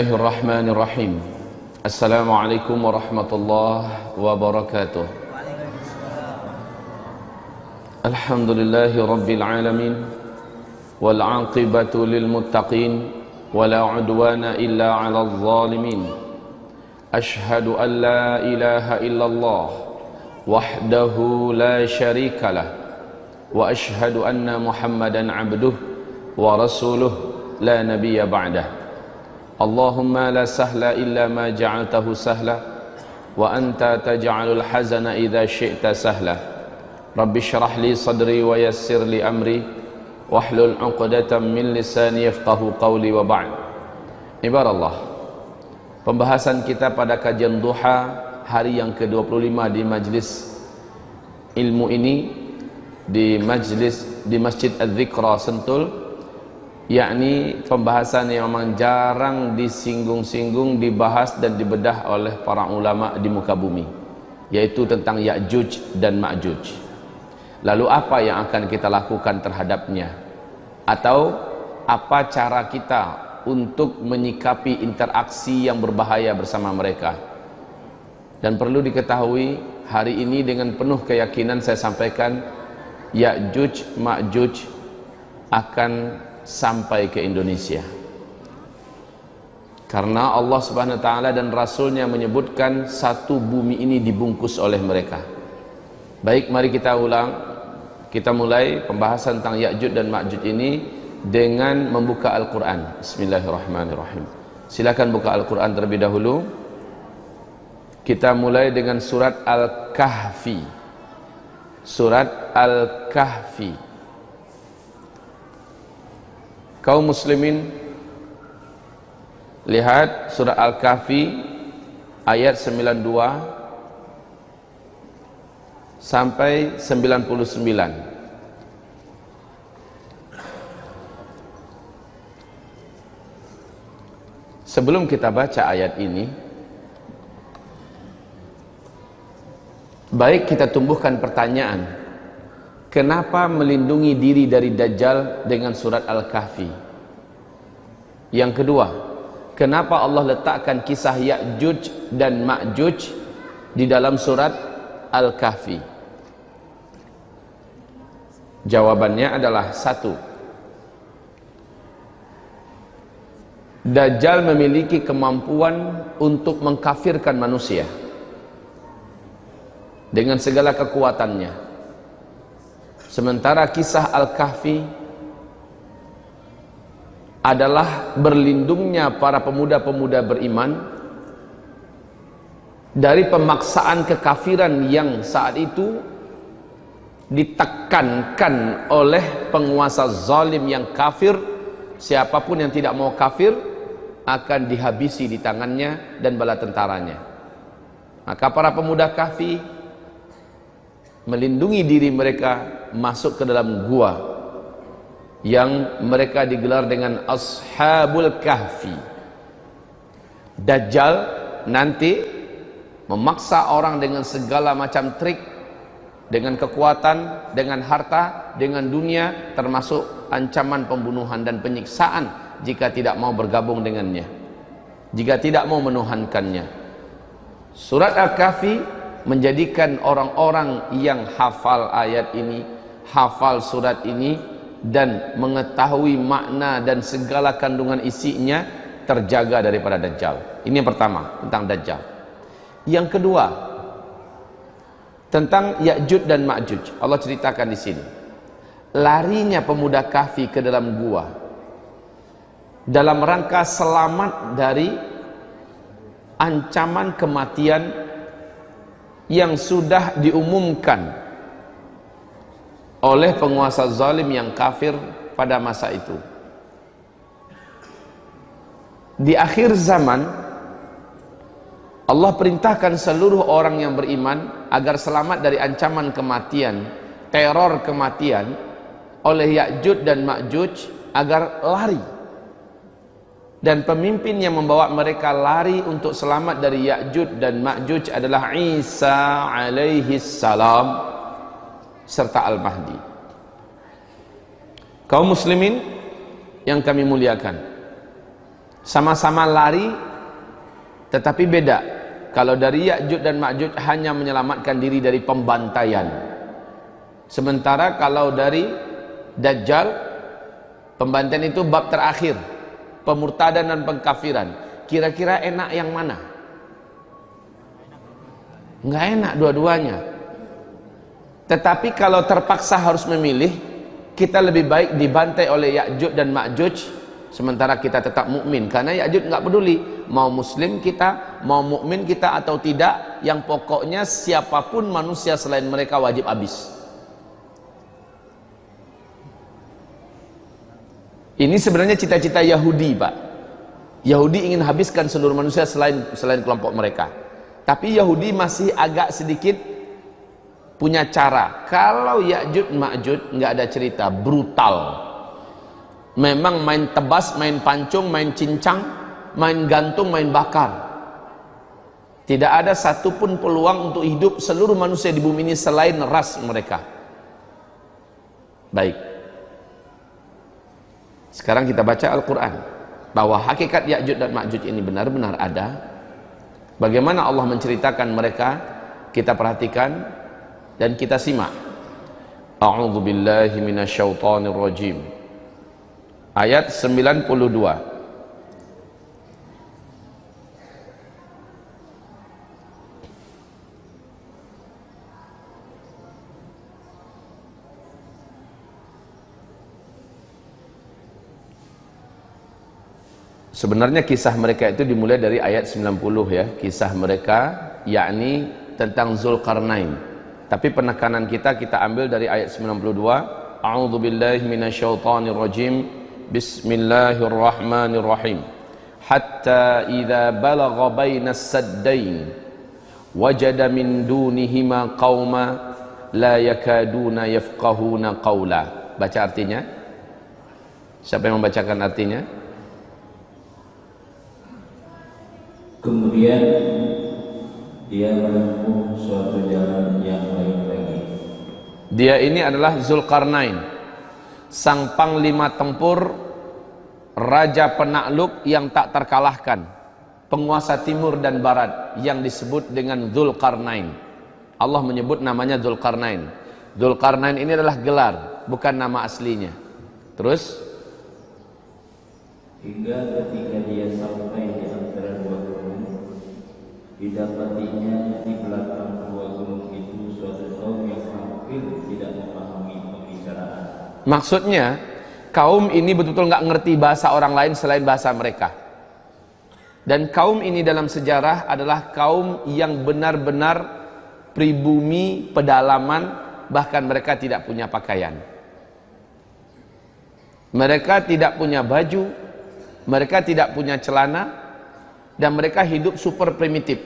الله الرحمن الرحيم السلام عليكم ورحمة الله وبركاته الحمد لله رب العالمين والعاقبة للمتقين ولا عدوان إلا على الظالمين أشهد أن لا إله إلا الله وحده لا شريك له وأشهد أن محمدا عبده ورسوله لا نبي بعده اللهم لا سهل إلا ما جعلته سهلا وأنت تجعل الحزن إذا شئت سهلا رب اشرح لي صدري ويسر لي أمري واحلل عقدة من لساني يفقه قولي وبعد عبار الله Pembahasan kita pada kajian duha hari yang ke-25 di majlis ilmu ini di majlis di Masjid Az-Zikra Sentul yakni pembahasan yang memang jarang disinggung-singgung dibahas dan dibedah oleh para ulama di muka bumi yaitu tentang Ya'juj dan Ma'juj. Lalu apa yang akan kita lakukan terhadapnya? Atau apa cara kita untuk menyikapi interaksi yang berbahaya bersama mereka? Dan perlu diketahui hari ini dengan penuh keyakinan saya sampaikan Ya'juj Ma'juj akan sampai ke Indonesia. Karena Allah subhanahu wa ta'ala dan Rasulnya menyebutkan satu bumi ini dibungkus oleh mereka. Baik mari kita ulang. Kita mulai pembahasan tentang Ya'juj dan Ma'juj ini dengan membuka Al-Quran. Bismillahirrahmanirrahim. Silakan buka Al-Quran terlebih dahulu. Kita mulai dengan surat Al-Kahfi. Surat Al-Kahfi kaum muslimin lihat surat Al-Kahfi ayat 92 sampai 99 Sebelum kita baca ayat ini Baik kita tumbuhkan pertanyaan Kenapa melindungi diri dari Dajjal dengan surat Al-Kahfi? Yang kedua Kenapa Allah letakkan kisah Ya'juj dan Ma'juj Di dalam surat Al-Kahfi? Jawabannya adalah satu. Dajjal memiliki kemampuan untuk mengkafirkan manusia dengan segala kekuatannya. Sementara kisah Al-Kahfi adalah berlindungnya para pemuda-pemuda beriman dari pemaksaan kekafiran yang saat itu ditekankan oleh penguasa zalim yang kafir. Siapa pun yang tidak mau kafir akan dihabisi di tangannya dan bala tentaranya. Maka para pemuda kahfi melindungi diri mereka masuk ke dalam gua yang mereka digelar dengan ashabul kahfi. Dajjal nanti memaksa orang dengan segala macam trik dengan kekuatan, dengan harta, dengan dunia termasuk ancaman pembunuhan dan penyiksaan jika tidak mau bergabung dengannya jika tidak mau menuhankannya. Surat Al-Kahfi menjadikan orang-orang yang hafal ayat ini hafal surat ini dan mengetahui makna dan segala kandungan isinya terjaga daripada Dajjal. Ini yang pertama tentang Dajjal. Yang kedua tentang Ya'juj dan Ma'juj. Allah ceritakan di sini. Larinya pemuda kahfi ke dalam gua. Dalam rangka selamat dari ancaman kematian yang sudah diumumkan oleh penguasa zalim yang kafir pada masa itu. Di akhir zaman Allah perintahkan seluruh orang yang beriman agar selamat dari ancaman kematian teror kematian oleh Ya'juj dan Ma'juj agar lari dan pemimpin yang membawa mereka lari untuk selamat dari Ya'juj dan Ma'juj adalah Isa alaihi salam serta Al-Mahdi. Kaum muslimin yang kami muliakan sama-sama lari tetapi beda. Kalau dari Ya'juj dan Ma'juj hanya menyelamatkan diri dari pembantaian. Sementara kalau dari Dajjal pembantaian itu bab terakhir pemurtadan dan pengkafiran. Kira-kira enak yang mana? Nggak enak dua-duanya. Tetapi kalau terpaksa harus memilih kita lebih baik dibantai oleh Ya'juj dan Ma'juj sementara kita tetap mukmin. Karena Ya'juj nggak peduli mau muslim kita mau mukmin kita atau tidak yang pokoknya siapa pun manusia selain mereka wajib habis ini sebenarnya cita-cita Yahudi Pak Yahudi ingin habiskan seluruh manusia selain selain kelompok mereka tapi Yahudi masih agak sedikit punya cara kalau Ya'juj Ma'juj nggak ada cerita brutal memang main tebas, main pancung, main cincang, main gantung, main bakar. Tidak ada satupun peluang untuk hidup seluruh manusia di bumi ini selain ras mereka. Baik. Sekarang kita baca Al-Quran. Bahwa hakikat Ya'juj dan Ma'juj ini benar-benar ada. Bagaimana Allah menceritakan mereka, kita perhatikan dan kita simak. A'udzu billahi minasyaitonir ayat 92 Sebenarnya kisah mereka itu dimulai dari ayat 90 ya, kisah mereka yakni tentang Zulkarnain. Tapi penekanan kita kita ambil dari ayat 92. A'udzu billahi minasyaitonir rajim. Bismillahirrahmanirrahim. Hatta idza balagha bainas saddain wajada min dunihima qauma la yakaduna yafqahuna kaula. Baca artinya? Siapa yang membacakan artinya? Kemudian dia menempuh suatu jalan yang lain lagi. Dia ini adalah Zulkarnain sang panglima tempur raja penakluk yang tak terkalahkan penguasa timur dan barat yang disebut dengan Zulkarnain. Allah menyebut namanya Zulkarnain. Zulkarnain ini adalah gelar bukan nama aslinya. Terus? Hingga ketika dia sampai didapatinya di belakang dua gunung itu suatu kaum yang hampir tidak memahami pembicaraan Maksudnya kaum ini betul-betul nggak ngerti bahasa orang lain selain bahasa mereka. Dan kaum ini dalam sejarah adalah kaum yang benar-benar pribumi, pedalaman, bahkan mereka tidak punya pakaian. Mereka tidak punya baju, mereka tidak punya celana, dan mereka hidup super primitif.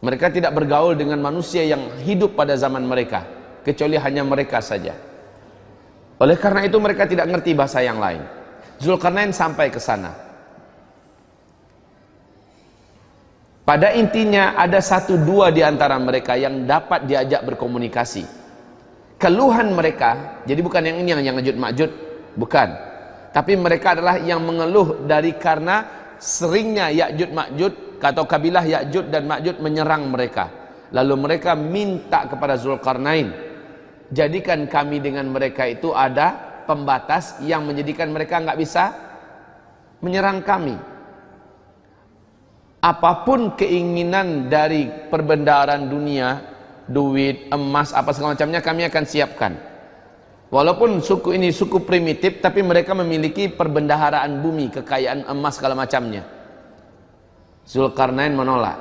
Mereka tidak bergaul dengan manusia yang hidup pada zaman mereka, kecuali hanya mereka saja. Oleh karena itu mereka tidak ngerti bahasa yang lain. Zulkarnain sampai ke sana. Pada intinya ada satu dua di antara mereka yang dapat diajak berkomunikasi. Keluhan mereka, jadi bukan yang ini yang yang majud, bukan. Tapi mereka adalah yang mengeluh dari karena seringnya Ya'jud Ma'jud atau kabilah Ya'jud dan Ma'jud menyerang mereka. Lalu mereka minta kepada Zulkarnain jadikan kami dengan mereka itu ada pembatas yang menjadikan mereka nggak bisa menyerang kami apa pun keinginan dari perbendaharaan dunia duit, emas, apa segala macamnya kami akan siapkan walaupun suku ini suku primitif tapi mereka memiliki perbendaharaan bumi kekayaan emas segala macamnya Zulkarnain menolak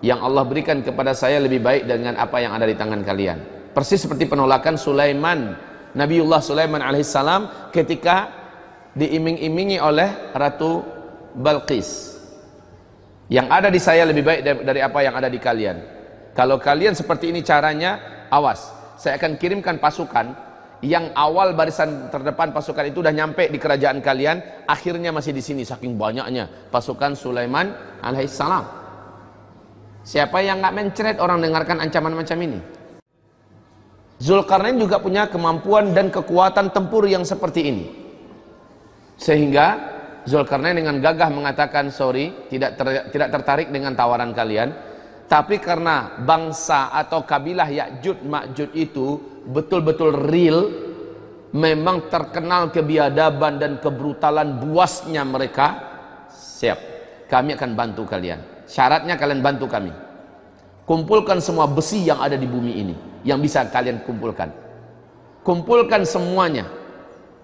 yang Allah berikan kepada saya lebih baik dengan apa yang ada di tangan kalian Persis seperti penolakan Sulaiman, Nabiullah Sulaiman alaihissalam ketika diiming-imingi oleh Ratu Balqis. Yang ada di saya lebih baik dari apa yang ada di kalian. Kalau kalian seperti ini caranya, awas. Saya akan kirimkan pasukan yang awal barisan terdepan pasukan itu sudah nyampe di kerajaan kalian, akhirnya masih di sini saking banyaknya pasukan Sulaiman alaihissalam. Siapa yang nggak mencret orang dengarkan ancaman macam ini? Zulkarnain juga punya kemampuan dan kekuatan tempur yang seperti ini. Sehingga Zulkarnain dengan gagah mengatakan sorry, tidak ter, tidak tertarik dengan tawaran kalian. Tapi karena bangsa atau kabilah Ya'jud Ma'jud itu betul-betul real, memang terkenal kebiadaban dan kebrutalan buasnya mereka, siap. Kami akan bantu kalian. Syaratnya kalian bantu kami. Kumpulkan semua besi yang ada di bumi ini yang bisa kalian kumpulkan. Kumpulkan semuanya.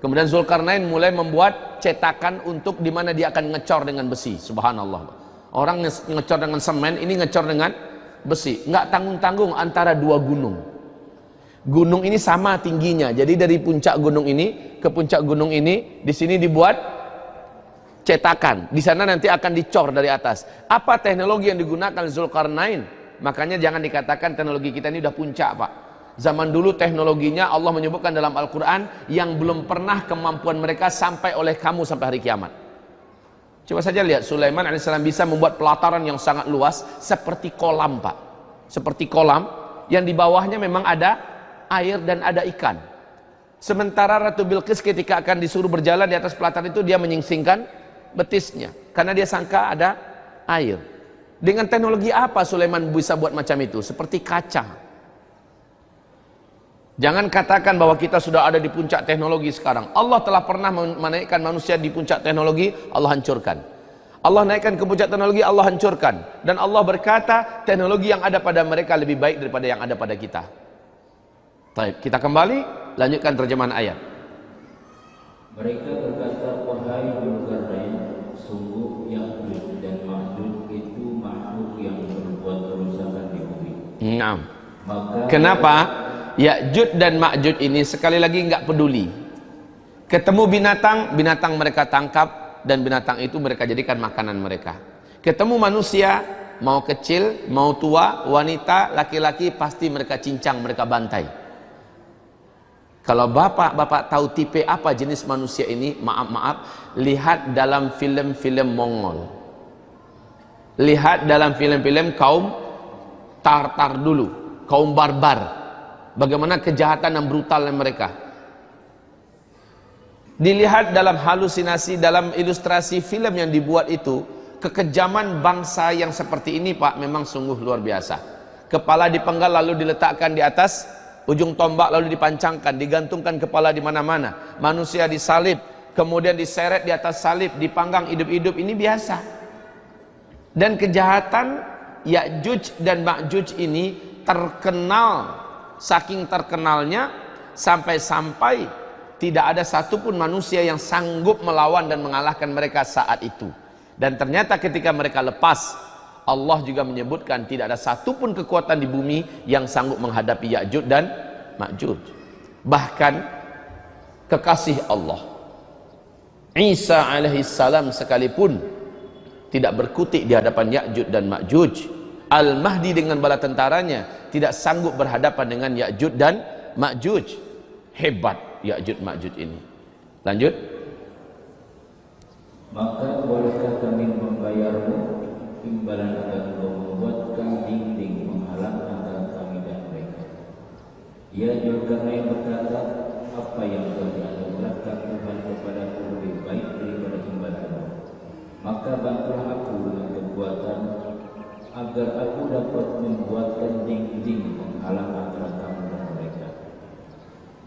Kemudian Zulkarnain mulai membuat cetakan untuk di mana dia akan ngecor dengan besi. Subhanallah. Orang ngecor dengan semen, ini ngecor dengan besi. Nggak tanggung-tanggung antara dua gunung. Gunung ini sama tingginya. Jadi dari puncak gunung ini ke puncak gunung ini, di sini dibuat cetakan. Di sana nanti akan dicor dari atas. Apa teknologi yang digunakan Zulkarnain? Makanya jangan dikatakan teknologi kita ini udah puncak pak. Zaman dulu teknologinya Allah menyebutkan dalam Al-Quran yang belum pernah kemampuan mereka sampai oleh kamu sampai hari kiamat. Coba saja lihat Sulaiman AS bisa membuat pelataran yang sangat luas seperti kolam pak. Seperti kolam yang di bawahnya memang ada air dan ada ikan. Sementara Ratu Bilqis ketika akan disuruh berjalan di atas pelataran itu dia menyingsingkan betisnya. Karena dia sangka ada air. Dengan teknologi apa Sulaiman bisa buat macam itu? Seperti kaca. Jangan katakan bahwa kita sudah ada di puncak teknologi sekarang. Allah telah pernah menaikkan manusia di puncak teknologi, Allah hancurkan. Allah naikkan ke puncak teknologi, Allah hancurkan. Dan Allah berkata, teknologi yang ada pada mereka lebih baik daripada yang ada pada kita. Baik, kita kembali, lanjutkan terjemahan ayat. Mereka berkata, wahai Zulkarnain, sungguh yang dan Ma'jud itu makhluk yang berbuat kerusakan di bumi. Nah. Maka Kenapa? Ya'jud dan Ma'jud ini sekali lagi nggak peduli. Ketemu binatang, binatang mereka tangkap dan binatang itu mereka jadikan makanan mereka. Ketemu manusia, mau kecil, mau tua, wanita, laki-laki pasti mereka cincang, mereka bantai. Kalau bapak-bapak tahu tipe apa jenis manusia ini, maaf-maaf, lihat dalam film-film Mongol. Lihat dalam film-film kaum Tartar dulu, kaum barbar. Bagaimana kejahatan dan brutalnya mereka. Dilihat dalam halusinasi, dalam ilustrasi film yang dibuat itu, kekejaman bangsa yang seperti ini Pak memang sungguh luar biasa. Kepala dipenggal lalu diletakkan di atas ujung tombak lalu dipancangkan, digantungkan kepala di mana-mana. Manusia disalib, kemudian diseret di atas salib, dipanggang hidup-hidup ini biasa. Dan kejahatan Ya'juj dan Ma'juj ini terkenal saking terkenalnya sampai-sampai tidak ada satupun manusia yang sanggup melawan dan mengalahkan mereka saat itu. Dan ternyata ketika mereka lepas, Allah juga menyebutkan tidak ada satupun kekuatan di bumi yang sanggup menghadapi Ya'juj dan Ma'juj. Bahkan kekasih Allah Isa alaihissalam sekalipun tidak berkutik di hadapan Ya'juj dan Ma'juj. Al-Mahdi dengan bala tentaranya tidak sanggup berhadapan dengan Ya'juj dan Ma'juj. Hebat Ya'juj Ma'juj ini. Lanjut. Maka bolehkah kami membayarmu imbalan agar kau membuatkan dinding menghalang antara kami dan mereka? Ia juga yang berkata, apa yang telah dianugerahkan Tuhan kepada aku lebih baik daripada imbalanmu. Maka bantulah aku agar aku dapat membuatkan dinding menghalang antara kamu dan mereka.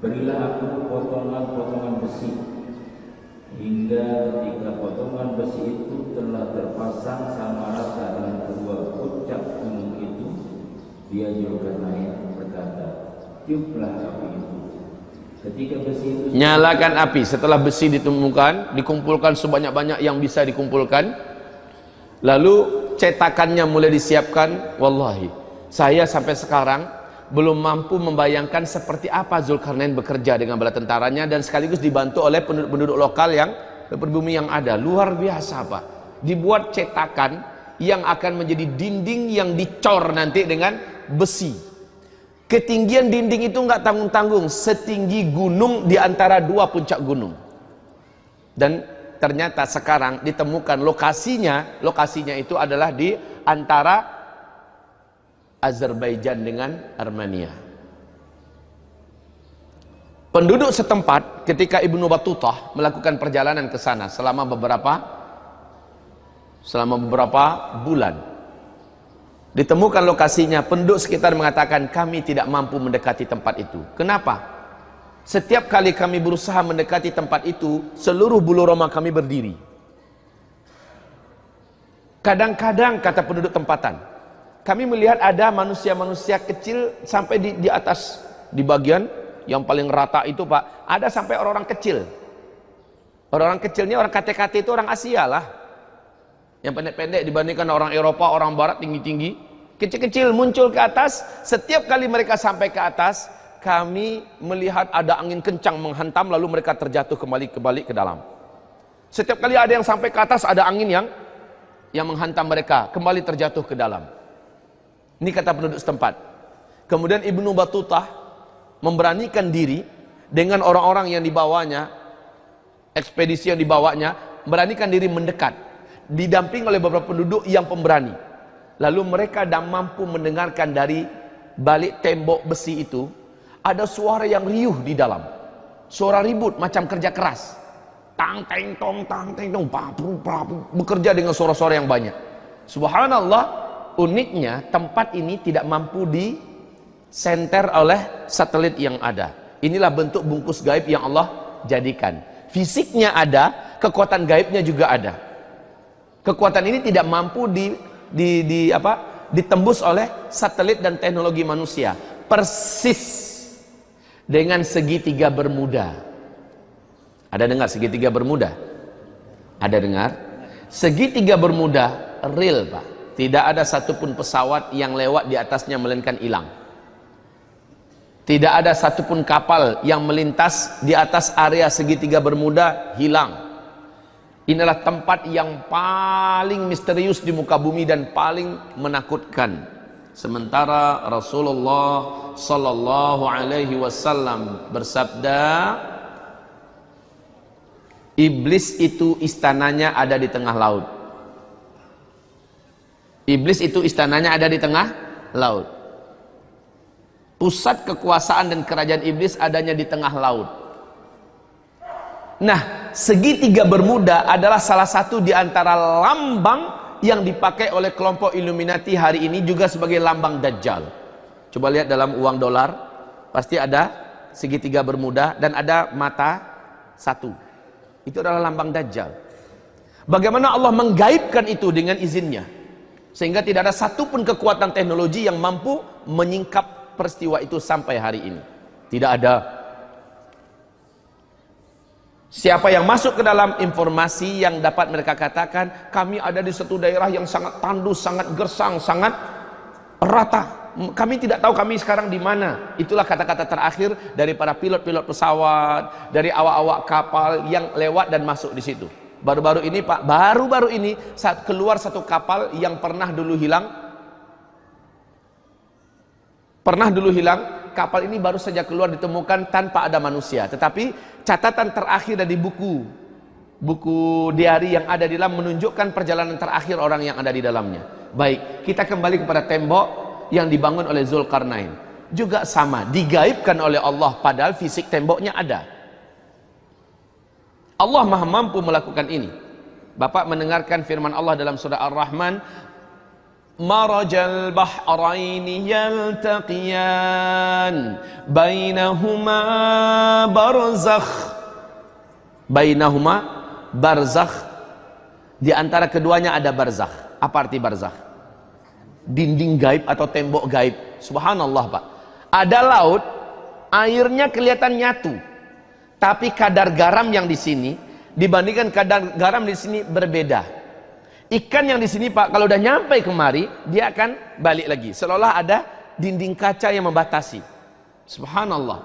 Berilah aku potongan-potongan besi hingga ketika potongan besi itu telah terpasang sama rata dengan kedua puncak gunung itu dia juga naik berkata tiuplah api itu ketika besi itu Nyalakan api setelah besi ditemukan, dikumpulkan sebanyak-banyak yang bisa dikumpulkan. Lalu cetakannya mulai disiapkan. Wallahi, saya sampai sekarang belum mampu membayangkan seperti apa Zulkarnain bekerja dengan bala tentaranya dan sekaligus dibantu oleh penduduk-penduduk lokal yang berbumi yang ada. Luar biasa Pak. Dibuat cetakan yang akan menjadi dinding yang dicor nanti dengan besi. Ketinggian dinding itu nggak tanggung-tanggung, setinggi gunung di antara dua puncak gunung. Dan ternyata sekarang ditemukan lokasinya, lokasinya itu adalah di antara Azerbaijan dengan Armenia. Penduduk setempat ketika Ibnu Battutah melakukan perjalanan ke sana selama beberapa selama beberapa bulan. Ditemukan lokasinya, penduduk sekitar mengatakan kami tidak mampu mendekati tempat itu. Kenapa? Setiap kali kami berusaha mendekati tempat itu, seluruh bulu roma kami berdiri. Kadang-kadang kata penduduk tempatan, kami melihat ada manusia-manusia kecil sampai di, di atas di bagian yang paling rata itu pak. Ada sampai orang-orang kecil. Orang-orang kecilnya orang KTKT itu orang Asia lah. Yang pendek-pendek dibandingkan orang Eropa orang Barat tinggi-tinggi. Kecil-kecil muncul ke atas. Setiap kali mereka sampai ke atas kami melihat ada angin kencang menghantam lalu mereka terjatuh kembali kembali ke dalam. Setiap kali ada yang sampai ke atas ada angin yang yang menghantam mereka kembali terjatuh ke dalam. Ini kata penduduk setempat. Kemudian Ibnu Batutah memberanikan diri dengan orang-orang yang dibawanya, ekspedisi yang dibawanya, beranikan diri mendekat, didamping oleh beberapa penduduk yang pemberani. Lalu mereka dan mampu mendengarkan dari balik tembok besi itu, ada suara yang riuh di dalam. Suara ribut macam kerja keras. Tang teng tong tang teng tong papu papu bekerja dengan suara-suara yang banyak. Subhanallah, uniknya tempat ini tidak mampu di senter oleh satelit yang ada. Inilah bentuk bungkus gaib yang Allah jadikan. Fisiknya ada, kekuatan gaibnya juga ada. Kekuatan ini tidak mampu di, di, di apa? ditembus oleh satelit dan teknologi manusia. Persis dengan segitiga bermuda. Ada dengar segitiga bermuda? Ada dengar? Segitiga bermuda real, Pak. Tidak ada satupun pesawat yang lewat di atasnya melainkan hilang. Tidak ada satupun kapal yang melintas di atas area segitiga bermuda hilang. Inilah tempat yang paling misterius di muka bumi dan paling menakutkan. Sementara Rasulullah sallallahu alaihi wasallam bersabda, iblis itu istananya ada di tengah laut. Iblis itu istananya ada di tengah laut. Pusat kekuasaan dan kerajaan iblis adanya di tengah laut. Nah, segitiga bermuda adalah salah satu di antara lambang yang dipakai oleh kelompok Illuminati hari ini juga sebagai lambang Dajjal. Coba lihat dalam uang dolar, pasti ada segitiga bermuda dan ada mata satu. Itu adalah lambang Dajjal. Bagaimana Allah menggaibkan itu dengan izinnya. Sehingga tidak ada satupun kekuatan teknologi yang mampu menyingkap peristiwa itu sampai hari ini. Tidak ada Siapa yang masuk ke dalam informasi yang dapat mereka katakan, kami ada di satu daerah yang sangat tandus, sangat gersang, sangat rata. Kami tidak tahu kami sekarang di mana. Itulah kata-kata terakhir dari para pilot-pilot pesawat, dari awak-awak kapal yang lewat dan masuk di situ. Baru-baru ini Pak, baru-baru ini saat keluar satu kapal yang pernah dulu hilang pernah dulu hilang kapal ini baru saja keluar ditemukan tanpa ada manusia. Tetapi catatan terakhir dari buku buku diari yang ada di dalam menunjukkan perjalanan terakhir orang yang ada di dalamnya. Baik kita kembali kepada tembok yang dibangun oleh Zulkarnain. Juga sama digaibkan oleh Allah padahal fisik temboknya ada. Allah maha mampu melakukan ini. Bapak mendengarkan firman Allah dalam surah Ar-Rahman مرج البحرين يلتقيان بينهما برزخ بينهما barzakh di antara keduanya ada barzakh apa arti barzakh dinding gaib atau tembok gaib subhanallah Pak ada laut airnya kelihatan nyatu tapi kadar garam yang di sini dibandingkan kadar garam di sini berbeda Ikan yang di sini Pak, kalau udah nyampe kemari, dia akan balik lagi. Seolah ada dinding kaca yang membatasi. Subhanallah.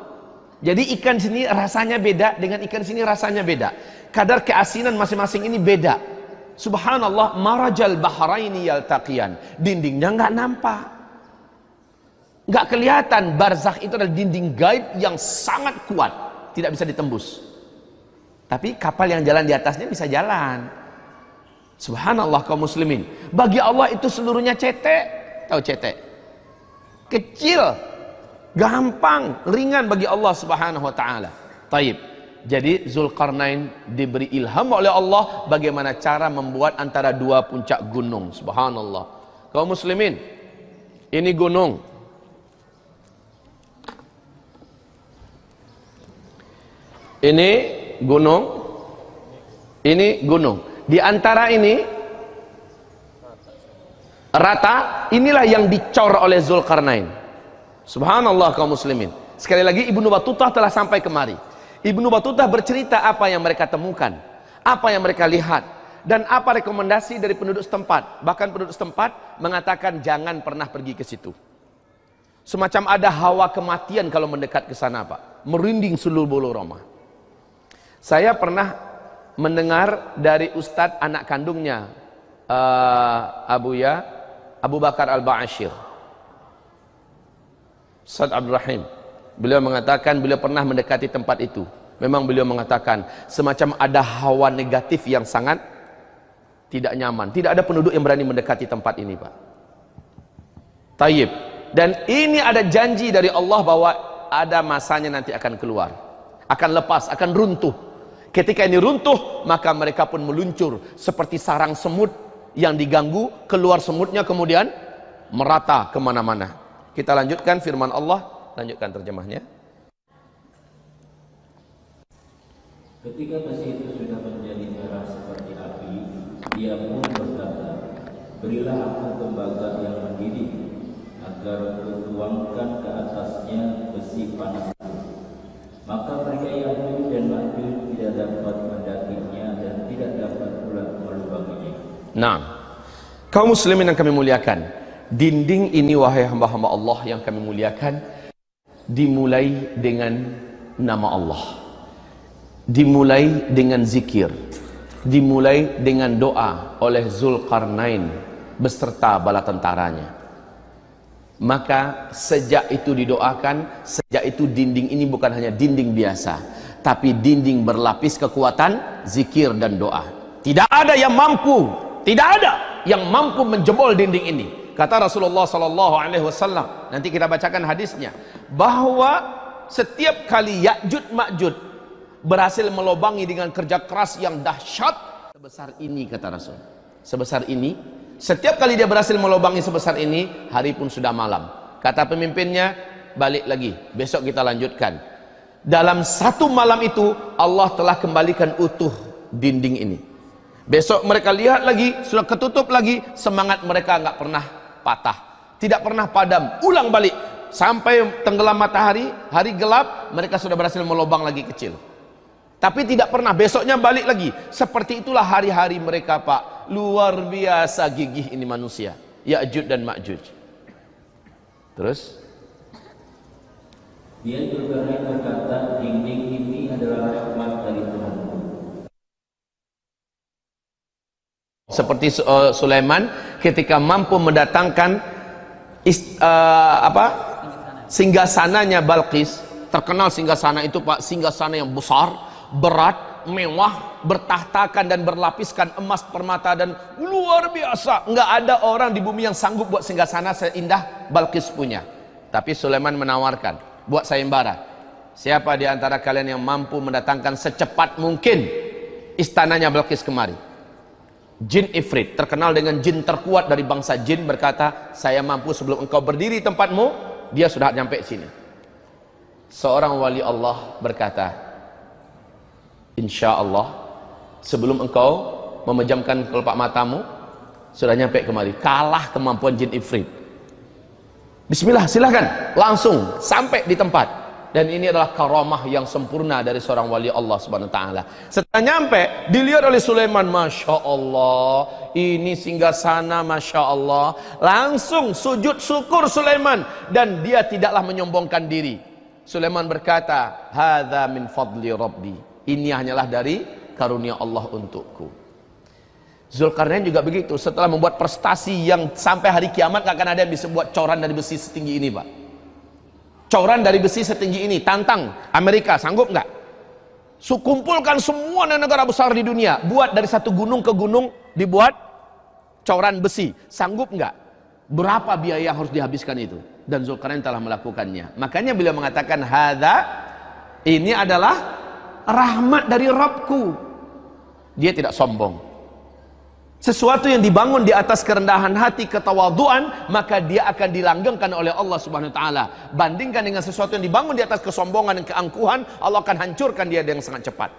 Jadi ikan sini rasanya beda dengan ikan sini rasanya beda. Kadar keasinan masing-masing ini beda. Subhanallah, marajal bahraini yaltaqiyan. Dindingnya nggak nampak. Nggak kelihatan barzakh itu adalah dinding gaib yang sangat kuat, tidak bisa ditembus. Tapi kapal yang jalan di atasnya bisa jalan. Subhanallah kaum muslimin. Bagi Allah itu seluruhnya cetek. Tahu cetek? Kecil. Gampang, ringan bagi Allah Subhanahu wa taala. Taib. Jadi Zulkarnain diberi ilham oleh Allah bagaimana cara membuat antara dua puncak gunung. Subhanallah. Kaum muslimin, ini gunung. Ini gunung. Ini gunung. Di antara ini rata, inilah yang dicor oleh Zulkarnain. Subhanallah kaum muslimin. Sekali lagi Ibnu Battuta telah sampai kemari. Ibnu Battuta bercerita apa yang mereka temukan, apa yang mereka lihat, dan apa rekomendasi dari penduduk setempat. Bahkan penduduk setempat mengatakan jangan pernah pergi ke situ. Semacam ada hawa kematian kalau mendekat ke sana, Pak. Merinding seluruh bulu roma. Saya pernah mendengar dari ustadz anak kandungnya uh, Abu Ya Abu Bakar Al-Ba'asyir. Ustaz Abdul Rahim Beliau mengatakan beliau pernah mendekati tempat itu. Memang beliau mengatakan semacam ada hawa negatif yang sangat tidak nyaman. Tidak ada penduduk yang berani mendekati tempat ini, Pak. Tayyib. Dan ini ada janji dari Allah bahwa ada masanya nanti akan keluar. Akan lepas, akan runtuh. Ketika ini runtuh, maka mereka pun meluncur seperti sarang semut yang diganggu, keluar semutnya kemudian merata ke mana-mana. Kita lanjutkan firman Allah Lanjutkan terjemahnya. Ketika besi itu sudah menjadi merah seperti api, dia pun berkata, Berilah aku tembaga yang mendidih, agar kutuangkan ke atasnya besi panas Maka mereka Yahudi dan Ma'juj tidak dapat mendakinya dan tidak dapat pula melubanginya. Nah, kaum muslimin yang kami muliakan, dinding ini wahai hamba-hamba Allah yang kami muliakan, dimulai dengan nama Allah. Dimulai dengan zikir. Dimulai dengan doa oleh Zulkarnain beserta bala tentaranya. Maka sejak itu didoakan sejak itu dinding ini bukan hanya dinding biasa tapi dinding berlapis kekuatan zikir dan doa tidak ada yang mampu tidak ada yang mampu menjebol dinding ini Kata Rasulullah sallallahu alaihi wasallam, nanti kita bacakan hadisnya, bahwa setiap kali Ya'jud Ma'jud berhasil melobangi dengan kerja keras yang dahsyat sebesar ini kata Rasul. Sebesar ini, setiap kali dia berhasil melobangi sebesar ini, hari pun sudah malam. Kata pemimpinnya, balik lagi, besok kita lanjutkan. Dalam satu malam itu Allah telah kembalikan utuh dinding ini. Besok mereka lihat lagi, sudah ketutup lagi, semangat mereka nggak pernah patah. Tidak pernah padam ulang balik. Sampai tenggelam matahari hari gelap mereka sudah berhasil melobang lagi kecil. Tapi tidak pernah besoknya balik lagi. Seperti itulah hari-hari mereka pak. Luar biasa gigih ini manusia. Ya'jud dan Ma'jud terus dia juga berkata dinding ini adalah rahmat dari Tuhan. Seperti uh, Sulaiman ketika mampu mendatangkan ist, uh, apa? Singgasananya Balqis terkenal singgasana itu Pak. Singgasana yang besar berat mewah bertahtakan dan berlapiskan emas permata dan luar biasa. Nggak ada orang di bumi yang sanggup buat singgasana seindah Balqis punya. Tapi Sulaiman menawarkan buat sayembara siapa di antara kalian yang mampu mendatangkan secepat mungkin istananya Balqis kemari Jin Ifrit, terkenal dengan jin terkuat dari bangsa jin berkata, saya mampu sebelum engkau berdiri tempatmu, dia sudah nyampe sini. Seorang wali Allah berkata, Insya Allah, sebelum engkau memejamkan kelopak matamu, sudah nyampe kemari. Kalah kemampuan jin Ifrit. Bismillah, silahkan. Langsung sampai di tempat dan ini adalah karamah yang sempurna dari seorang wali Allah Subhanahu wa taala. Setelah nyampe, dilihat oleh Sulaiman, Masya Allah, ini singgah sana, Masya Allah. Langsung sujud syukur Sulaiman dan dia tidaklah menyombongkan diri. Sulaiman berkata, "Hadza min fadli rabbi." Ini hanyalah dari karunia Allah untukku. Zulkarnain juga begitu. Setelah membuat prestasi yang sampai hari kiamat gak akan ada yang bisa buat coran dari besi setinggi ini, Pak coran dari besi setinggi ini tantang Amerika sanggup nggak kumpulkan semua negara besar di dunia buat dari satu gunung ke gunung dibuat coran besi sanggup nggak berapa biaya yang harus dihabiskan itu dan Zulkarnain telah melakukannya makanya beliau mengatakan hadza Ini adalah rahmat dari Rabbku. Dia tidak sombong. Sesuatu yang dibangun di atas kerendahan hati, ketawaduan, maka dia akan dilanggengkan oleh Allah Subhanahu wa taala. Bandingkan dengan sesuatu yang dibangun di atas kesombongan dan keangkuhan, Allah akan hancurkan dia dengan sangat cepat.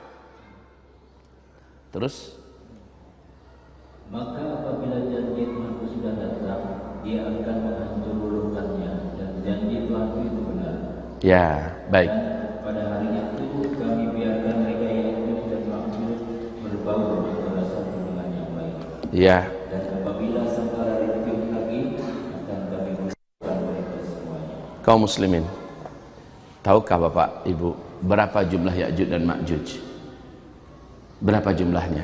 Terus Maka apabila janji Tuhan itu sudah datang, dia akan menghancurkannya dan janji Tuhan itu benar. ya, baik. Dan Ya. Dan apabila sementara rintik lagi, akan kami musnahkan mereka semuanya. Kaum muslimin. Tahukah Bapak, Ibu, berapa jumlah Ya'juj dan Ma'juj? Berapa jumlahnya?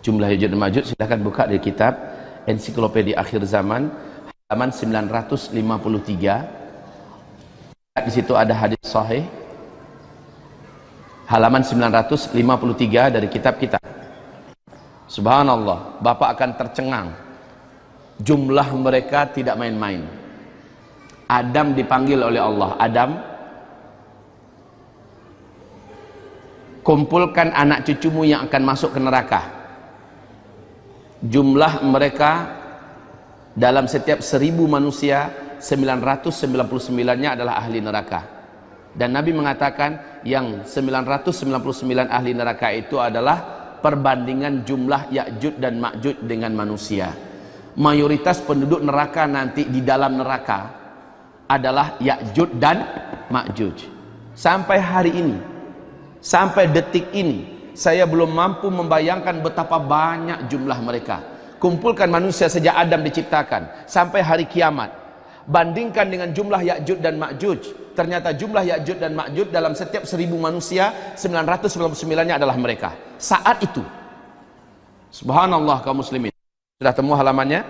Jumlah Ya'juj dan Ma'juj silahkan buka di kitab Ensiklopedia Akhir Zaman halaman 953. Di situ ada hadis sahih. Halaman 953 dari kitab kita. Subhanallah, Bapak akan tercengang. Jumlah mereka tidak main-main. Adam dipanggil oleh Allah. Adam, kumpulkan anak cucumu yang akan masuk ke neraka. Jumlah mereka dalam setiap seribu manusia 999-nya adalah ahli neraka. Dan Nabi mengatakan yang 999 ahli neraka itu adalah perbandingan jumlah Ya'juj dan Ma'juj dengan manusia. Mayoritas penduduk neraka nanti di dalam neraka adalah Ya'juj dan Ma'juj. Sampai hari ini, sampai detik ini, saya belum mampu membayangkan betapa banyak jumlah mereka. Kumpulkan manusia sejak Adam diciptakan sampai hari kiamat. Bandingkan dengan jumlah Ya'juj dan Ma'juj. Ternyata jumlah Ya'juj dan Ma'juj dalam setiap seribu manusia 999-nya adalah mereka. Saat itu. Subhanallah kaum muslimin. Sudah temu halamannya?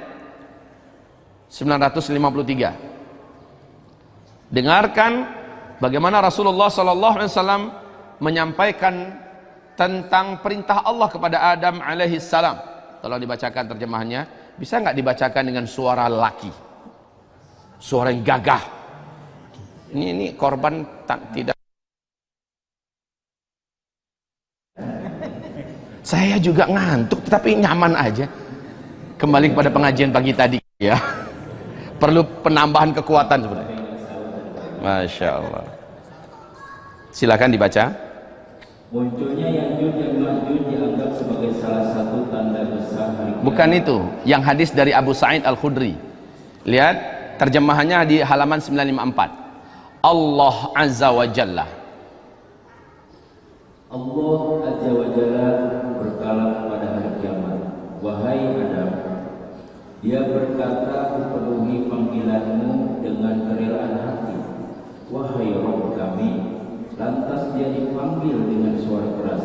953. Dengarkan bagaimana Rasulullah sallallahu alaihi wasallam menyampaikan tentang perintah Allah kepada Adam alaihi salam. Tolong dibacakan terjemahannya. Bisa nggak dibacakan dengan suara laki? Suara yang gagah. Ini ini korban tak tidak Saya juga ngantuk tapi nyaman aja. Kembali kepada pengajian pagi tadi ya. Perlu penambahan kekuatan sebenarnya. Masya Allah. Silakan dibaca. Munculnya Ya'juj dan Ma'juj dianggap sebagai salah satu tanda besar Bukan itu, yang hadis dari Abu Sa'id Al-Khudri. Lihat terjemahannya di halaman 954. Allah Azza wa Jalla. Allah Azza wa Jalla berkala pada hari kiamat. Wahai Adam, dia berkata penuhi panggilanmu dengan kerelaan hati. Wahai Rabb kami, lantas dia dipanggil dengan suara keras.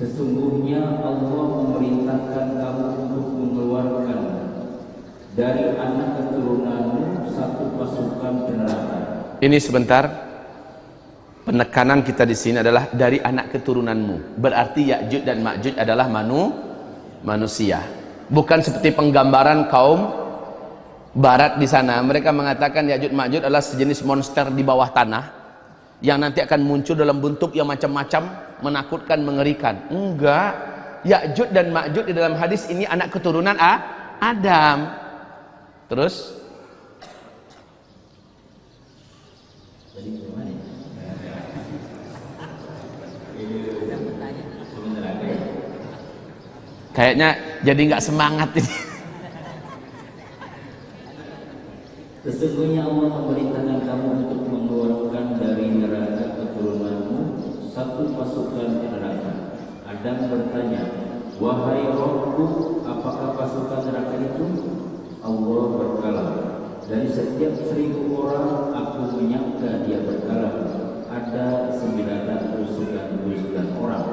Sesungguhnya Allah memerintahkan kamu untuk mengeluarkan dari anak keturunanmu Ini sebentar. Penekanan kita di sini adalah dari anak keturunanmu. Berarti Ya'juj dan Ma'juj adalah manu manusia. Bukan seperti penggambaran kaum barat di sana. Mereka mengatakan Ya'juj Ma'juj adalah sejenis monster di bawah tanah yang nanti akan muncul dalam bentuk yang macam-macam, menakutkan, mengerikan. Enggak. Ya'juj dan Ma'juj di dalam hadis ini anak keturunan A, Adam. Terus Jadi gimana? kayaknya jadi nggak semangat ini. Sesungguhnya Allah memerintahkan kamu untuk mengeluarkan dari neraka keturunanmu satu pasukan ke neraka. Adam bertanya, Wahai Rabbku, apakah pasukan neraka itu? Allah berkala, dari setiap seribu orang aku menyangka dia berkala ada sembilan ratus sembilan puluh sembilan orang.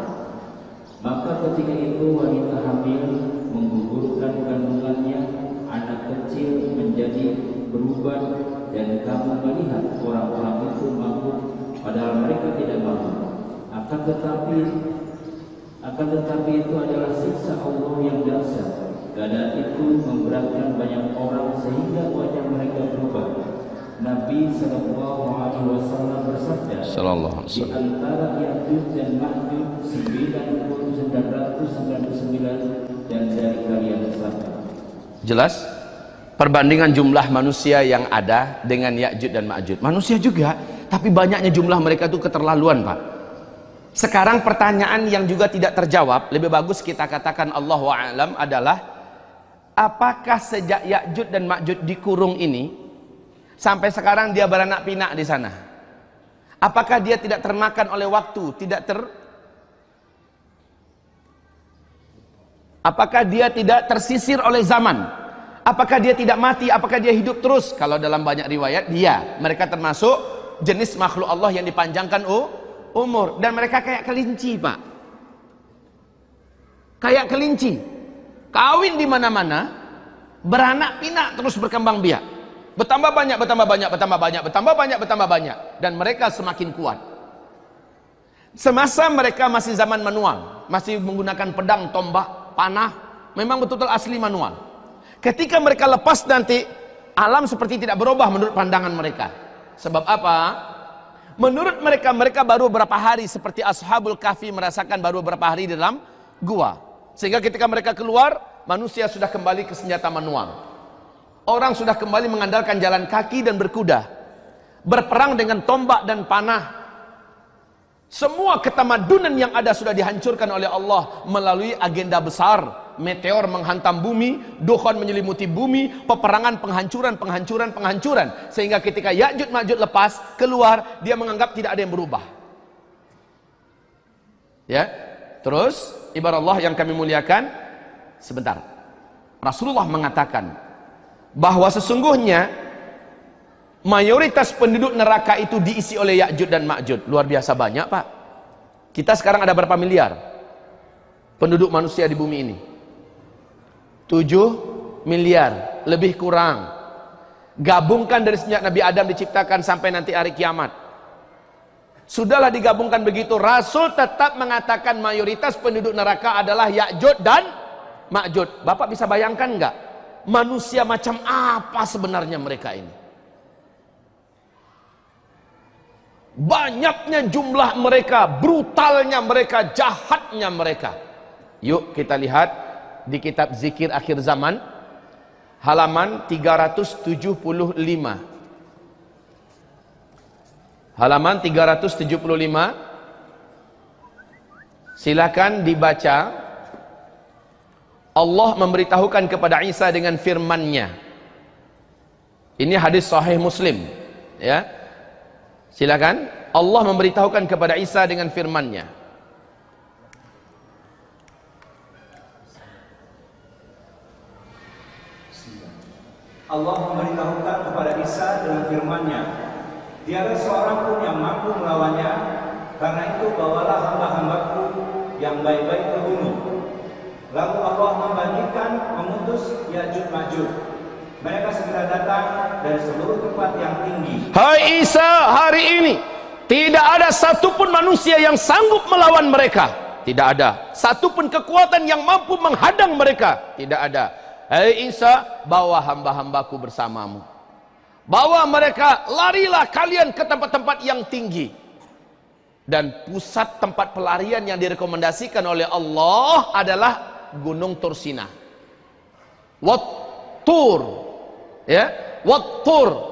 Maka ketika itu wanita hamil menggugurkan kandungannya, anak kecil menjadi berubah dan kamu melihat orang-orang itu mabuk padahal mereka tidak mabuk. Akan tetapi akan tetapi itu adalah siksa Allah yang dahsyat. Keadaan itu memberatkan banyak orang sehingga wajah mereka berubah Nabi Sallallahu Alaihi Wasallam bersabda Sallallahu di antara Ya'juj dan Ma'juj 9999 dan dari kalian selamat Jelas? Perbandingan jumlah manusia yang ada dengan Ya'juj dan Ma'juj. Manusia juga, tapi banyaknya jumlah mereka itu keterlaluan, Pak. Sekarang pertanyaan yang juga tidak terjawab, lebih bagus kita katakan Allahu a'lam adalah apakah sejak Ya'juj dan Ma'juj dikurung ini sampai sekarang dia beranak pinak di sana? Apakah dia tidak termakan oleh waktu, tidak ter Apakah dia tidak tersisir oleh zaman? Apakah dia tidak mati? Apakah dia hidup terus? Kalau dalam banyak riwayat, dia. Mereka termasuk jenis makhluk Allah yang dipanjangkan umur. Dan mereka kayak kelinci, Pak. Kayak kelinci. Kawin di mana-mana, beranak pinak terus berkembang biak. Bertambah banyak, bertambah banyak, bertambah banyak, bertambah banyak, bertambah banyak. Dan mereka semakin kuat. Semasa mereka masih zaman manual, masih menggunakan pedang, tombak, panah, memang betul-betul asli manual. Ketika mereka lepas nanti, alam seperti tidak berubah menurut pandangan mereka. Sebab apa? Menurut mereka, mereka baru berapa hari seperti Ashabul Kahfi merasakan baru berapa hari di dalam gua. Sehingga ketika mereka keluar, manusia sudah kembali ke senjata manual. Orang sudah kembali mengandalkan jalan kaki dan berkuda. Berperang dengan tombak dan panah. Semua ketamadunan yang ada sudah dihancurkan oleh Allah melalui agenda besar. Meteor menghantam bumi, dukhan menyelimuti bumi, peperangan, penghancuran, penghancuran, penghancuran. Sehingga ketika Ya'jud Ma'jud lepas, keluar, dia menganggap tidak ada yang berubah. Ya, terus ibarat Allah yang kami muliakan, sebentar. Rasulullah mengatakan bahwa sesungguhnya mayoritas penduduk neraka itu diisi oleh Ya'jud dan Ma'jud. Luar biasa banyak, Pak. Kita sekarang ada berapa miliar penduduk manusia di bumi ini? 7 miliar, lebih kurang. Gabungkan dari sejak Nabi Adam diciptakan sampai nanti hari kiamat. Sudahlah digabungkan begitu, Rasul tetap mengatakan mayoritas penduduk neraka adalah Ya'jud dan Ma'jud. Bapak bisa bayangkan enggak? Manusia macam apa sebenarnya mereka ini? Banyaknya jumlah mereka, brutalnya mereka, jahatnya mereka. Yuk kita lihat di kitab zikir akhir zaman halaman 375. Halaman 375. Silakan dibaca. Allah memberitahukan kepada Isa dengan firman-Nya. Ini hadis sahih Muslim, ya. Silakan. Allah memberitahukan kepada Isa dengan firman-Nya. Allah memberitahukan kepada Isa dengan firman-Nya, Tiada seorang pun yang mampu melawannya, karena itu bawalah hamba-hambaku yang baik-baik ke gunung. Lalu Allah membagikan, memutus Yajud Majud. Mereka segera datang dari seluruh tempat yang tinggi. Hai Isa, hari ini tidak ada satupun manusia yang sanggup melawan mereka. Tidak ada. Satupun kekuatan yang mampu menghadang mereka. Tidak ada. Hai Isa, bawa hamba-hambaku bersamamu. Bawa mereka, larilah kalian ke tempat-tempat yang tinggi. Dan pusat tempat pelarian yang direkomendasikan oleh Allah adalah Gunung Tursina. Wattur. Ya, wattur.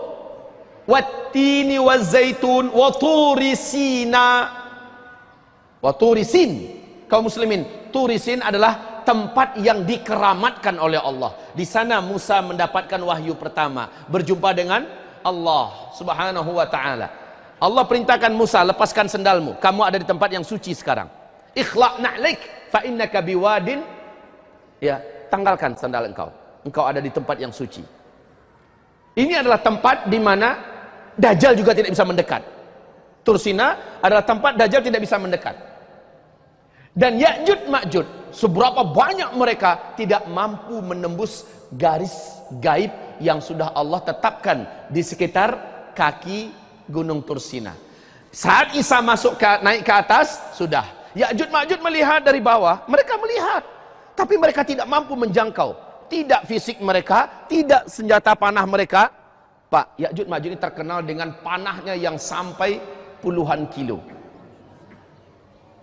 Wattini wazaitun waturi sina. Waturi sin. Kaum muslimin, Turisin adalah tempat yang dikeramatkan oleh Allah. Di sana Musa mendapatkan wahyu pertama, berjumpa dengan Allah Subhanahu wa taala. Allah perintahkan Musa, lepaskan sendalmu. Kamu ada di tempat yang suci sekarang. Ikhlaq na'lik fa innaka biwadin. Ya, tanggalkan sandal engkau. Engkau ada di tempat yang suci. Ini adalah tempat di mana Dajjal juga tidak bisa mendekat. Tursina adalah tempat Dajjal tidak bisa mendekat. Dan Ya'jud Ma'jud seberapa banyak mereka tidak mampu menembus garis gaib yang sudah Allah tetapkan di sekitar kaki Gunung Tursina. Saat Isa masuk ke, naik ke atas, sudah. Ya'jud Ma'jud melihat dari bawah, mereka melihat. Tapi mereka tidak mampu menjangkau. Tidak fisik mereka, tidak senjata panah mereka Pak, Ya'juj Ma'juj ini terkenal dengan panahnya yang sampai puluhan kilo.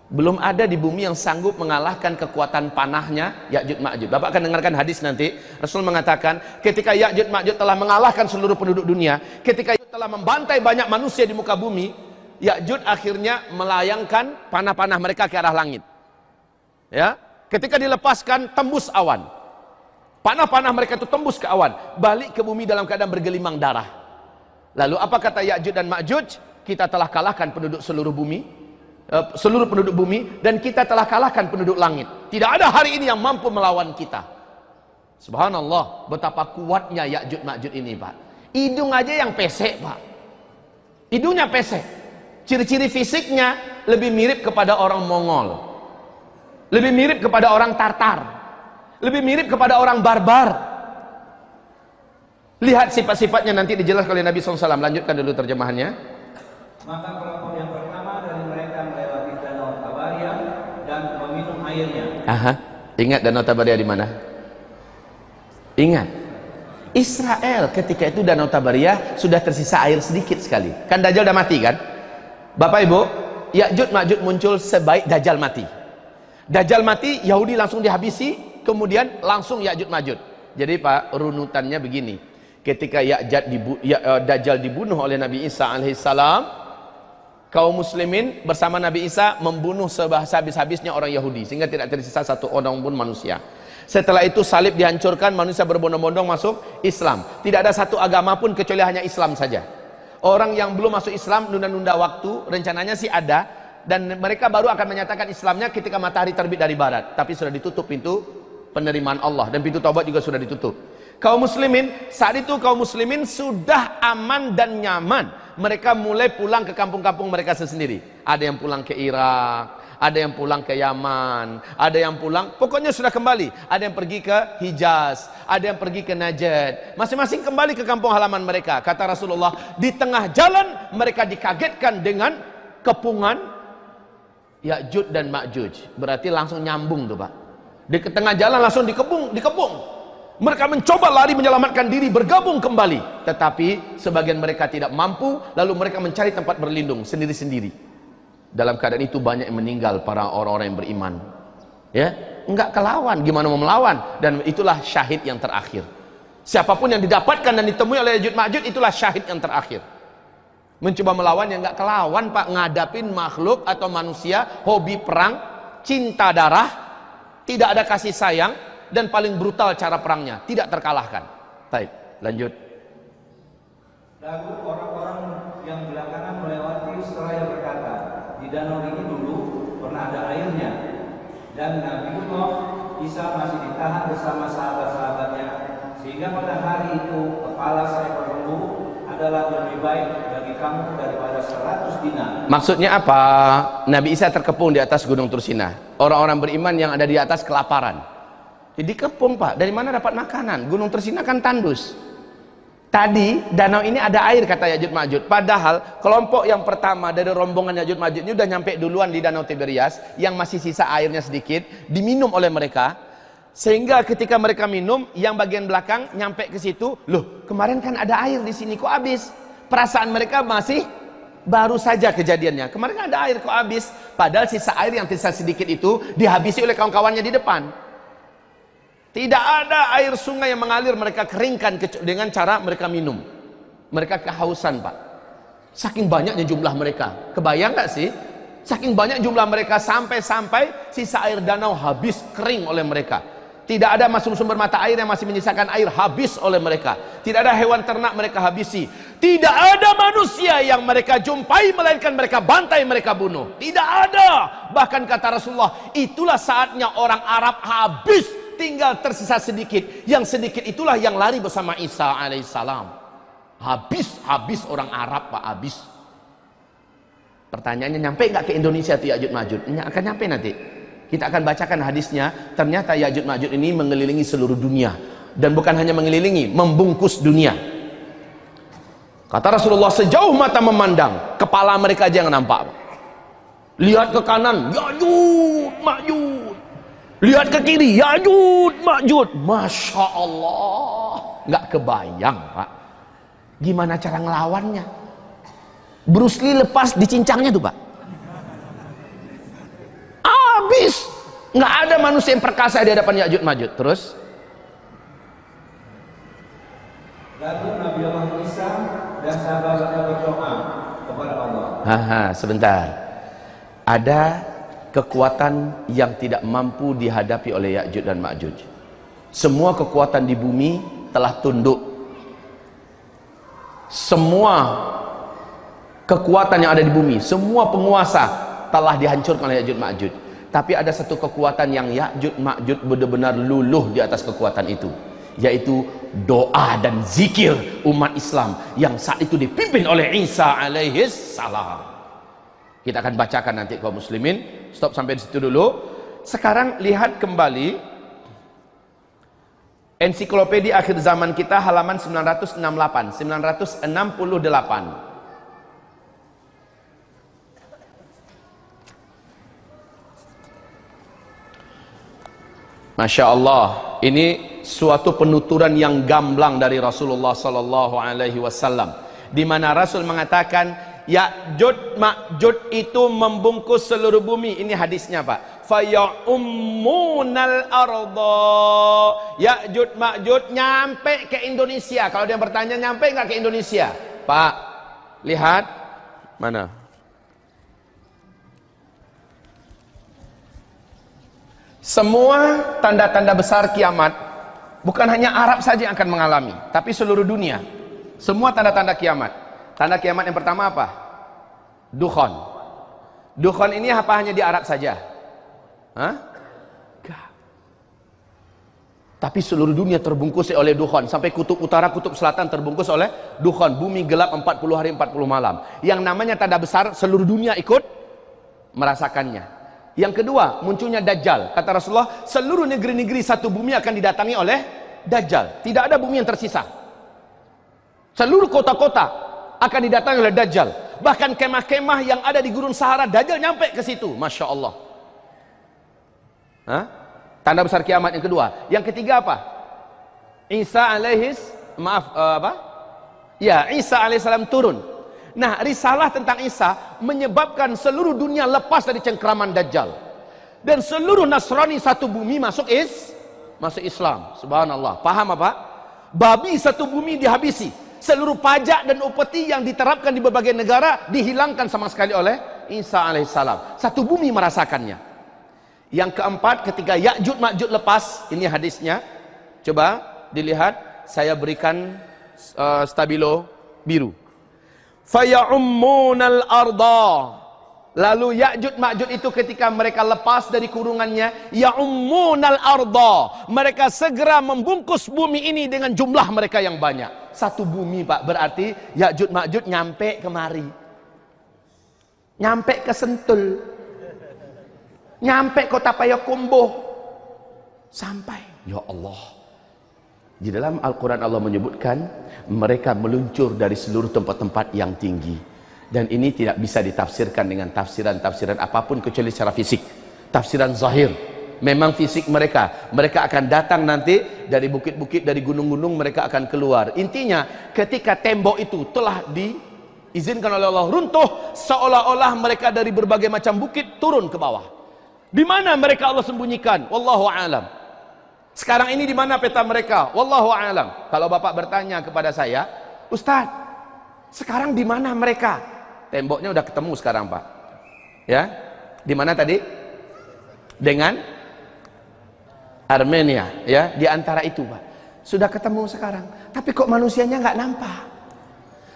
Belum ada di bumi yang sanggup mengalahkan kekuatan panahnya Ya'juj Ma'juj. Bapak akan dengarkan hadis nanti. Rasul mengatakan, ketika Ya'juj Ma'juj telah mengalahkan seluruh penduduk dunia, ketika Ya'juj telah membantai banyak manusia di muka bumi, Ya'juj akhirnya melayangkan panah-panah mereka ke arah langit. Ya, ketika dilepaskan tembus awan. Panah-panah mereka itu tembus ke awan, balik ke bumi dalam keadaan bergelimang darah. Lalu apa kata Ya'juj dan Ma'juj? Kita telah kalahkan penduduk seluruh bumi, seluruh penduduk bumi dan kita telah kalahkan penduduk langit. Tidak ada hari ini yang mampu melawan kita. Subhanallah, betapa kuatnya Ya'juj Ma'juj ini, Pak. Hidung aja yang pesek, Pak. Hidungnya pesek. Ciri-ciri fisiknya lebih mirip kepada orang Mongol. Lebih mirip kepada orang Tartar lebih mirip kepada orang barbar lihat sifat-sifatnya nanti dijelaskan oleh Nabi SAW lanjutkan dulu terjemahannya maka kelompok yang pertama dari mereka melewati danau Tabaria dan meminum airnya Aha. ingat danau Tabaria di mana? ingat Israel ketika itu danau Tabaria sudah tersisa air sedikit sekali kan Dajjal udah mati kan Bapak Ibu Ya'jud Ma'jud muncul sebaik Dajjal mati Dajjal mati Yahudi langsung dihabisi kemudian langsung Ya'jud Ma'jud. Jadi Pak, runutannya begini. Ketika Ya'jud dibu ya, uh, Dajjal dibunuh oleh Nabi Isa alaihissalam, kaum muslimin bersama Nabi Isa membunuh sebahasa habis-habisnya orang Yahudi sehingga tidak tersisa satu orang pun manusia. Setelah itu salib dihancurkan, manusia berbondong-bondong masuk Islam. Tidak ada satu agama pun kecuali hanya Islam saja. Orang yang belum masuk Islam nunda-nunda waktu, rencananya sih ada dan mereka baru akan menyatakan Islamnya ketika matahari terbit dari barat, tapi sudah ditutup pintu penerimaan Allah dan pintu taubat juga sudah ditutup. Kaum muslimin, saat itu kaum muslimin sudah aman dan nyaman. Mereka mulai pulang ke kampung-kampung mereka sendiri. Ada yang pulang ke Irak, ada yang pulang ke Yaman, ada yang pulang, pokoknya sudah kembali. Ada yang pergi ke Hijaz, ada yang pergi ke Najd. Masing-masing kembali ke kampung halaman mereka. Kata Rasulullah, di tengah jalan mereka dikagetkan dengan kepungan Ya'juj dan Ma'juj. Berarti langsung nyambung tuh, Pak. Di tengah jalan langsung dikepung, dikepung. Mereka mencoba lari menyelamatkan diri, bergabung kembali. Tetapi sebagian mereka tidak mampu, lalu mereka mencari tempat berlindung sendiri-sendiri. Dalam keadaan itu banyak yang meninggal para orang-orang yang beriman. Ya, enggak kelawan, gimana mau melawan? Dan itulah syahid yang terakhir. Siapa pun yang didapatkan dan ditemui oleh Yajud Ma'jud itulah syahid yang terakhir. Mencoba melawan yang enggak kelawan Pak, ngadapin makhluk atau manusia hobi perang, cinta darah, tidak ada kasih sayang dan paling brutal cara perangnya, tidak terkalahkan. Baik, lanjut. Lalu orang-orang yang belakangan melewati Israel berkata, di danau ini dulu pernah ada airnya dan Nabi Nuh Isa masih ditahan bersama sahabat-sahabatnya sehingga pada hari itu kepala seekor lembu adalah lebih baik bagi kamu daripada 100 dinar. Maksudnya apa? Nabi Isa terkepung di atas gunung Tursina orang-orang beriman yang ada di atas kelaparan. Jadi kepung pak, dari mana dapat makanan? Gunung Tersina kan tandus. Tadi danau ini ada air kata Yajud Majud. Padahal kelompok yang pertama dari rombongan Yajud Majud ini udah nyampe duluan di danau Tiberias yang masih sisa airnya sedikit diminum oleh mereka. Sehingga ketika mereka minum, yang bagian belakang nyampe ke situ, loh kemarin kan ada air di sini kok habis? Perasaan mereka masih baru saja kejadiannya. Kemarin ada air kok habis. Padahal sisa air yang tersisa sedikit itu dihabisi oleh kawan-kawannya di depan. Tidak ada air sungai yang mengalir mereka keringkan dengan cara mereka minum. Mereka kehausan pak. Saking banyaknya jumlah mereka. Kebayang gak sih? Saking banyak jumlah mereka sampai-sampai sisa air danau habis kering oleh mereka. Tidak ada masuk sumber mata air yang masih menyisakan air habis oleh mereka. Tidak ada hewan ternak mereka habisi. Tidak ada manusia yang mereka jumpai melainkan mereka bantai mereka bunuh. Tidak ada. Bahkan kata Rasulullah, itulah saatnya orang Arab habis tinggal tersisa sedikit. Yang sedikit itulah yang lari bersama Isa alaihissalam. Habis, habis orang Arab Pak, habis. Pertanyaannya nyampe nggak ke Indonesia tuh Yajud Majud? Akan nyampe nanti. Kita akan bacakan hadisnya. Ternyata Yajud Majud ini mengelilingi seluruh dunia. Dan bukan hanya mengelilingi, membungkus dunia. Kata Rasulullah sejauh mata memandang, kepala mereka aja yang nampak. Lihat ke kanan, Yajud Majud. Lihat ke kiri, Yajud Majud. Masya Allah. Nggak kebayang Pak. Gimana cara ngelawannya? Bruce Lee lepas dicincangnya tuh pak. Habis. Nggak ada manusia yang perkasa di hadapan Ya'jud Ma'jud. Terus? Lalu Nabi Allah Isa dan sahabatnya berdoa kepada Allah. Haha, sebentar. Ada kekuatan yang tidak mampu dihadapi oleh Ya'jud dan Ma'jud. Semua kekuatan di bumi telah tunduk. Semua kekuatan yang ada di bumi, semua penguasa telah dihancurkan oleh Ya'jud Ma'jud. Tapi ada satu kekuatan yang Ya'jud Ma'jud benar-benar luluh di atas kekuatan itu, yaitu doa dan zikir umat Islam yang saat itu dipimpin oleh Isa alaihi salam. Kita akan bacakan nanti kaum muslimin. Stop sampai di situ dulu. Sekarang lihat kembali Ensiklopedia akhir zaman kita halaman 968, 968. Masya Allah, ini suatu penuturan yang gamblang dari Rasulullah Sallallahu Alaihi Wasallam, di mana Rasul mengatakan, Ya'jud Ma'jud itu membungkus seluruh bumi. Ini hadisnya Pak. Faya'ummunal arda. Ya'jud Ma'jud nyampe ke Indonesia. Kalau dia bertanya nyampe nggak ke Indonesia? Pak, lihat mana? Semua tanda-tanda besar kiamat bukan hanya Arab saja yang akan mengalami, tapi seluruh dunia. Semua tanda-tanda kiamat. Tanda kiamat yang pertama apa? Dukhon. Dukhon ini apa hanya di Arab saja? Hah? Tapi seluruh dunia terbungkus oleh dukhon. Sampai kutub utara, kutub selatan terbungkus oleh dukhon. Bumi gelap 40 hari 40 malam. Yang namanya tanda besar seluruh dunia ikut merasakannya. Yang kedua, munculnya Dajjal. Kata Rasulullah, seluruh negeri-negeri satu bumi akan didatangi oleh Dajjal. Tidak ada bumi yang tersisa. Seluruh kota-kota akan didatangi oleh Dajjal. Bahkan kemah-kemah yang ada di gurun Sahara, Dajjal nyampe ke situ. Masya Allah. Hah? Tanda besar kiamat yang kedua. Yang ketiga apa? Isa alaihis, maaf, uh, apa? Ya, Isa alaihissalam turun Nah, risalah tentang Isa menyebabkan seluruh dunia lepas dari cengkraman Dajjal. Dan seluruh Nasrani satu bumi masuk is masuk Islam. Subhanallah. Paham apa? Babi satu bumi dihabisi. Seluruh pajak dan upeti yang diterapkan di berbagai negara dihilangkan sama sekali oleh Isa alaihissalam. Satu bumi merasakannya. Yang keempat ketika Ya'jud Ma'jud lepas, ini hadisnya. Coba dilihat, saya berikan uh, stabilo biru faya'ummunal arda Lalu Ya'jud Ma'jud itu ketika mereka lepas dari kurungannya, ya'ummunal arda. Mereka segera membungkus bumi ini dengan jumlah mereka yang banyak. Satu bumi, Pak. Berarti Ya'jud Ma'jud nyampe kemari. Nyampe ke Sentul. Nyampe kota Payakumbuh. Sampai. Ya Allah. Di dalam Al-Quran Allah menyebutkan mereka meluncur dari seluruh tempat-tempat yang tinggi. Dan ini tidak bisa ditafsirkan dengan tafsiran-tafsiran apa pun kecuali secara fisik. Tafsiran zahir. Memang fisik mereka. Mereka akan datang nanti dari bukit-bukit, dari gunung-gunung mereka akan keluar. Intinya ketika tembok itu telah diizinkan oleh Allah runtuh. Seolah-olah mereka dari berbagai macam bukit turun ke bawah. Di mana mereka Allah sembunyikan? Wallahu a'lam. Sekarang ini di mana peta mereka? Wallahu a'lam. Kalau Bapak bertanya kepada saya, Ustadz, sekarang di mana mereka? Temboknya udah ketemu sekarang, Pak. Ya. Di mana tadi? Dengan Armenia, ya, di antara itu, Pak. Sudah ketemu sekarang. Tapi kok manusianya nggak nampak?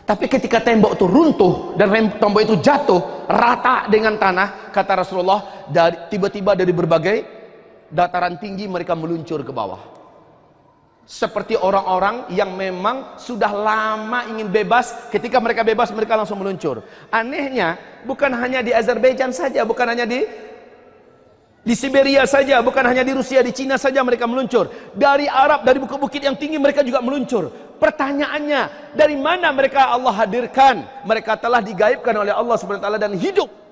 Tapi ketika tembok itu runtuh dan tembok itu jatuh rata dengan tanah, kata Rasulullah, dari tiba-tiba dari berbagai dataran tinggi mereka meluncur ke bawah. Seperti orang-orang yang memang sudah lama ingin bebas, ketika mereka bebas mereka langsung meluncur. Anehnya, bukan hanya di Azerbaijan saja, bukan hanya di di Siberia saja, bukan hanya di Rusia, di Cina saja mereka meluncur. Dari Arab, dari bukit-bukit yang tinggi mereka juga meluncur. Pertanyaannya, dari mana mereka Allah hadirkan? Mereka telah digaibkan oleh Allah SWT dan hidup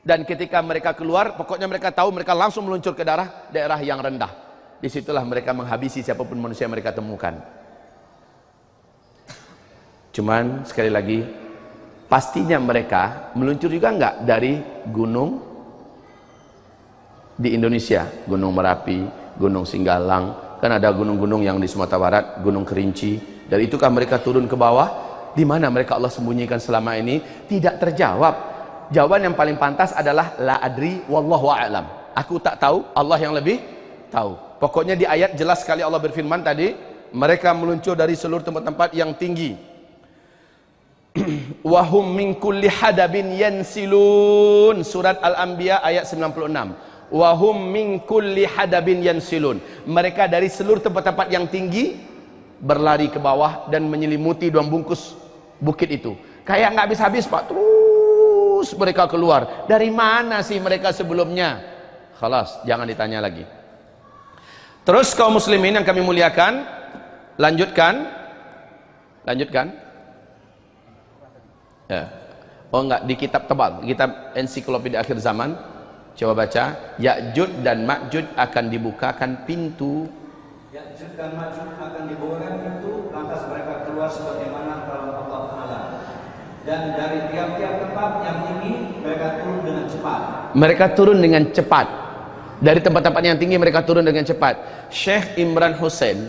dan ketika mereka keluar, pokoknya mereka tahu mereka langsung meluncur ke daerah daerah yang rendah. Di situlah mereka menghabisi siapa pun manusia yang mereka temukan. Cuman sekali lagi pastinya mereka meluncur juga enggak dari gunung di Indonesia, Gunung Merapi, Gunung Singgalang, kan ada gunung-gunung yang di Sumatera Barat, Gunung Kerinci. Dari itukah mereka turun ke bawah? Di mana mereka Allah sembunyikan selama ini? Tidak terjawab. Jawaban yang paling pantas adalah la adri wallahu a'lam. Aku tak tahu, Allah yang lebih tahu. Pokoknya di ayat jelas sekali Allah berfirman tadi, mereka meluncur dari seluruh tempat-tempat yang tinggi. Wahum min kulli hadabin yansilun. Surat Al-Anbiya ayat 96 wahum min kulli hadabin yansilun. Mereka dari seluruh tempat-tempat yang tinggi berlari ke bawah dan menyelimuti dua bungkus bukit itu. Kayak nggak habis-habis pak. Terus mereka keluar. Dari mana sih mereka sebelumnya? Khalas jangan ditanya lagi. Terus kaum muslimin yang kami muliakan lanjutkan. Lanjutkan. Ya. Oh enggak di kitab tebal kitab ensiklopedia akhir zaman Coba baca, Ya'jud dan Ma'jud akan dibukakan pintu. Ya'jud dan Ma'jud akan dibukakan pintu, lantas mereka keluar sebagaimana kalau Allah Taala. Dan dari tiap-tiap tempat yang tinggi mereka turun dengan cepat. Mereka turun dengan cepat. Dari tempat-tempat yang tinggi mereka turun dengan cepat. Syekh Imran Hussein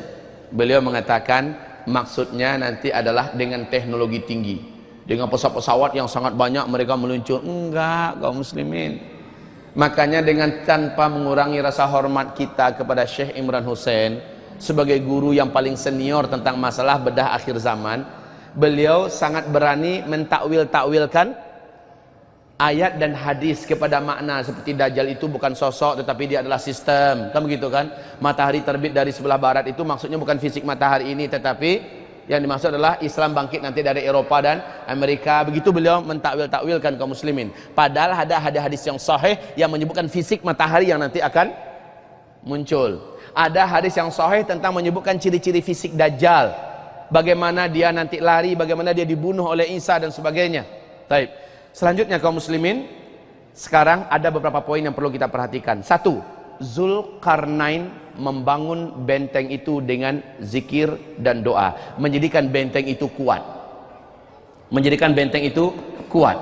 beliau mengatakan maksudnya nanti adalah dengan teknologi tinggi. Dengan pesawat-pesawat yang sangat banyak mereka meluncur. Enggak, kaum muslimin. Makanya dengan tanpa mengurangi rasa hormat kita kepada Syekh Imran Hussein sebagai guru yang paling senior tentang masalah bedah akhir zaman, beliau sangat berani mentakwil-takwilkan ayat dan hadis kepada makna seperti Dajjal itu bukan sosok tetapi dia adalah sistem. Kan begitu kan? Matahari terbit dari sebelah barat itu maksudnya bukan fisik matahari ini tetapi yang dimaksud adalah Islam bangkit nanti dari Eropa dan Amerika. Begitu beliau mentakwil-takwilkan kaum muslimin. Padahal ada hadis-hadis yang sahih yang menyebutkan fisik matahari yang nanti akan muncul. Ada hadis yang sahih tentang menyebutkan ciri-ciri fisik Dajjal. Bagaimana dia nanti lari bagaimana dia dibunuh oleh Isa dan sebagainya. Taib. selanjutnya kaum muslimin sekarang ada beberapa poin yang perlu kita perhatikan. Satu Zulkarnain membangun benteng itu dengan zikir dan doa. Menjadikan benteng itu kuat. Menjadikan benteng itu kuat.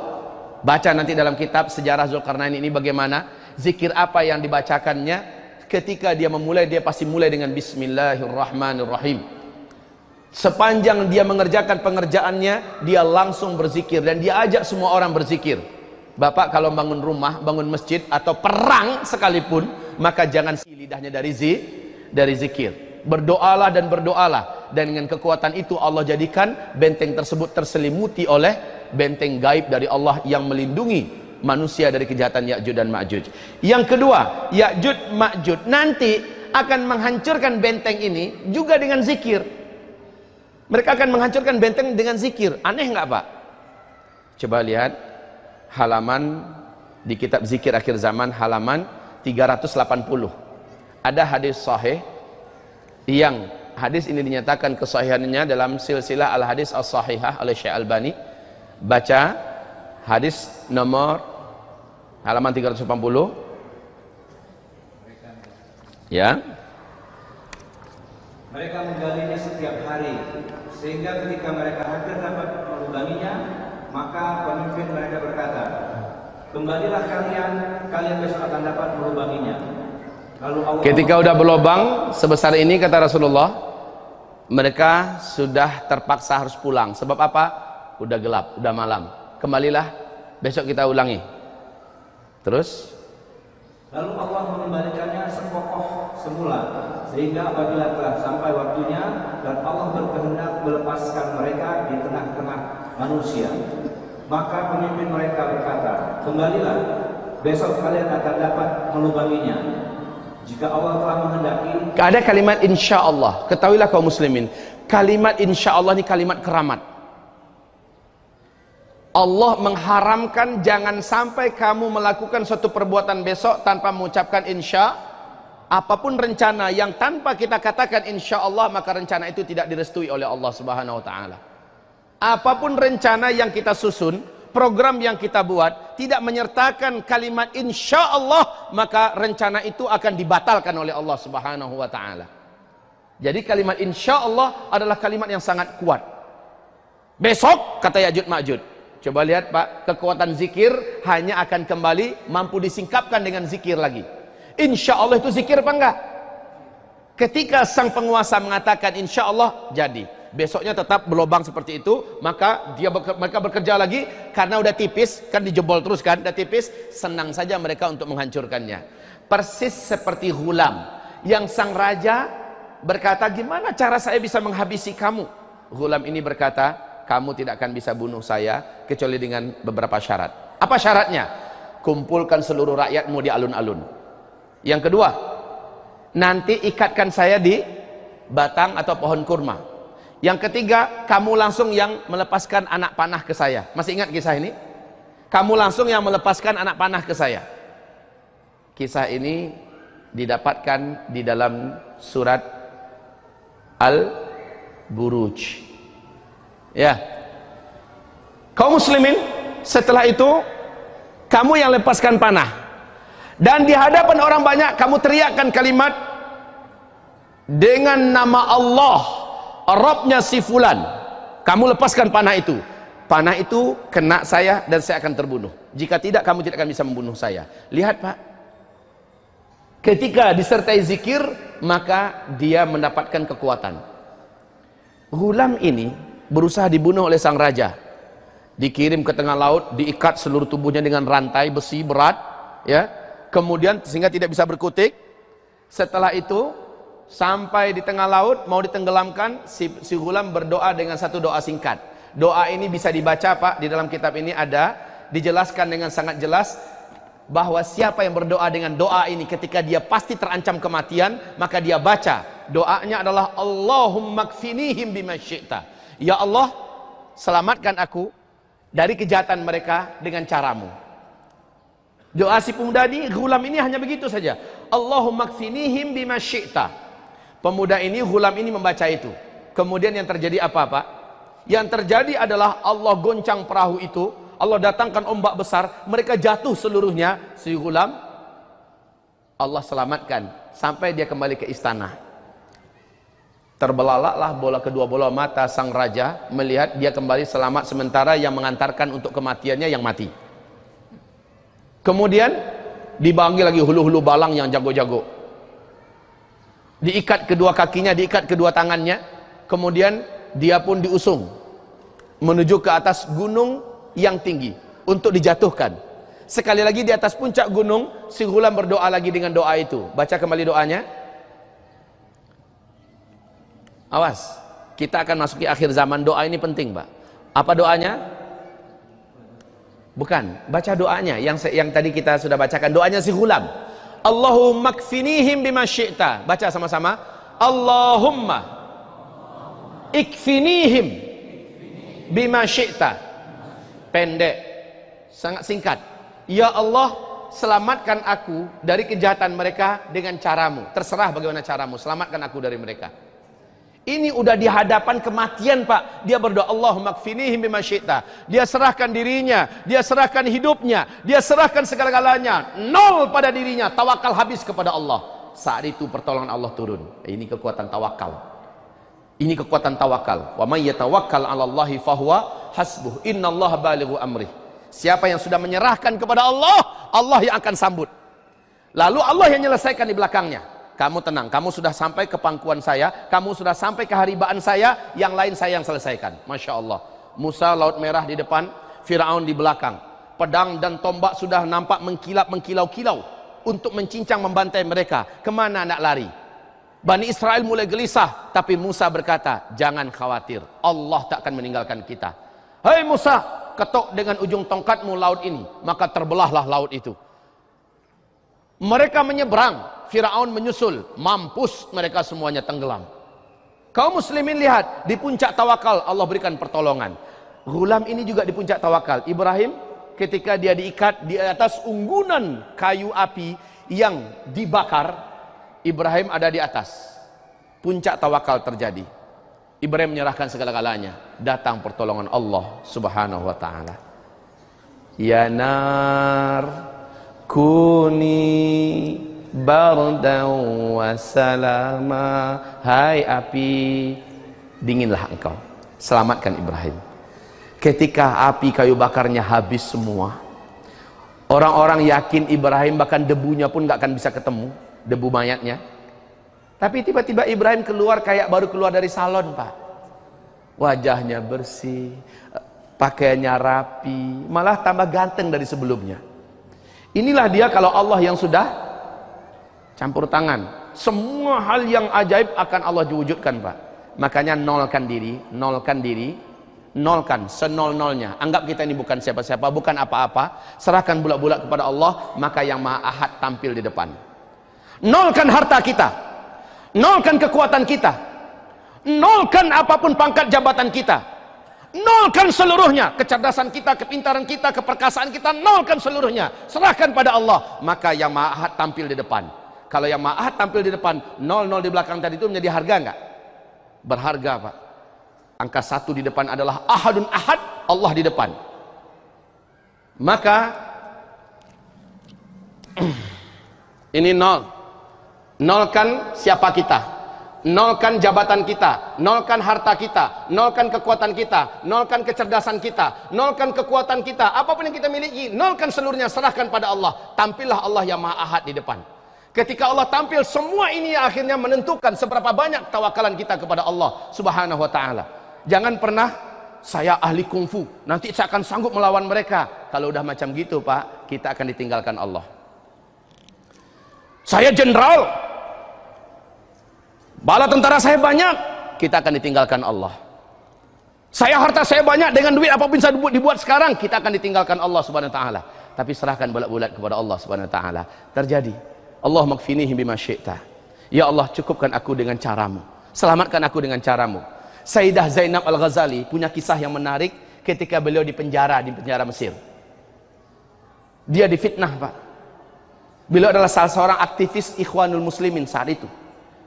Baca nanti dalam kitab sejarah Zulkarnain ini bagaimana zikir apa yang dibacakannya. Ketika dia memulai dia pasti mulai dengan bismillahirrahmanirrahim. Sepanjang dia mengerjakan pengerjaannya dia langsung berzikir dan dia ajak semua orang berzikir. Bapak kalau bangun rumah, bangun masjid atau perang sekalipun, maka jangan si lidahnya dari zi, dari zikir. Berdoalah dan berdoalah dan dengan kekuatan itu Allah jadikan benteng tersebut terselimuti oleh benteng gaib dari Allah yang melindungi manusia dari kejahatan Ya'juj dan Ma'juj. Yang kedua, Ya'juj Ma'juj nanti akan menghancurkan benteng ini juga dengan zikir. Mereka akan menghancurkan benteng dengan zikir. Aneh nggak Pak? Coba lihat halaman di kitab zikir akhir zaman halaman 380 ada hadis sahih yang hadis ini dinyatakan kesahihannya dalam silsilah al hadis as sahihah oleh Syekh Albani. Baca hadis nomor halaman 380 ya. Mereka menggalinya setiap hari sehingga ketika mereka hampir dapat melubanginya maka pemimpin mereka berkata, kembalilah kalian, kalian besok akan dapat melubanginya. Lalu Allah Ketika udah berlobang sebesar ini kata Rasulullah, mereka sudah terpaksa harus pulang. Sebab apa? Udah gelap, udah malam. Kembalilah, besok kita ulangi. Terus? Lalu Allah mengembalikannya sekokoh semula sehingga apabila telah sampai waktunya dan Allah berkehendak melepaskan mereka di tengah-tengah manusia maka pemimpin mereka berkata kembalilah. Besok kalian akan dapat melubanginya. Jika Allah telah menghendaki ada kalimat insya Allah ketahuilah kaum muslimin kalimat insya Allah ini kalimat keramat. Allah mengharamkan jangan sampai kamu melakukan suatu perbuatan besok tanpa mengucapkan insya. Apa pun rencana yang tanpa kita katakan insya Allah maka rencana itu tidak direstui oleh Allah subhanahu wa ta'ala apa pun rencana yang kita susun program yang kita buat tidak menyertakan kalimat insya Allah maka rencana itu akan dibatalkan oleh Allah subhanahu wa ta'ala jadi kalimat insya Allah adalah kalimat yang sangat kuat Besok kata Yajud Majud. Coba lihat Pak, kekuatan zikir hanya akan kembali mampu disingkapkan dengan zikir lagi. Insya Allah itu zikir apa enggak? Ketika sang penguasa mengatakan insya Allah jadi. Besoknya tetap berlobang seperti itu, maka dia mereka bekerja lagi karena udah tipis, kan dijebol terus kan, udah tipis, senang saja mereka untuk menghancurkannya. Persis seperti hulam yang sang raja berkata, "Gimana cara saya bisa menghabisi kamu?" Hulam ini berkata, "Kamu tidak akan bisa bunuh saya kecuali dengan beberapa syarat." Apa syaratnya? Kumpulkan seluruh rakyatmu di alun-alun. Yang kedua, nanti ikatkan saya di batang atau pohon kurma. Yang ketiga, kamu langsung yang melepaskan anak panah ke saya. Masih ingat kisah ini? Kamu langsung yang melepaskan anak panah ke saya. Kisah ini didapatkan di dalam surat Al-Buruj. Ya. Kaum muslimin, setelah itu kamu yang lepaskan panah. Dan di hadapan orang banyak kamu teriakkan kalimat dengan nama Allah Rabbnya si fulan. Kamu lepaskan panah itu. Panah itu kena saya dan saya akan terbunuh. Jika tidak kamu tidak akan bisa membunuh saya. Lihat pak. Ketika disertai zikir maka dia mendapatkan kekuatan. Gulam ini berusaha dibunuh oleh sang raja. Dikirim ke tengah laut diikat seluruh tubuhnya dengan rantai besi berat ya. Kemudian sehingga tidak bisa berkutik. Setelah itu sampai di tengah laut mau ditenggelamkan si, si Gulam berdoa dengan satu doa singkat. Doa ini bisa dibaca Pak di dalam kitab ini ada dijelaskan dengan sangat jelas bahwa siapa yang berdoa dengan doa ini ketika dia pasti terancam kematian maka dia baca doanya adalah Allahumma kfinihim bima syi'ta. Ya Allah selamatkan aku dari kejahatan mereka dengan caramu. Doa si pemuda ini gulam ini hanya begitu saja. Allahumma kfinihim bima syi'ta Pemuda ini, hulam ini membaca itu. Kemudian yang terjadi apa Pak? Yang terjadi adalah Allah goncang perahu itu. Allah datangkan ombak besar. Mereka jatuh seluruhnya. Si hulam, Allah selamatkan. Sampai dia kembali ke istana. Terbelalaklah bola kedua bola mata sang raja. Melihat dia kembali selamat. Sementara yang mengantarkan untuk kematiannya yang mati. Kemudian dibanggi lagi hulu-hulu balang yang jago-jago diikat kedua kakinya, diikat kedua tangannya, kemudian dia pun diusung menuju ke atas gunung yang tinggi untuk dijatuhkan. Sekali lagi di atas puncak gunung, si Ghulam berdoa lagi dengan doa itu. Baca kembali doanya. Awas, kita akan masuki akhir zaman. Doa ini penting, Pak. Apa doanya? Bukan, baca doanya yang yang tadi kita sudah bacakan. Doanya si Ghulam. Allahumma kfinihim bima syi'ta. Baca sama-sama. Allahumma ikfinihim bima syi'ta. Pendek. Sangat singkat. Ya Allah, selamatkan aku dari kejahatan mereka dengan caramu. Terserah bagaimana caramu, selamatkan aku dari mereka. Ini udah di hadapan kematian Pak. Dia berdoa Allahumma kfinihim bima. Dia serahkan dirinya, dia serahkan hidupnya, dia serahkan segala-galanya. Nol pada dirinya, tawakal habis kepada Allah. Saat itu pertolongan Allah turun. Ini kekuatan tawakal. Ini kekuatan tawakal. Wa may yatawakkal 'ala Allahi fahuwa hasbuh. Innallaha balighu amri. Siapa yang sudah menyerahkan kepada Allah, Allah yang akan sambut. Lalu Allah yang menyelesaikan di belakangnya kamu tenang, kamu sudah sampai ke pangkuan saya, kamu sudah sampai ke haribaan saya, yang lain saya yang selesaikan. Masya Allah. Musa laut merah di depan, Fir'aun di belakang. Pedang dan tombak sudah nampak mengkilap mengkilau-kilau untuk mencincang membantai mereka. Ke mana nak lari? Bani Israel mulai gelisah, tapi Musa berkata, jangan khawatir, Allah tak akan meninggalkan kita. Hei Musa, ketuk dengan ujung tongkatmu laut ini, maka terbelahlah laut itu. Mereka menyeberang, Firaun menyusul, mampus mereka semuanya tenggelam. Kaum muslimin lihat, di puncak tawakal Allah berikan pertolongan. Gulam ini juga di puncak tawakal. Ibrahim ketika dia diikat di atas unggunan kayu api yang dibakar, Ibrahim ada di atas. Puncak tawakal terjadi. Ibrahim menyerahkan segala-galanya. Datang pertolongan Allah Subhanahu wa taala. Ya nar kuni bardan wa salama. Hai api dinginlah engkau. Selamatkan Ibrahim. Ketika api kayu bakarnya habis semua orang-orang yakin Ibrahim bahkan debunya pun gak akan bisa ketemu debu mayatnya. Tapi tiba-tiba Ibrahim keluar kayak baru keluar dari salon pak. Wajahnya bersih pakaiannya rapi malah tambah ganteng dari sebelumnya. Inilah dia kalau Allah yang sudah campur tangan. Semua hal yang ajaib akan Allah wujudkan pak. Makanya nolkan diri nolkan diri nolkan senol-nolnya. Anggap kita ini bukan siapa-siapa bukan apa-apa. Serahkan bulat-bulat kepada Allah maka yang maha ahad tampil di depan. Nolkan harta kita. Nolkan kekuatan kita. Nolkan apa pun pangkat jabatan kita. Nolkan seluruhnya. Kecerdasan kita, kepintaran kita, keperkasaan kita nolkan seluruhnya. Serahkan pada Allah maka yang maha ahad tampil di depan kalau yang maha ahad tampil di depan nol nol di belakang tadi itu menjadi harga enggak berharga pak. Angka satu di depan adalah ahadun ahad Allah di depan. Maka ini nol. Nolkan siapa kita? Nolkan jabatan kita. Nolkan harta kita. Nolkan kekuatan kita. Nolkan kecerdasan kita. Nolkan kekuatan kita. Apa pun yang kita miliki nolkan seluruhnya serahkan pada Allah. Tampillah Allah yang maha ahad di depan Ketika Allah tampil semua ini akhirnya menentukan seberapa banyak tawakalan kita kepada Allah Subhanahu wa taala. Jangan pernah saya ahli kungfu, nanti saya akan sanggup melawan mereka. Kalau udah macam gitu, Pak, kita akan ditinggalkan Allah. Saya jenderal. Bala tentara saya banyak, kita akan ditinggalkan Allah. Saya harta saya banyak dengan duit apa pun saya dibuat, sekarang, kita akan ditinggalkan Allah Subhanahu wa taala. Tapi serahkan bulat-bulat kepada Allah Subhanahu wa taala. Terjadi. Allah makfinihi bima syi'ta. Ya Allah, cukupkan aku dengan caramu. Selamatkan aku dengan caramu. Sayyidah Zainab Al-Ghazali punya kisah yang menarik ketika beliau di penjara di penjara Mesir. Dia difitnah, Pak. Beliau adalah salah seorang aktivis Ikhwanul Muslimin saat itu.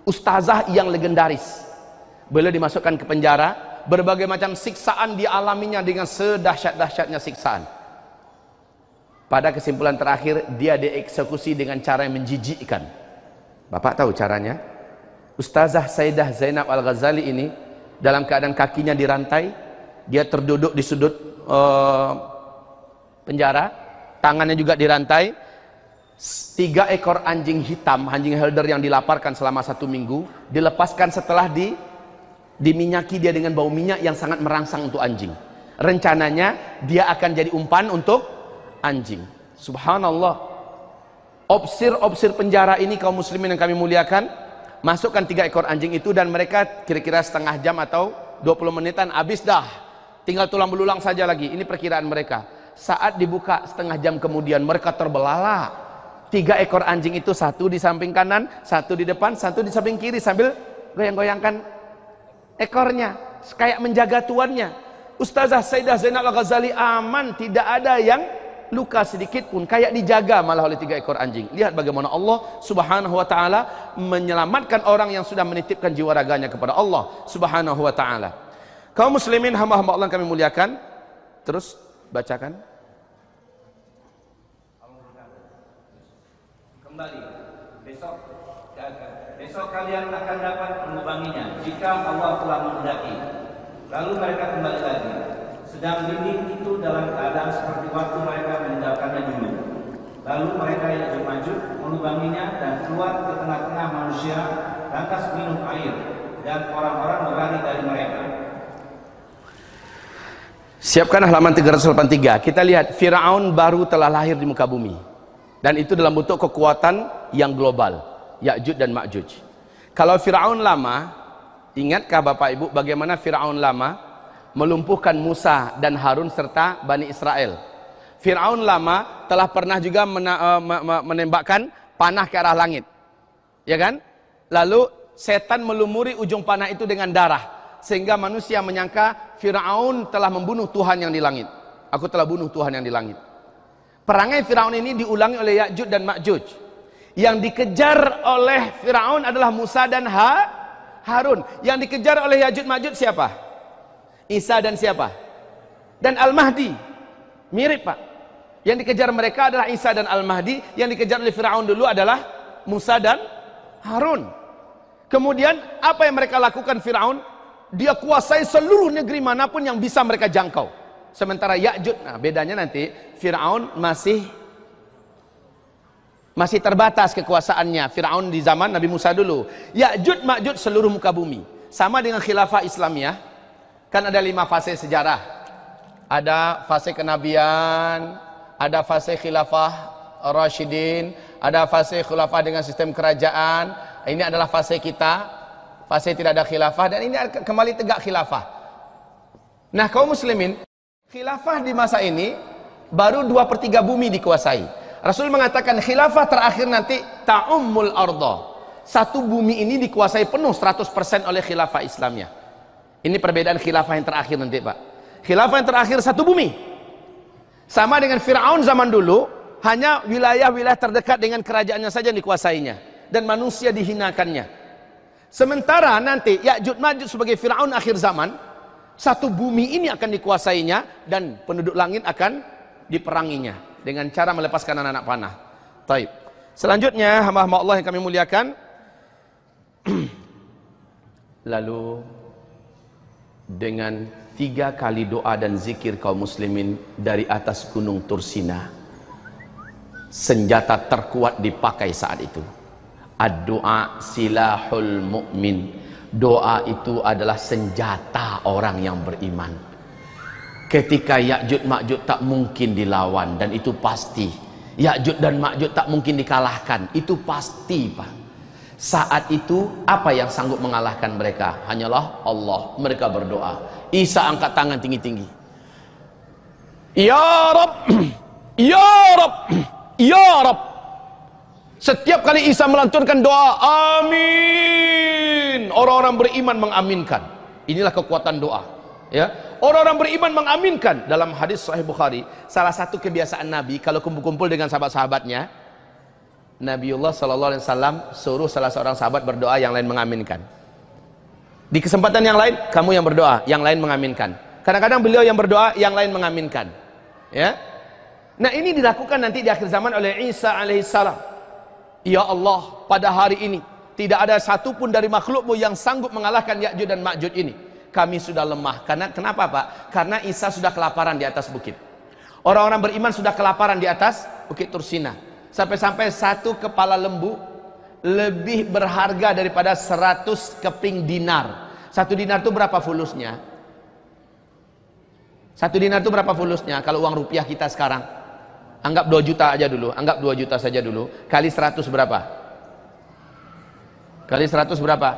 Ustazah yang legendaris. Beliau dimasukkan ke penjara, berbagai macam siksaan dialaminya dengan sedahsyat-dahsyatnya siksaan. Pada kesimpulan terakhir, dia dieksekusi dengan cara yang menjijikkan. Bapak tahu caranya? Ustazah Sayyidah Zainab Al-Ghazali ini dalam keadaan kakinya dirantai dia terduduk di sudut uh, penjara tangannya juga dirantai tiga ekor anjing hitam anjing helder yang dilaparkan selama satu minggu dilepaskan setelah di diminyaki dia dengan bau minyak yang sangat merangsang untuk anjing rencananya dia akan jadi umpan untuk anjing. Subhanallah. Opsir-opsir penjara ini kaum muslimin yang kami muliakan masukkan tiga ekor anjing itu dan mereka kira-kira setengah jam atau 20 menitan habis dah. Tinggal tulang belulang saja lagi. Ini perkiraan mereka. Saat dibuka setengah jam kemudian mereka terbelalak tiga ekor anjing itu satu di samping kanan satu di depan satu di samping kiri sambil goyang-goyangkan ekornya. Kayak menjaga tuannya. Ustazah Sayyidah Zainal Ghazali aman tidak ada yang luka sedikit pun kayak dijaga malah oleh tiga ekor anjing. Lihat bagaimana Allah subhanahu wa ta'ala menyelamatkan orang yang sudah menitipkan jiwa raganya kepada Allah subhanahu wa ta'ala. Kaum muslimin hamba-hamba Allah kami muliakan terus bacakan. Kembali. Besok besok kalian akan dapat menubanginya jika Allah telah menghendaki. Lalu mereka kembali lagi sedang dinding itu dalam keadaan seperti waktu mereka meninggalkannya dulu. Lalu mereka yang maju melubanginya dan keluar ke tengah-tengah manusia lantas minum air dan orang-orang berlari dari mereka. Siapkan halaman 383. Kita lihat Firaun baru telah lahir di muka bumi. Dan itu dalam bentuk kekuatan yang global, Ya'juj dan Ma'juj. Kalau Firaun lama, ingatkah Bapak Ibu bagaimana Firaun lama melumpuhkan Musa dan Harun serta Bani Israel. Fir'aun lama telah pernah juga eh, menembakkan panah ke arah langit. Ya kan? Lalu setan melumuri ujung panah itu dengan darah. Sehingga manusia menyangka Fir'aun telah membunuh Tuhan yang di langit. Aku telah bunuh Tuhan yang di langit. Perangai Fir'aun ini diulangi oleh Ya'juj dan Ma'juj. Yang dikejar oleh Fir'aun adalah Musa dan ha Harun. Yang dikejar oleh Ya'juj Ma'juj siapa? Isa dan siapa? Dan Al-Mahdi. Mirip Pak. Yang dikejar mereka adalah Isa dan Al-Mahdi. Yang dikejar oleh Fir'aun dulu adalah Musa dan Harun. Kemudian apa yang mereka lakukan Fir'aun? Dia kuasai seluruh negeri mana pun yang bisa mereka jangkau. Sementara Ya'jud, nah bedanya nanti Fir'aun masih masih terbatas kekuasaannya. Fir'aun di zaman Nabi Musa dulu. Ya'jud Ma'jud seluruh muka bumi. Sama dengan khilafah Islamiyah. Kan ada lima fase sejarah. Ada fase kenabian, ada fase khilafah Rashidin, ada fase khilafah dengan sistem kerajaan. Ini adalah fase kita, fase tidak ada khilafah dan ini kembali tegak khilafah. Nah kaum muslimin, khilafah di masa ini baru dua per tiga bumi dikuasai. Rasul mengatakan khilafah terakhir nanti ta'ummul arda. Satu bumi ini dikuasai penuh 100% oleh khilafah Islamnya. Ini perbedaan khilafah yang terakhir nanti Pak. Khilafah yang terakhir satu bumi. Sama dengan Fir'aun zaman dulu, hanya wilayah-wilayah terdekat dengan kerajaannya saja yang dikuasainya. Dan manusia dihinakannya. Sementara nanti Ya'jud Ma'jud sebagai Fir'aun akhir zaman, satu bumi ini akan dikuasainya dan penduduk langit akan diperanginya dengan cara melepaskan anak-anak panah. Taib. Selanjutnya hamba-hamba Allah yang kami muliakan lalu dengan tiga kali doa dan zikir kaum muslimin dari atas gunung Tursina. Senjata terkuat dipakai saat itu. Ad-doa silahul mu'min. Doa itu adalah senjata orang yang beriman. Ketika Ya'jud Ma'jud tak mungkin dilawan dan itu pasti. Ya'jud dan Ma'jud tak mungkin dikalahkan itu pasti Pak saat itu apa yang sanggup mengalahkan mereka? Hanyalah Allah. Mereka berdoa. Isa angkat tangan tinggi-tinggi. Ya Rab Ya Rab Ya Rab setiap kali Isa melanturkan doa Amin. Orang-orang beriman mengaminkan. Inilah kekuatan doa ya. Orang-orang beriman mengaminkan. Dalam hadis sahih Bukhari salah satu kebiasaan Nabi kalau kumpul-kumpul dengan sahabat-sahabatnya Nabiullah Shallallahu Alaihi Wasallam suruh salah seorang sahabat berdoa yang lain mengaminkan di kesempatan yang lain kamu yang berdoa yang lain mengaminkan kadang-kadang beliau yang berdoa yang lain mengaminkan ya nah ini dilakukan nanti di akhir zaman oleh Isa alaihissalam ya Allah pada hari ini tidak ada satupun dari makhlukmu yang sanggup mengalahkan Ya'juj dan Ma'juj ini. Kami sudah lemah. Karena kenapa Pak? Karena Isa sudah kelaparan di atas bukit. Orang-orang beriman sudah kelaparan di atas bukit Tursina. Sampai-sampai satu kepala lembu lebih berharga daripada seratus keping dinar. Satu dinar itu berapa fulusnya? Satu dinar itu berapa fulusnya? Kalau uang rupiah kita sekarang. Anggap 2 juta aja dulu. Anggap 2 juta saja dulu. Kali 100 berapa? Kali 100 berapa?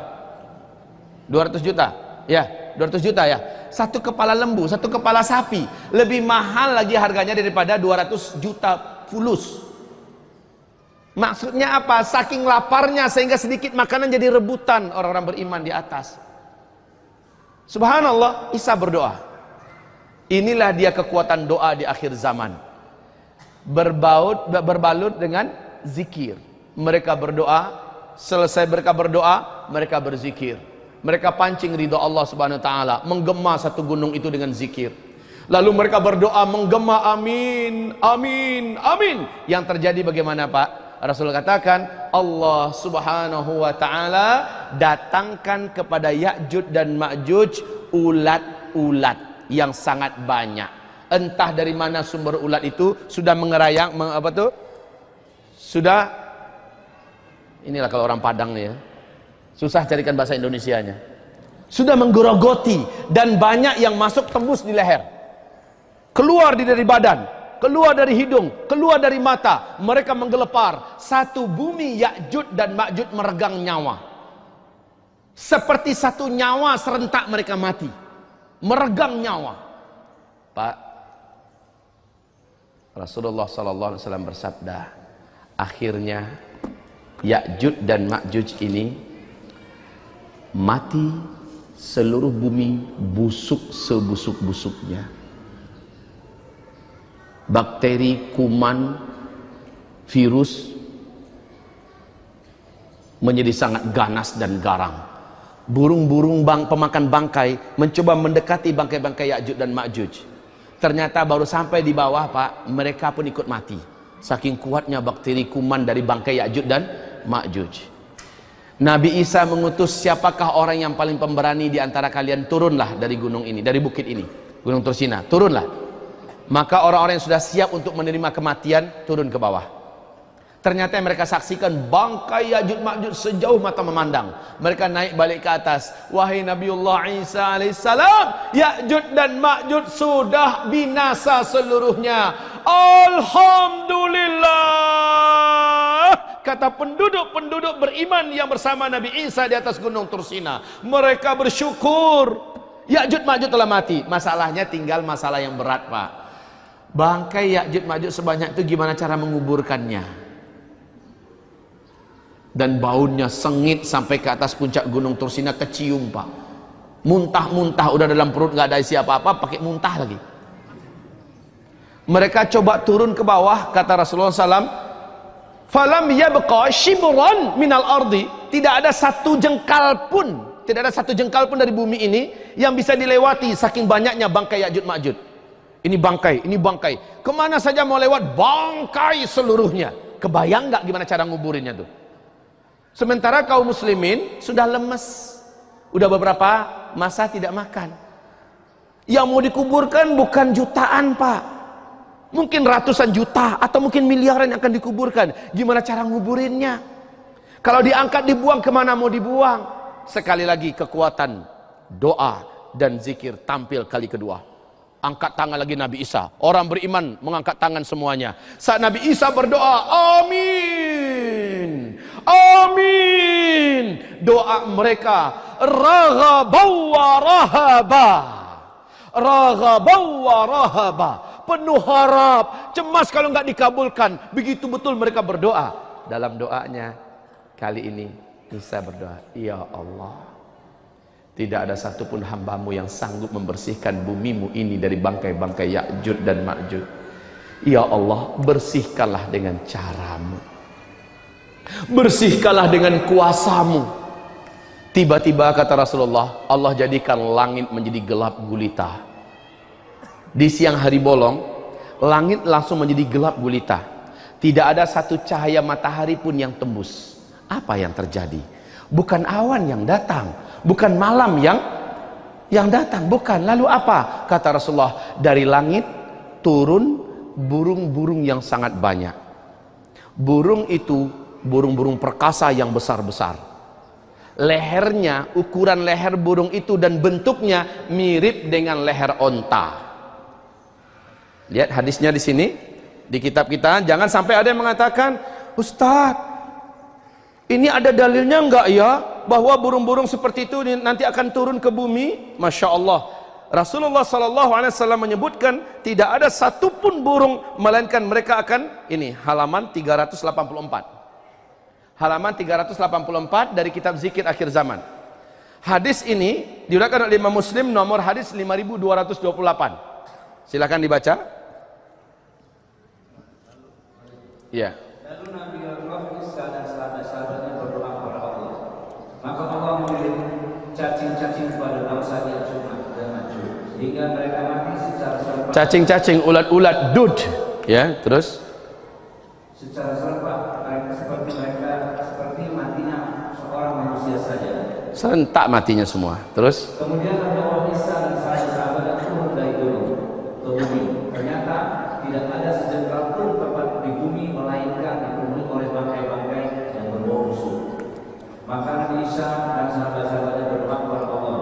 200 juta. Ya, 200 juta ya. Satu kepala lembu, satu kepala sapi lebih mahal lagi harganya daripada 200 juta fulus. Maksudnya apa? Saking laparnya sehingga sedikit makanan jadi rebutan orang-orang beriman di atas. Subhanallah, Isa berdoa. Inilah dia kekuatan doa di akhir zaman. Berbaut berbalut dengan zikir. Mereka berdoa selesai mereka berdoa, mereka berzikir. Mereka pancing ridho Allah Subhanahu wa taala, menggema satu gunung itu dengan zikir. Lalu mereka berdoa menggema amin, amin, amin. Yang terjadi bagaimana, Pak? Rasul katakan, Allah Subhanahu wa taala datangkan kepada Ya'juj dan Ma'juj ulat-ulat yang sangat banyak. Entah dari mana sumber ulat itu sudah mengerayang apa tuh? Sudah Inilah kalau orang Padang ya. Susah carikan bahasa Indonesianya. Sudah menggerogoti dan banyak yang masuk tembus di leher. Keluar di dari badan, keluar dari hidung, keluar dari mata. Mereka menggelepar. Satu bumi Ya'jud dan Ma'jud meregang nyawa. Seperti satu nyawa serentak mereka mati. Meregang nyawa. Pak Rasulullah sallallahu alaihi wasallam bersabda, akhirnya Ya'juj dan Ma'juj ini mati seluruh bumi busuk sebusuk-busuknya. Bakteri, kuman, virus menjadi sangat ganas dan garang. Burung-burung bang, pemakan bangkai mencoba mendekati bangkai-bangkai Ya'juj dan Ma'juj. Ternyata baru sampai di bawah, Pak, mereka pun ikut mati. Saking kuatnya bakteri kuman dari bangkai Ya'juj dan Ma'juj. Nabi Isa mengutus siapakah orang yang paling pemberani di antara kalian turunlah dari gunung ini, dari bukit ini, Gunung Tursina, turunlah. Maka orang-orang yang sudah siap untuk menerima kematian turun ke bawah. Ternyata mereka saksikan bangkai Yajud Ma'jud sejauh mata memandang. Mereka naik balik ke atas. Wahai Nabiullah Isa alaihissalam, Yajud dan Ma'jud sudah binasa seluruhnya. Alhamdulillah. Kata penduduk-penduduk beriman yang bersama Nabi Isa di atas gunung Tursina. Mereka bersyukur. Yajud Ma'jud telah mati. Masalahnya tinggal masalah yang berat, Pak. Bangkai Yajud Ma'jud sebanyak itu gimana cara menguburkannya? dan baunya sengit sampai ke atas puncak gunung Tursina kecium pak. Muntah-muntah udah dalam perut nggak ada isi apa-apa pakai muntah lagi. Mereka coba turun ke bawah kata Rasulullah SAW falam yabqa shibran minal ardi. Tidak ada satu jengkal pun tidak ada satu jengkal pun dari bumi ini yang bisa dilewati saking banyaknya bangkai Ya'jud Ma'jud ini bangkai, ini bangkai ke mana saja mau lewat bangkai seluruhnya kebayang nggak gimana cara nguburinnya tuh Sementara kaum muslimin sudah lemes. Udah beberapa masa tidak makan. Yang mau dikuburkan bukan jutaan pak. Mungkin ratusan juta atau mungkin miliaran yang akan dikuburkan. Gimana cara nguburinnya? Kalau diangkat dibuang ke mana mau dibuang? Sekali lagi kekuatan doa dan zikir tampil kali kedua. Angkat tangan lagi Nabi Isa. Orang beriman mengangkat tangan semuanya. Saat Nabi Isa berdoa, amin. Amin. Doa mereka raghabau wa rahaba. Raghabau wa rahaba. Penuh harap, cemas kalau enggak dikabulkan. Begitu betul mereka berdoa. Dalam doanya kali ini Isa berdoa, "Ya Allah, tidak ada satupun hambamu yang sanggup membersihkan bumimu ini dari bangkai-bangkai Ya'jud dan Ma'jud. Ya Allah, bersihkanlah dengan caramu. Bersihkanlah dengan kuasamu. Tiba-tiba kata Rasulullah Allah jadikan langit menjadi gelap gulita. Di siang hari bolong langit langsung menjadi gelap gulita. Tidak ada satu cahaya matahari pun yang tembus. Apa yang terjadi bukan awan yang datang bukan malam yang yang datang bukan lalu apa kata Rasulullah dari langit turun burung-burung yang sangat banyak burung itu burung-burung perkasa yang besar-besar. Lehernya, ukuran leher burung itu dan bentuknya mirip dengan leher onta. Lihat hadisnya di sini di kitab kita. Jangan sampai ada yang mengatakan, Ustaz, ini ada dalilnya enggak ya bahwa burung-burung seperti itu nanti akan turun ke bumi? Masya Allah. Rasulullah Sallallahu Alaihi Wasallam menyebutkan tidak ada satupun burung melainkan mereka akan ini halaman 384 halaman 384 dari kitab zikir akhir zaman. Hadis ini diuraikan oleh Imam Muslim nomor hadis 5228. Silakan dibaca. Ya. Lalu Nabi Allah Isa dan sahabat-sahabatnya berdoa kepada Allah. Maka Allah mengirim cacing-cacing kepada bangsa Ya'juj dan Ma'juj sehingga mereka mati secara serentak. Cacing-cacing ulat-ulat dud. Ya, terus Secara serentak mereka seperti mereka seperti matinya seorang manusia saja. Serentak matinya semua. Terus Kemudian Nabi Allah Isa dan sahabat-sahabatnya turun dari gunung ke bumi. Ternyata tidak ada sejengkal pun tempat di bumi melainkan dipenuhi oleh bangkai-bangkai yang berbau busuk. Maka Nabi Isa dan sahabat-sahabatnya berdoa kepada Allah.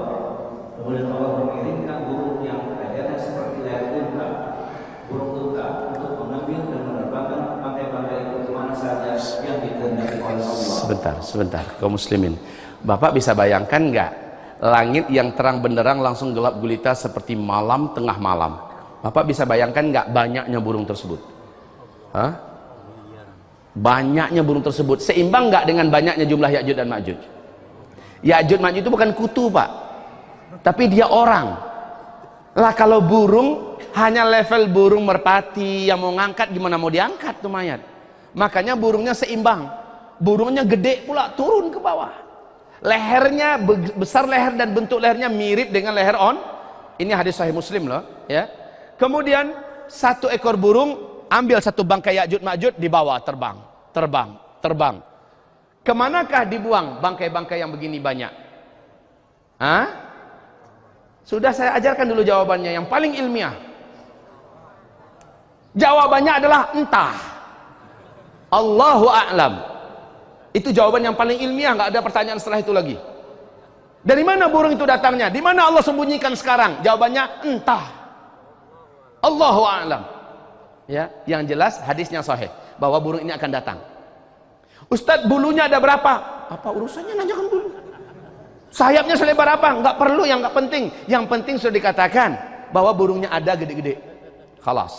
Kemudian Allah mengirimkan burung yang lehernya seperti leher unta, burung unta untuk mengambil dan menerbangkan bangkai-bangkai itu ke mana saja yang dikehendaki oleh Allah. Sebentar, sebentar. Kaum muslimin. Bapak bisa bayangkan nggak langit yang terang benderang langsung gelap gulita seperti malam tengah malam. Bapak bisa bayangkan nggak banyaknya burung tersebut? Hah? Banyaknya burung tersebut seimbang nggak dengan banyaknya jumlah Ya'jud dan Ma'jud? Ya'jud Ma'jud itu bukan kutu, Pak. Tapi dia orang. Lah kalau burung hanya level burung merpati yang mau ngangkat gimana mau diangkat tuh mayat. Makanya burungnya seimbang. Burungnya gede pula turun ke bawah. Lehernya be- besar leher dan bentuk lehernya mirip dengan leher on. Ini hadis sahih Muslim loh, ya. Kemudian satu ekor burung ambil satu bangkai Ya'jud Ma'jud dibawa terbang, terbang, terbang. Ke manakah dibuang bangkai-bangkai yang begini banyak? Hah? Sudah saya ajarkan dulu jawabannya yang paling ilmiah. Jawabannya adalah entah. Allahu a'lam. Itu jawaban yang paling ilmiah, nggak ada pertanyaan setelah itu lagi. Dari mana burung itu datangnya? Di mana Allah sembunyikan sekarang? Jawabannya entah. Allahu a'lam. Ya, yang jelas hadisnya sahih bahwa burung ini akan datang. Ustadz bulunya ada berapa? Apa urusannya nanyakan bulu? Sayapnya selebar apa? Enggak perlu, yang enggak penting. Yang penting sudah dikatakan bahwa burungnya ada gede-gede. Khalas.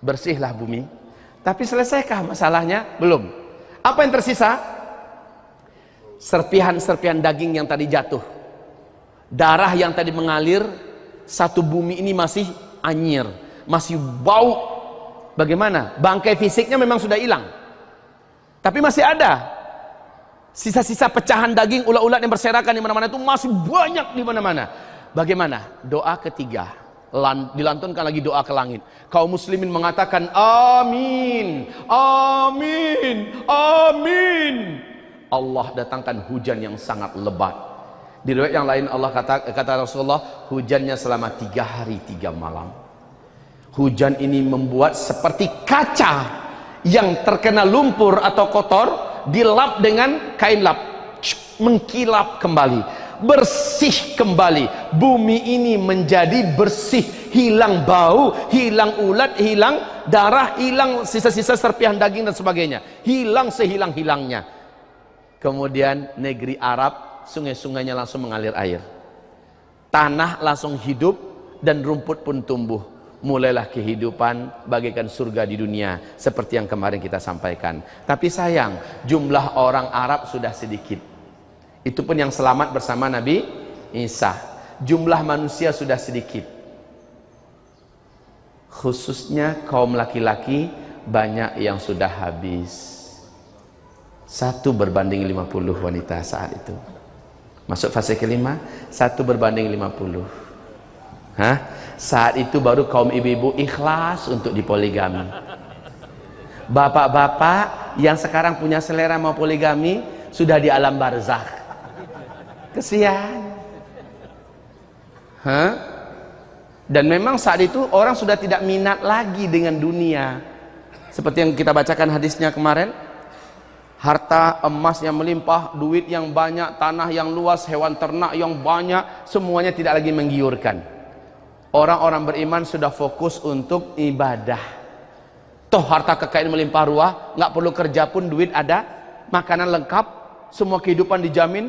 Bersihlah bumi. Tapi selesaikah masalahnya? Belum. Apa yang tersisa? Serpihan-serpihan daging yang tadi jatuh. Darah yang tadi mengalir, satu bumi ini masih anyir, masih bau. Bagaimana? Bangkai fisiknya memang sudah hilang. Tapi masih ada. Sisa-sisa pecahan daging ulat-ulat yang berserakan di mana-mana itu masih banyak di mana-mana. Bagaimana? Doa ketiga dilantunkan lagi doa ke langit. Kaum muslimin mengatakan amin, amin, amin. Allah datangkan hujan yang sangat lebat. Di riwayat yang lain Allah kata kata Rasulullah hujannya selama tiga hari tiga malam. Hujan ini membuat seperti kaca yang terkena lumpur atau kotor dilap dengan kain lap mengkilap kembali bersih kembali. Bumi ini menjadi bersih. Hilang bau hilang ulat hilang darah hilang sisa-sisa serpihan daging dan sebagainya. Hilang sehilang-hilangnya. Kemudian negeri Arab sungai-sungainya langsung mengalir air. Tanah langsung hidup dan rumput pun tumbuh. Mulailah kehidupan bagaikan surga di dunia seperti yang kemarin kita sampaikan. Tapi sayang jumlah orang Arab sudah sedikit itu pun yang selamat bersama Nabi Isa. Jumlah manusia sudah sedikit. Khususnya kaum laki-laki banyak yang sudah habis. Satu berbanding 50 wanita saat itu. Masuk fase kelima, satu berbanding 50. Hah? Saat itu baru kaum ibu-ibu ikhlas untuk dipoligami. Bapak-bapak yang sekarang punya selera mau poligami sudah di alam barzakh Kesian. Hah? Dan memang saat itu orang sudah tidak minat lagi dengan dunia. Seperti yang kita bacakan hadisnya kemarin. Harta emas yang melimpah, duit yang banyak, tanah yang luas, hewan ternak yang banyak, semuanya tidak lagi menggiurkan. Orang-orang beriman sudah fokus untuk ibadah. Toh harta kekayaan melimpah ruah, nggak perlu kerja pun duit ada, makanan lengkap, semua kehidupan dijamin,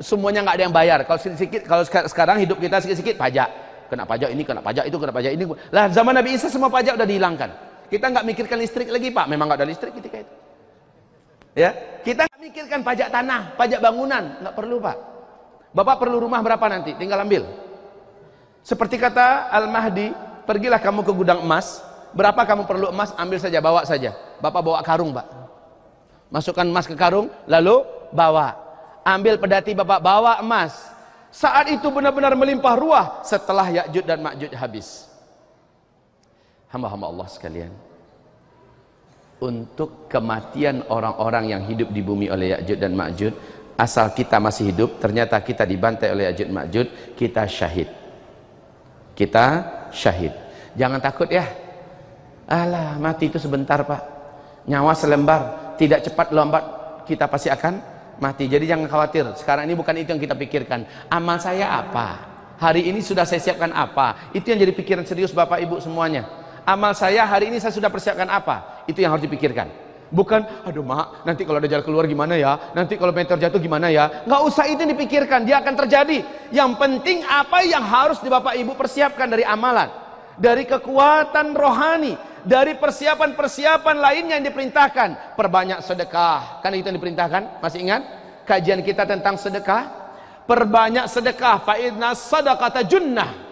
semuanya nggak ada yang bayar. Kalau sedikit, kalau sekarang hidup kita sedikit-sedikit pajak, kena pajak ini, kena pajak itu, kena pajak ini. Lah zaman Nabi Isa semua pajak udah dihilangkan. Kita nggak mikirkan listrik lagi pak, memang nggak ada listrik ketika itu. Ya, kita nggak mikirkan pajak tanah, pajak bangunan, nggak perlu pak. Bapak perlu rumah berapa nanti? Tinggal ambil. Seperti kata Al Mahdi, pergilah kamu ke gudang emas. Berapa kamu perlu emas? Ambil saja, bawa saja. Bapak bawa karung, pak. Masukkan emas ke karung, lalu bawa. Ambil pedati bapak bawa emas. Saat itu benar-benar melimpah ruah setelah Ya'jud dan Ma'jud habis. Hamba-hamba Allah sekalian. Untuk kematian orang-orang yang hidup di bumi oleh Ya'jud dan Ma'jud, asal kita masih hidup, ternyata kita dibantai oleh Ya'jud Ma'jud, kita syahid. Kita syahid. Jangan takut ya. Alah, mati itu sebentar, Pak. Nyawa selembar, tidak cepat lambat kita pasti akan mati. Jadi jangan khawatir. Sekarang ini bukan itu yang kita pikirkan. Amal saya apa? Hari ini sudah saya siapkan apa? Itu yang jadi pikiran serius Bapak Ibu semuanya. Amal saya hari ini saya sudah persiapkan apa? Itu yang harus dipikirkan. Bukan, aduh mak, nanti kalau ada jalan keluar gimana ya? Nanti kalau meteor jatuh gimana ya? Nggak usah itu dipikirkan, dia akan terjadi. Yang penting apa yang harus di Bapak Ibu persiapkan dari amalan. Dari kekuatan rohani, dari persiapan-persiapan lainnya yang diperintahkan. Perbanyak sedekah. Kan itu yang diperintahkan? Masih ingat? Kajian kita tentang sedekah? Perbanyak sedekah. Fa inna sadaqata junnah.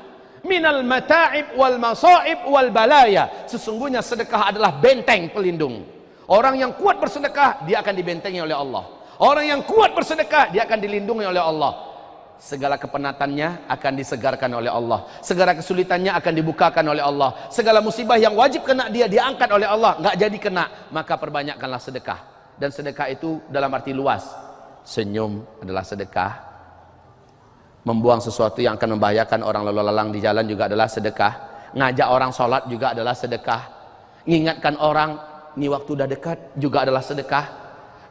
Minal mata'ib wal masaib wal balaya. Sesungguhnya sedekah adalah benteng pelindung. Orang yang kuat bersedekah dia akan dibentengi oleh Allah. Orang yang kuat bersedekah dia akan dilindungi oleh Allah segala kepenatannya akan disegarkan oleh Allah. Segala kesulitannya akan dibukakan oleh Allah. Segala musibah yang wajib kena dia diangkat oleh Allah. Nggak jadi kena. Maka perbanyakkanlah sedekah. Dan sedekah itu dalam arti luas. Senyum adalah sedekah. Membuang sesuatu yang akan membahayakan orang lalu lalang di jalan juga adalah sedekah. Ngajak orang sholat juga adalah sedekah. Mengingatkan orang ini waktu udah dekat juga adalah sedekah.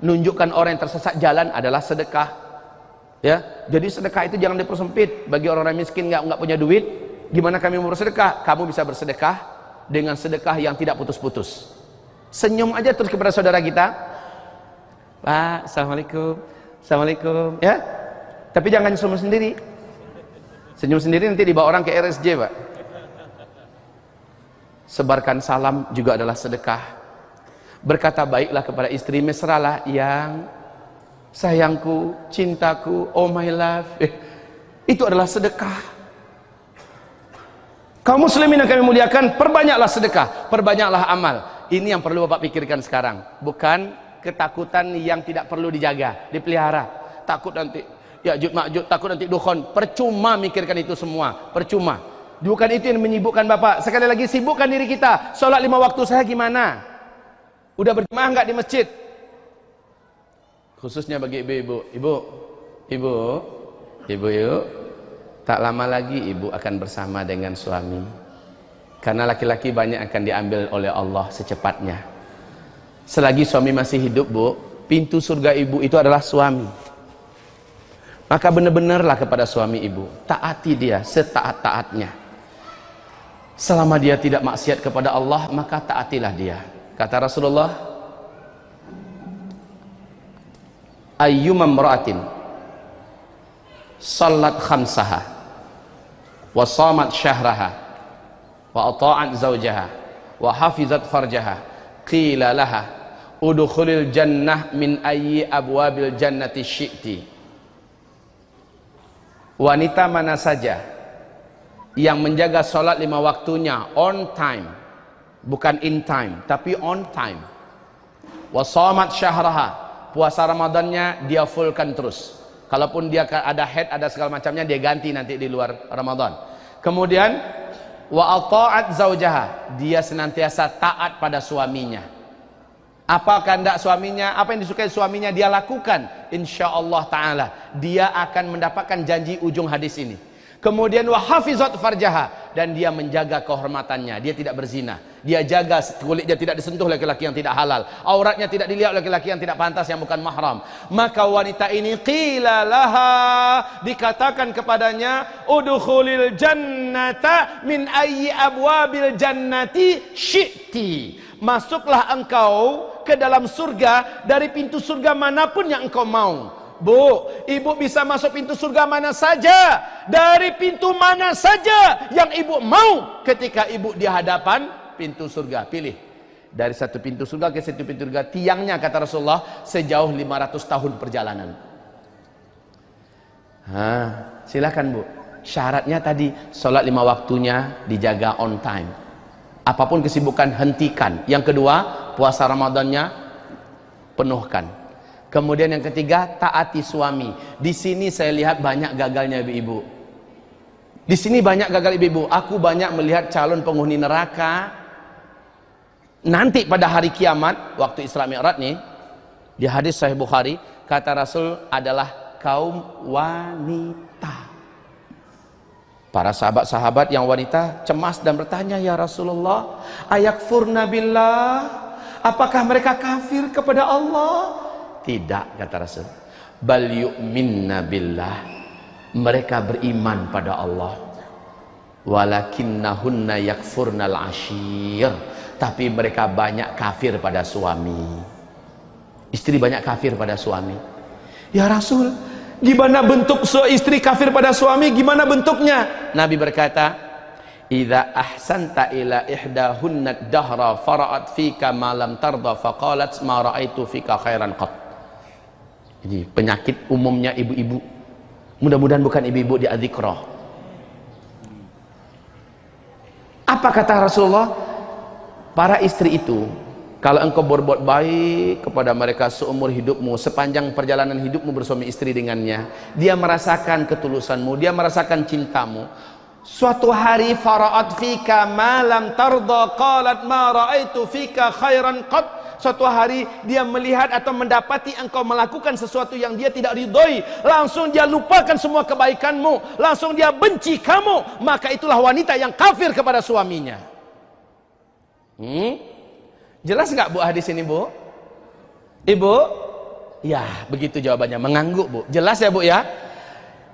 Nunjukkan orang yang tersesat jalan adalah sedekah ya jadi sedekah itu jangan dipersempit. Bagi orang-orang miskin nggak nggak punya duit gimana kami mau bersedekah? Kamu bisa bersedekah dengan sedekah yang tidak putus-putus. Senyum aja terus kepada saudara kita. Pak Assalamualaikum. Assalamualaikum. Ya tapi jangan senyum sendiri. Senyum sendiri nanti dibawa orang ke RSJ Pak. Sebarkan salam juga adalah sedekah. Berkata baiklah kepada istri mesralah yang sayangku, cintaku, oh my love. Eh, itu adalah sedekah. Kaum muslimin yang kami muliakan, perbanyaklah sedekah, perbanyaklah amal. Ini yang perlu Bapak pikirkan sekarang, bukan ketakutan yang tidak perlu dijaga, dipelihara. Takut nanti ya makjut, takut nanti dukhon. Percuma mikirkan itu semua, percuma. Bukan itu yang menyibukkan Bapak. Sekali lagi sibukkan diri kita. Salat lima waktu saya gimana? Udah berjemaah enggak di masjid? Khususnya bagi ibu-ibu. Ibu, ibu, ibu yuk. Tak lama lagi ibu akan bersama dengan suami. Karena laki-laki banyak akan diambil oleh Allah secepatnya. Selagi suami masih hidup, Bu, pintu surga ibu itu adalah suami. Maka benar-benarlah kepada suami ibu. Taati dia setaat-taatnya. Selama dia tidak maksiat kepada Allah, maka taatilah dia. Kata Rasulullah, ayyuma imra'atin salat khamsaha wa samat syahraha wa ata'at zawjaha wa hafizat farjaha qila laha udkhulil jannah min ayyi abwabil jannati syi'ti. Wanita mana saja yang menjaga salat lima waktunya on time bukan in time tapi on time. Wasamat syahraha puasa Ramadannya dia fullkan terus. Kalaupun dia ada head ada segala macamnya dia ganti nanti di luar Ramadan. Kemudian wa ata'at zaujaha dia senantiasa taat pada suaminya. Apa kehendak suaminya? Apa yang disukai suaminya dia lakukan. Insyaallah taala dia akan mendapatkan janji ujung hadis ini. Kemudian wa hafizat farjaha dan dia menjaga kehormatannya. Dia tidak berzina dia jaga kulitnya tidak disentuh laki-laki yang tidak halal. Auratnya tidak dilihat laki-laki yang tidak pantas yang bukan mahram. Maka wanita ini qila laha dikatakan kepadanya udkhulil jannata min ayyi abwabil jannati syi'ti. Masuklah engkau ke dalam surga dari pintu surga mana pun yang engkau mau. Bu, ibu bisa masuk pintu surga mana saja. Dari pintu mana saja yang ibu mau ketika ibu di hadapan pintu surga. Pilih dari satu pintu surga ke satu pintu surga. Tiangnya kata Rasulullah sejauh 500 tahun perjalanan. Hah, silakan Bu. Syaratnya tadi sholat lima waktunya dijaga on time. Apa pun kesibukan hentikan. Yang kedua, puasa Ramadannya penuhkan. Kemudian yang ketiga, taati suami. Di sini saya lihat banyak gagalnya ibu-ibu. Di sini banyak gagal ibu-ibu. Aku banyak melihat calon penghuni neraka. Nanti pada hari kiamat, waktu Isra Mi'raj nih, di hadis Sahih Bukhari, kata Rasul adalah kaum wanita. Para sahabat-sahabat yang wanita cemas dan bertanya, Ya Rasulullah, ayak billah, apakah mereka kafir kepada Allah? Tidak kata Rasul. Bal yu'minna billah. Mereka beriman pada Allah. Walakinnahunna yakfurnal ashir. Tapi mereka banyak kafir pada suami. Istri banyak kafir pada suami. Ya Rasul, gimana bentuk istri kafir pada suami? Gimana bentuknya? Nabi berkata, Idza ahsanta ila ihdahunna dahra fara'at fika ma lam tarda faqalat ma ra'aitu fika khairan qat. Jadi penyakit umumnya ibu-ibu. Mudah-mudahan bukan ibu-ibu di adzikra. Apa kata Rasulullah? Para istri itu, kalau engkau berbuat baik kepada mereka seumur hidupmu, sepanjang perjalanan hidupmu bersuami istri dengannya, dia merasakan ketulusanmu, dia merasakan cintamu. Suatu hari fara'at fika ma lam tarda qalat ma ra'aitu fika khairan qat Suatu hari dia melihat atau mendapati engkau melakukan sesuatu yang dia tidak ridhoi, langsung dia lupakan semua kebaikanmu, langsung dia benci kamu, maka itulah wanita yang kafir kepada suaminya. Hmm? Jelas nggak Bu hadis ini Bu? Ibu? Ya, begitu jawabannya. Mengangguk Bu. Jelas ya Bu ya?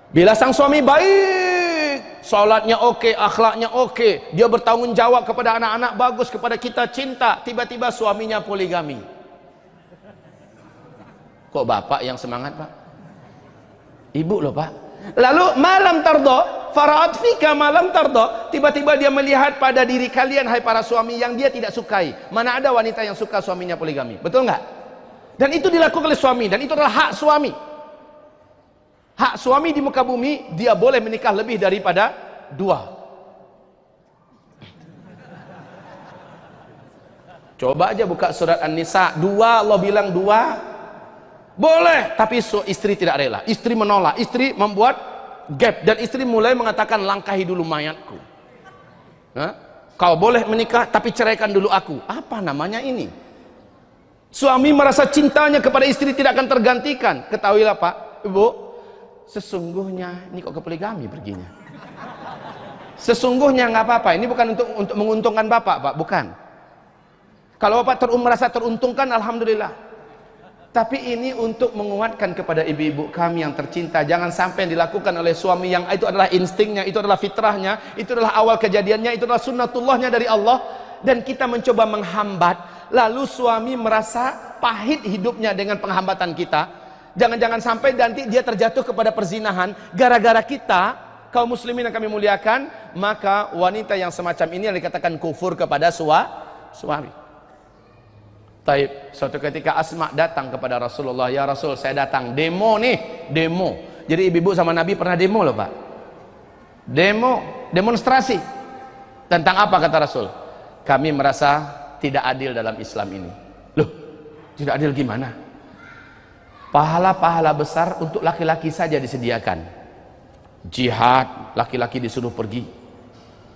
Bila sang suami baik, sholatnya oke, akhlaknya oke, dia bertanggung jawab kepada anak-anak bagus, kepada kita cinta, tiba-tiba suaminya poligami. Kok bapak yang semangat pak? Ibu loh pak. Lalu malam tardo, faraat fika malam tardo, tiba-tiba dia melihat pada diri kalian hai para suami yang dia tidak sukai. Mana ada wanita yang suka suaminya poligami? Betul nggak? Dan itu dilakukan oleh suami dan itu adalah hak suami. Hak suami di muka bumi, dia boleh menikah lebih daripada dua. Coba aja buka surat An-Nisa, dua Allah bilang dua. Boleh, tapi so, istri tidak rela. Istri menolak, istri membuat gap dan istri mulai mengatakan langkahi dulu mayatku. Hah? Kau boleh menikah tapi ceraikan dulu aku. Apa namanya ini? Suami merasa cintanya kepada istri tidak akan tergantikan. Ketahuilah Pak, Ibu, sesungguhnya ini kok ke poligami perginya sesungguhnya nggak apa-apa ini bukan untuk untuk menguntungkan bapak pak bukan kalau bapak ter merasa teruntungkan alhamdulillah tapi ini untuk menguatkan kepada ibu-ibu kami yang tercinta. Jangan sampai yang dilakukan oleh suami yang itu adalah instingnya itu adalah fitrahnya itu adalah awal kejadiannya itu adalah sunnatullahnya dari Allah. Dan kita mencoba menghambat lalu suami merasa pahit hidupnya dengan penghambatan kita. Jangan-jangan sampai nanti dia terjatuh kepada perzinahan. Gara-gara kita kaum muslimin yang kami muliakan, maka wanita yang semacam ini yang dikatakan kufur kepada sua, suami. Taib, suatu ketika Asma datang kepada Rasulullah, "Ya Rasul, saya datang demo nih, demo." Jadi ibu-ibu sama Nabi pernah demo loh, Pak. Demo, demonstrasi. Tentang apa kata Rasul? Kami merasa tidak adil dalam Islam ini. Loh, tidak adil gimana? pahala-pahala besar untuk laki-laki saja disediakan jihad laki-laki disuruh pergi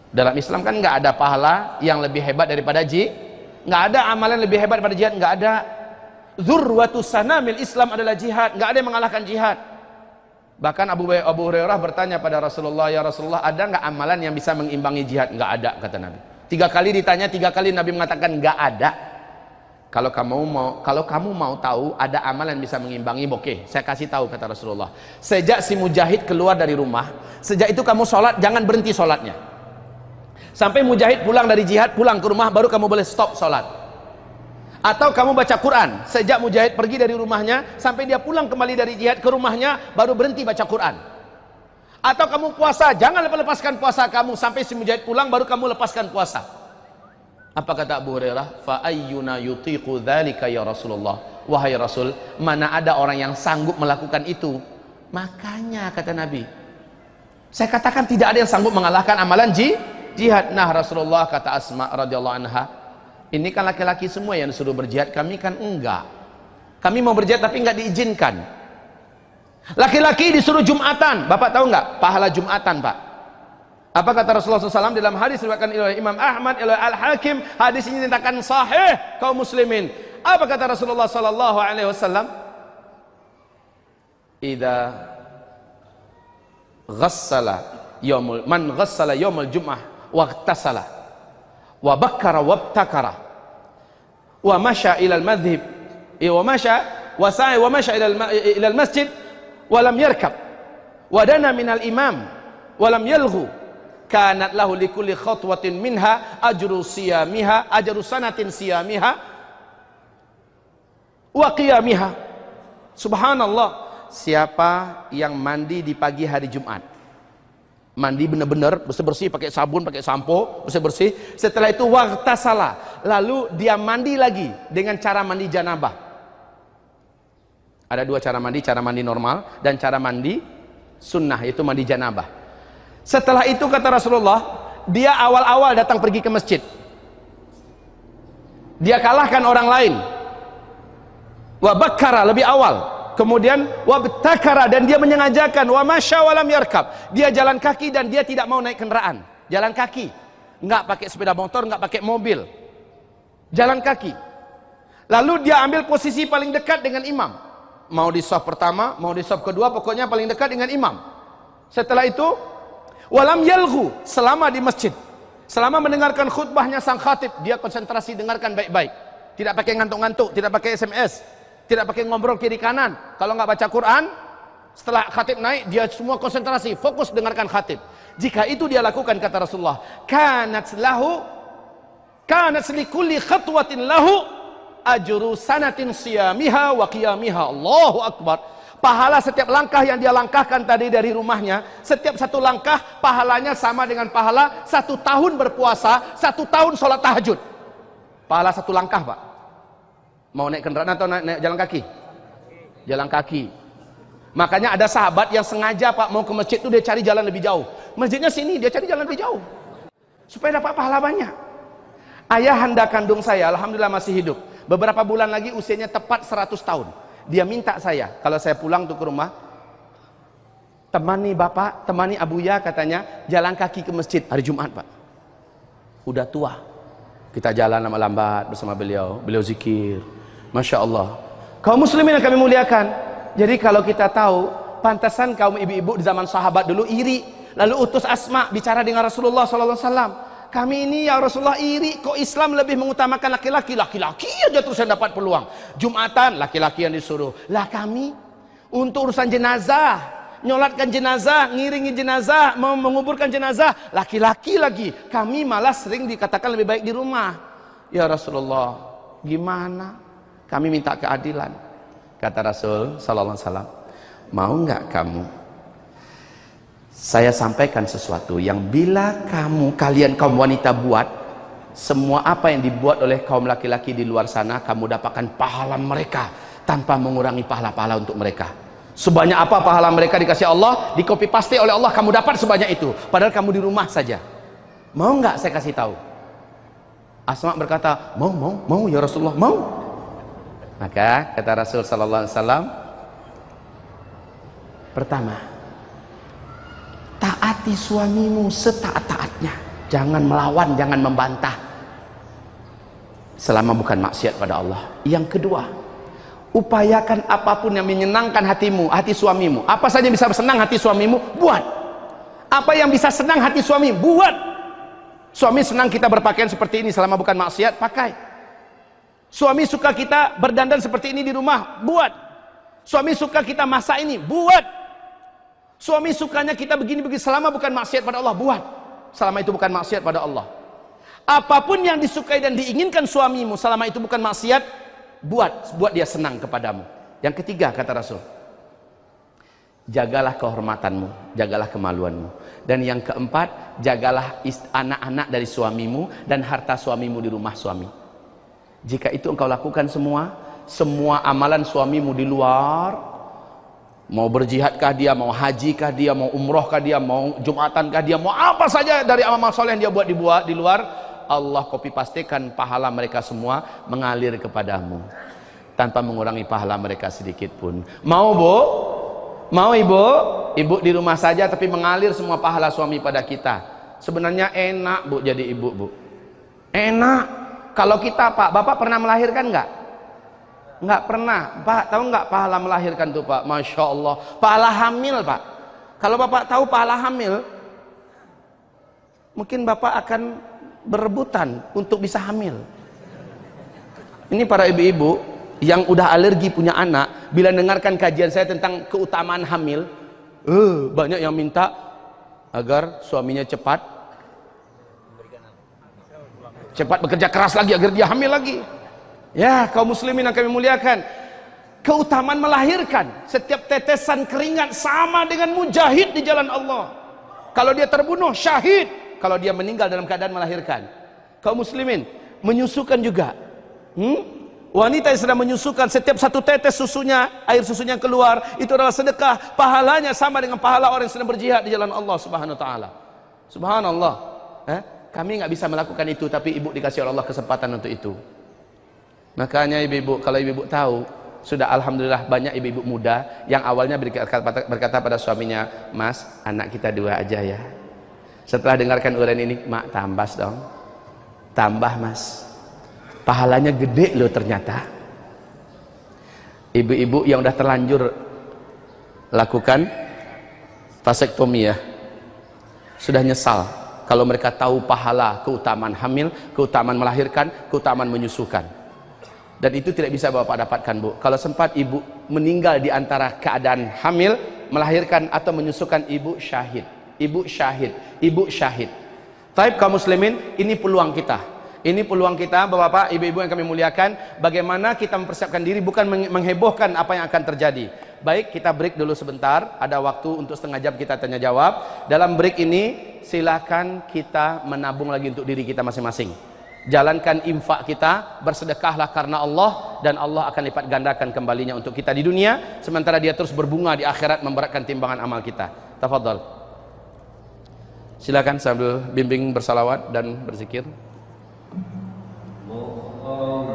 dalam Islam kan nggak ada pahala yang lebih hebat daripada jihad nggak ada amalan lebih hebat daripada jihad nggak ada. Zurwatu sanamil Islam adalah jihad nggak ada yang mengalahkan jihad. Bahkan Abu Abu Hurairah bertanya pada Rasulullah ya Rasulullah ada nggak amalan yang bisa mengimbangi jihad? Nggak ada kata Nabi. Tiga kali ditanya tiga kali Nabi mengatakan nggak ada. Kalau kamu mau kalau kamu mau tahu ada amalan bisa mengimbangi oke saya kasih tahu kata Rasulullah. Sejak si mujahid keluar dari rumah sejak itu kamu sholat jangan berhenti sholatnya sampai mujahid pulang dari jihad pulang ke rumah baru kamu boleh stop sholat atau kamu baca Quran sejak mujahid pergi dari rumahnya sampai dia pulang kembali dari jihad ke rumahnya baru berhenti baca Quran atau kamu puasa jangan lepaskan puasa kamu sampai si mujahid pulang baru kamu lepaskan puasa apa kata Abu Hurairah? Fa ayyuna yutiqu dzalika ya Rasulullah. Wahai Rasul, mana ada orang yang sanggup melakukan itu? Makanya kata Nabi, saya katakan tidak ada yang sanggup mengalahkan amalan ji, jihad. Nah Rasulullah kata Asma radhiyallahu anha, ini kan laki-laki semua yang disuruh berjihad, kami kan enggak. Kami mau berjihad tapi enggak diizinkan. Laki-laki disuruh Jumatan. Bapak tahu enggak pahala Jumatan, Pak? Apa kata Rasulullah SAW dalam hadis diriwayatkan oleh Imam Ahmad oleh Al Hakim hadis ini dinyatakan sahih kaum muslimin. Apa kata Rasulullah Sallallahu Alaihi Wasallam? Ida ghassala yomul man ghassala yomul jum'ah wa ightasala wa bakkara wa ibtakara wa masya ila al madhib wa masya wa sa'i wa masya ila al masjid wa lam yarkab. Wa dana min al imam wa lam yalghu. Kanat lahu likulli khatwatin minha ajru siyamiha ajru sanatin siyamiha wa qiyamiha. Subhanallah. Siapa yang mandi di pagi hari Jumat mandi benar-benar bersih-bersih pakai sabun pakai sampo bersih-bersih setelah itu salah lalu dia mandi lagi dengan cara mandi janabah ada dua cara mandi cara mandi normal dan cara mandi sunnah yaitu mandi janabah setelah itu kata Rasulullah, dia awal-awal datang pergi ke masjid. Dia kalahkan orang lain. Wa bakara lebih awal. Kemudian wa betakara dan dia menyengajakan wa masya walam yarkab. Dia jalan kaki dan dia tidak mau naik kendaraan. Jalan kaki. Enggak pakai sepeda motor, enggak pakai mobil. Jalan kaki. Lalu dia ambil posisi paling dekat dengan imam. Mau di saf pertama, mau di saf kedua, pokoknya paling dekat dengan imam. Setelah itu, walam yalgu selama di masjid. Selama mendengarkan khutbahnya sang khatib, dia konsentrasi dengarkan baik-baik. Tidak pakai ngantuk-ngantuk, tidak pakai SMS, tidak pakai ngobrol kiri kanan. Kalau nggak baca Quran, setelah khatib naik, dia semua konsentrasi, fokus dengarkan khatib. Jika itu dia lakukan kata Rasulullah, kanat lahu kanat likulli khatwatin lahu ajru sanatin siyamiha wa qiyamiha. Allahu akbar. Pahala setiap langkah yang dia langkahkan tadi dari rumahnya, setiap satu langkah pahalanya sama dengan pahala satu tahun berpuasa, satu tahun sholat tahajud. Pahala satu langkah, Pak. Mau naik kendaraan atau naik, naik jalan kaki? Jalan kaki. Makanya ada sahabat yang sengaja Pak mau ke masjid itu dia cari jalan lebih jauh. Masjidnya sini, dia cari jalan lebih jauh. Supaya dapat pahala banyak. Ayah handa kandung saya, Alhamdulillah masih hidup. Beberapa bulan lagi usianya tepat 100 tahun. Dia minta saya, kalau saya pulang tuh ke rumah, temani bapak, temani abuya katanya, jalan kaki ke masjid hari Jumat pak. Udah tua. Kita jalan lama lambat bersama beliau, beliau zikir. Masya Allah. Kaum muslimin yang kami muliakan. Jadi kalau kita tahu, pantasan kaum ibu-ibu di zaman sahabat dulu iri. Lalu utus Asma bicara dengan Rasulullah SAW kami ini ya Rasulullah iri kok Islam lebih mengutamakan laki-laki laki-laki aja terus yang dapat peluang Jumatan laki-laki yang disuruh lah kami untuk urusan jenazah nyolatkan jenazah ngiringi jenazah menguburkan jenazah laki-laki lagi kami malah sering dikatakan lebih baik di rumah ya Rasulullah gimana kami minta keadilan kata Rasul sallallahu alaihi wasallam. Mau nggak kamu? Saya sampaikan sesuatu yang bila kamu kalian kaum wanita buat semua apa yang dibuat oleh kaum laki-laki di luar sana kamu dapatkan pahala mereka tanpa mengurangi pahala-pahala untuk mereka. Sebanyak apa pahala mereka dikasih Allah di copy paste oleh Allah kamu dapat sebanyak itu. Padahal kamu di rumah saja. Mau nggak saya kasih tahu? Asma berkata mau mau mau ya Rasulullah mau maka kata Rasul sallallahu alaihi wasallam pertama taati suamimu setaat-taatnya. Jangan melawan, jangan membantah selama bukan maksiat pada Allah. Yang kedua upayakan apa pun yang menyenangkan hatimu, hati suamimu. Apa saja yang bisa senang hati suamimu, buat. Apa yang bisa senang hati suami, buat. Suami senang kita berpakaian seperti ini selama bukan maksiat, pakai suami suka kita berdandan seperti ini di rumah, buat suami suka kita masak ini, buat Suami sukanya kita begini-begini selama bukan maksiat pada Allah, buat. Selama itu bukan maksiat pada Allah. Apa pun yang disukai dan diinginkan suamimu selama itu bukan maksiat, buat, buat dia senang kepadamu. Yang ketiga kata Rasul, jagalah kehormatanmu, jagalah kemaluanmu. Dan yang keempat, jagalah anak-anak dari suamimu dan harta suamimu di rumah suami. Jika itu engkau lakukan semua, semua amalan suamimu di luar Mau berjihadkah dia, mau hajikah dia, mau umrohkah dia, mau jumatankah dia, mau apa saja dari amal soleh yang dia buat dibuat di luar, Allah kopi pastikan pahala mereka semua mengalir kepadamu tanpa mengurangi pahala mereka sedikit pun. Mau bu? Mau ibu? Ibu di rumah saja tapi mengalir semua pahala suami pada kita. Sebenarnya enak bu jadi ibu bu. Enak. Kalau kita pak, bapak pernah melahirkan nggak? Enggak pernah. Pak, tahu enggak pahala melahirkan tuh Pak? Masya Allah. Pahala hamil Pak. Kalau Bapak tahu pahala hamil, mungkin Bapak akan berebutan untuk bisa hamil. Ini para ibu-ibu yang udah alergi punya anak, bila dengarkan kajian saya tentang keutamaan hamil, uh, banyak yang minta agar suaminya cepat cepat bekerja keras lagi agar dia hamil lagi. Ya, kaum muslimin yang kami muliakan. Keutamaan melahirkan. Setiap tetesan keringat sama dengan mujahid di jalan Allah. Kalau dia terbunuh, syahid. Kalau dia meninggal dalam keadaan melahirkan. Kaum muslimin, menyusukan juga. Hmm? Wanita yang sedang menyusukan setiap satu tetes susunya, air susunya keluar, itu adalah sedekah. Pahalanya sama dengan pahala orang yang sedang berjihad di jalan Allah Subhanahu wa taala. Subhanallah. Eh? Kami nggak bisa melakukan itu, tapi ibu dikasih oleh Allah kesempatan untuk itu. Makanya ibu-ibu kalau ibu-ibu tahu sudah alhamdulillah banyak ibu-ibu muda yang awalnya berkata, berkata pada suaminya, "Mas, anak kita dua aja ya." Setelah dengarkan uraian ini, "Mak, tambah dong." Tambah, Mas. Pahalanya gede loh ternyata. ibu-ibu yang udah terlanjur lakukan vasektomi ya sudah nyesal kalau mereka tahu pahala keutamaan hamil keutamaan melahirkan keutamaan menyusukan. Dan itu tidak bisa Bapak dapatkan Bu. Kalau sempat ibu meninggal di antara keadaan hamil melahirkan atau menyusukan ibu syahid. Ibu syahid. Ibu syahid. Taib kaum muslimin ini peluang kita. Ini peluang kita Bapak-bapak, ibu-ibu yang kami muliakan Bagaimana kita mempersiapkan diri bukan menghebohkan apa yang akan terjadi. Baik kita break dulu sebentar. Ada waktu untuk setengah jam kita tanya jawab. Dalam break ini silakan kita menabung lagi untuk diri kita masing-masing. Jalankan infak kita Bersedekahlah karena Allah Dan Allah akan lipat gandakan kembalinya untuk kita di dunia. Sementara dia terus berbunga di akhirat Memberatkan timbangan amal kita. Tafadhal. Silakan sambil bimbing bersalawat dan berzikir. Bismillah,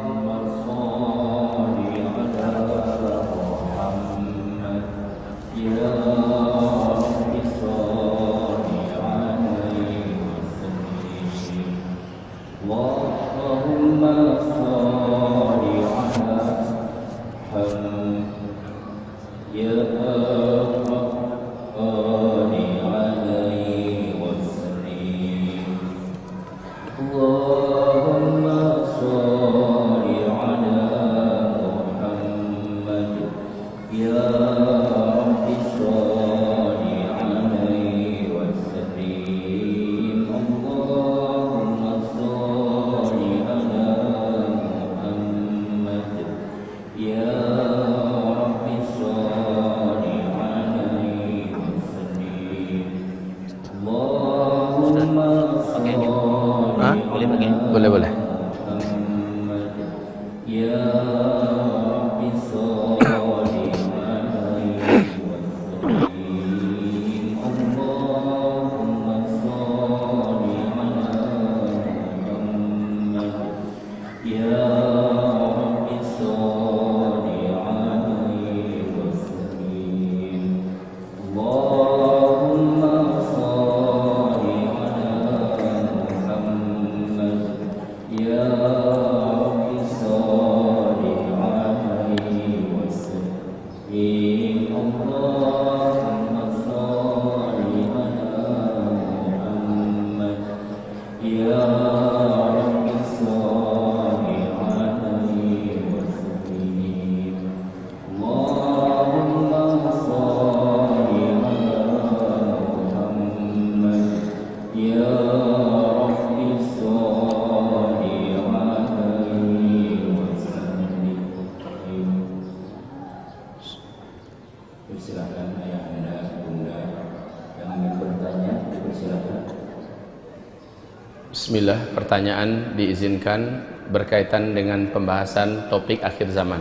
pertanyaan diizinkan berkaitan dengan pembahasan topik akhir zaman.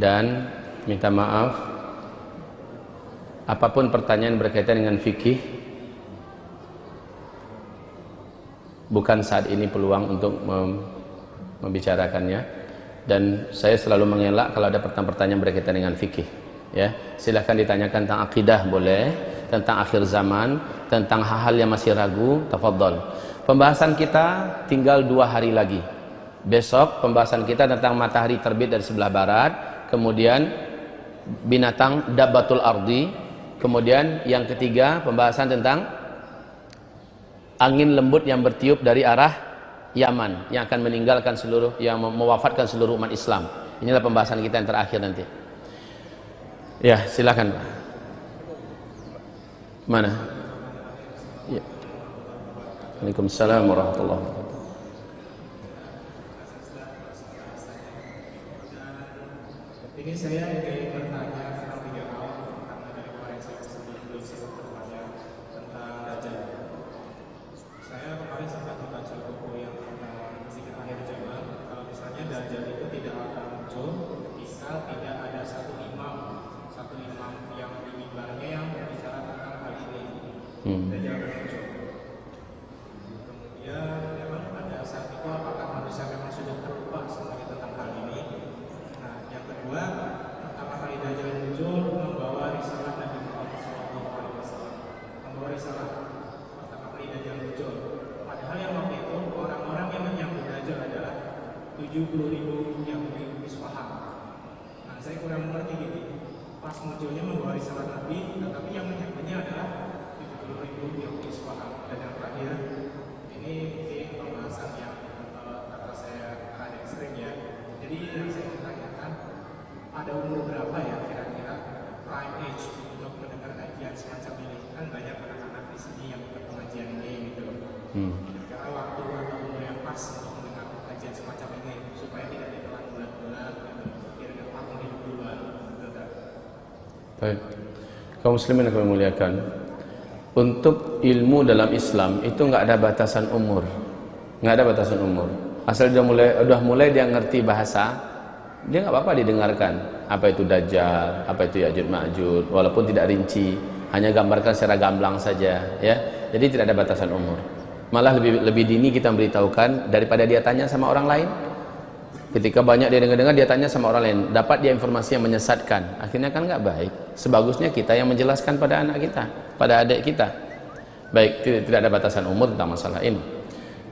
Dan minta maaf apa pun pertanyaan berkaitan dengan fikih bukan saat ini peluang untuk mem membicarakannya. Dan saya selalu mengelak kalau ada pertanyaan-pertanyaan berkaitan dengan fikih ya. Silahkan ditanyakan tentang akidah boleh tentang akhir zaman tentang hal-hal yang masih ragu tafadhol Pembahasan kita tinggal dua hari lagi. Besok pembahasan kita tentang matahari terbit dari sebelah barat, kemudian binatang dabatul ardi, kemudian yang ketiga pembahasan tentang angin lembut yang bertiup dari arah Yaman yang akan meninggalkan seluruh yang mewafatkan seluruh umat Islam. Inilah pembahasan kita yang terakhir nanti. Ya, silakan. Mana? Waalaikumsalam warahmatullahi wabarakatuh. Ini saya ingin bertanya tentang tiga hal karena dari kemarin saya sendiri belum sempat bertanya tentang dajjal. Saya kemarin sempat membaca buku yang tentang zikir akhir zaman. Kalau misalnya dajjal itu tidak akan muncul bisa tidak ada satu imam, satu imam yang diimbannya yang berbicara tentang hal ini. Hmm. Dajjal muncul. Ya, memang pada saat itu apakah manusia memang sudah terlupa semuanya tentang hal ini? Nah, yang kedua, pertama kali Dajjal muncul membawa risalah Nabi Muhammad SAW. Membawa risalah pertama kali Dajjal muncul. Padahal yang waktu itu orang-orang yang menyambut Dajjal adalah 70 ribu Yahudi Isfahan. Nah, saya kurang mengerti gitu pas munculnya membawa risalah Nabi tetapi yang menyampainya adalah 70 ribu Bilqis Wahab dan yang terakhir ini mungkin pembahasan yang eh, kata saya agak ekstrim ya jadi yang saya ingin tanyakan pada umur berapa ya kira-kira prime age untuk mendengar kajian semacam ini kan banyak anak-anak di sini yang ikut pengajian ini gitu loh Hmm. kira waktu atau umur yang pas untuk mendengar kajian semacam ini supaya tidak ditelan bulan-bulan gitu kira-kira tahun hidup duluan gitu kan Baik. Kaum muslimin yang muliakan. Untuk ilmu dalam Islam itu nggak ada batasan umur. nggak ada batasan umur. Asal dia mulai udah mulai dia ngerti bahasa, dia nggak apa-apa didengarkan. Apa itu dajjal, apa itu yajud ma'jud, walaupun tidak rinci, hanya gambarkan secara gamblang saja, ya. Jadi tidak ada batasan umur. Malah lebih lebih dini kita beritahukan daripada dia tanya sama orang lain. Ketika banyak dia dengar-dengar dia tanya sama orang lain, dapat dia informasi yang menyesatkan. Akhirnya kan nggak baik. Sebagusnya kita yang menjelaskan pada anak kita, pada adik kita. Baik, tidak, tidak ada batasan umur tentang masalah ini.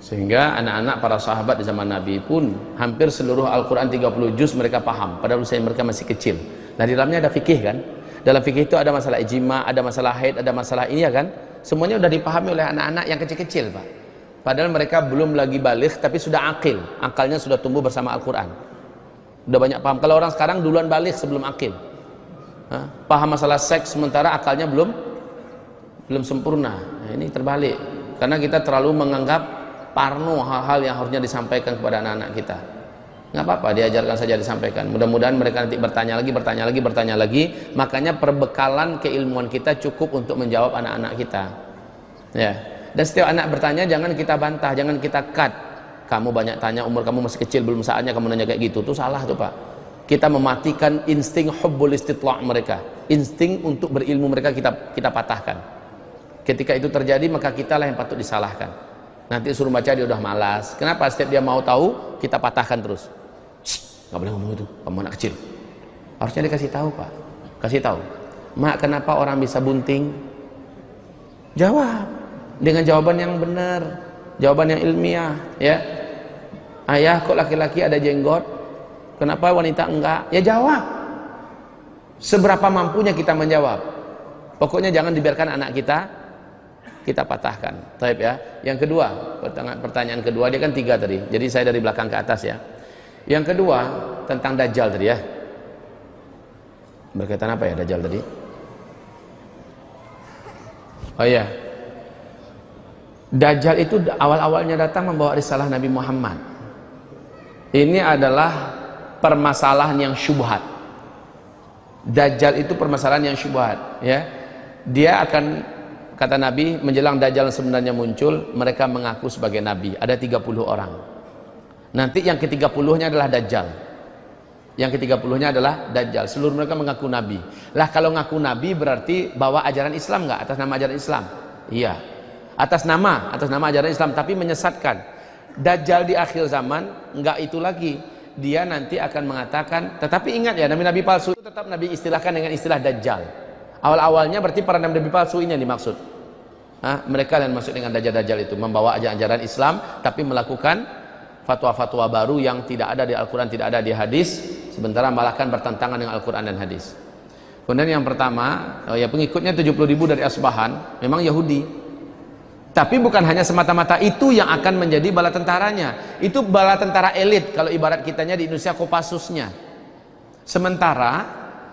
Sehingga anak-anak para sahabat di zaman Nabi pun hampir seluruh Al-Quran 30 juz mereka paham. Padahal usia mereka masih kecil. Nah di dalamnya ada fikih kan. Dalam fikih itu ada masalah ijma, ada masalah haid, ada masalah ini ya kan. Semuanya sudah dipahami oleh anak-anak yang kecil-kecil Pak. Padahal mereka belum lagi balik tapi sudah akil. Akalnya sudah tumbuh bersama Al-Quran. Udah banyak paham. Kalau orang sekarang duluan balik sebelum akil. Paham masalah seks sementara akalnya belum belum sempurna. Nah, ini terbalik. Karena kita terlalu menganggap parno hal-hal yang harusnya disampaikan kepada anak-anak kita. Nggak apa-apa, diajarkan saja disampaikan. Mudah-mudahan mereka nanti bertanya lagi, bertanya lagi, bertanya lagi. Makanya perbekalan keilmuan kita cukup untuk menjawab anak-anak kita. Ya. Dan setiap anak bertanya jangan kita bantah, jangan kita cut. Kamu banyak tanya, umur kamu masih kecil, belum saatnya kamu nanya kayak gitu. Itu salah tuh Pak. Kita mematikan insting hubbul istitla' mereka. Insting untuk berilmu mereka kita kita patahkan. Ketika itu terjadi maka kitalah yang patut disalahkan. Nanti suruh baca dia udah malas. Kenapa? Setiap dia mau tahu, kita patahkan terus. Nggak boleh ngomong itu, kamu anak kecil. Harusnya dikasih tahu pak, kasih tahu. Mak, kenapa orang bisa bunting? Jawab dengan jawaban yang benar, jawaban yang ilmiah, ya. Ayah, kok laki-laki ada jenggot? Kenapa wanita enggak? Ya jawab. Seberapa mampunya kita menjawab. Pokoknya jangan dibiarkan anak kita kita patahkan. Taib ya. Yang kedua, pertanyaan kedua dia kan tiga tadi. Jadi saya dari belakang ke atas ya. Yang kedua tentang dajjal tadi ya. Berkaitan apa ya dajjal tadi? Oh iya. Dajjal itu awal-awalnya datang membawa risalah Nabi Muhammad. Ini adalah permasalahan yang syubhat. Dajjal itu permasalahan yang syubhat, ya. Dia akan kata Nabi menjelang Dajjal sebenarnya muncul, mereka mengaku sebagai nabi. Ada 30 orang. Nanti yang ke-30-nya adalah Dajjal. Yang ke-30-nya adalah Dajjal. Seluruh mereka mengaku nabi. Lah kalau ngaku nabi berarti bawa ajaran Islam nggak atas nama ajaran Islam? Iya. Atas nama, atas nama ajaran Islam tapi menyesatkan. Dajjal di akhir zaman nggak itu lagi. Dia nanti akan mengatakan, tetapi ingat ya nabi-nabi palsu itu tetap nabi istilahkan dengan istilah Dajjal. Awal-awalnya berarti para nabi-nabi palsu ini yang dimaksud. Hah? Mereka yang maksud dengan Dajjal-Dajjal itu membawa ajaran Islam tapi melakukan fatwa-fatwa baru yang tidak ada di Al-Quran, tidak ada di hadis, sementara malahkan bertentangan dengan Al-Quran dan hadis. Kemudian yang pertama, oh ya pengikutnya 70 ribu dari Asbahan, memang Yahudi. Tapi bukan hanya semata-mata itu yang akan menjadi bala tentaranya. Itu bala tentara elit kalau ibarat kitanya di Indonesia Kopassusnya. Sementara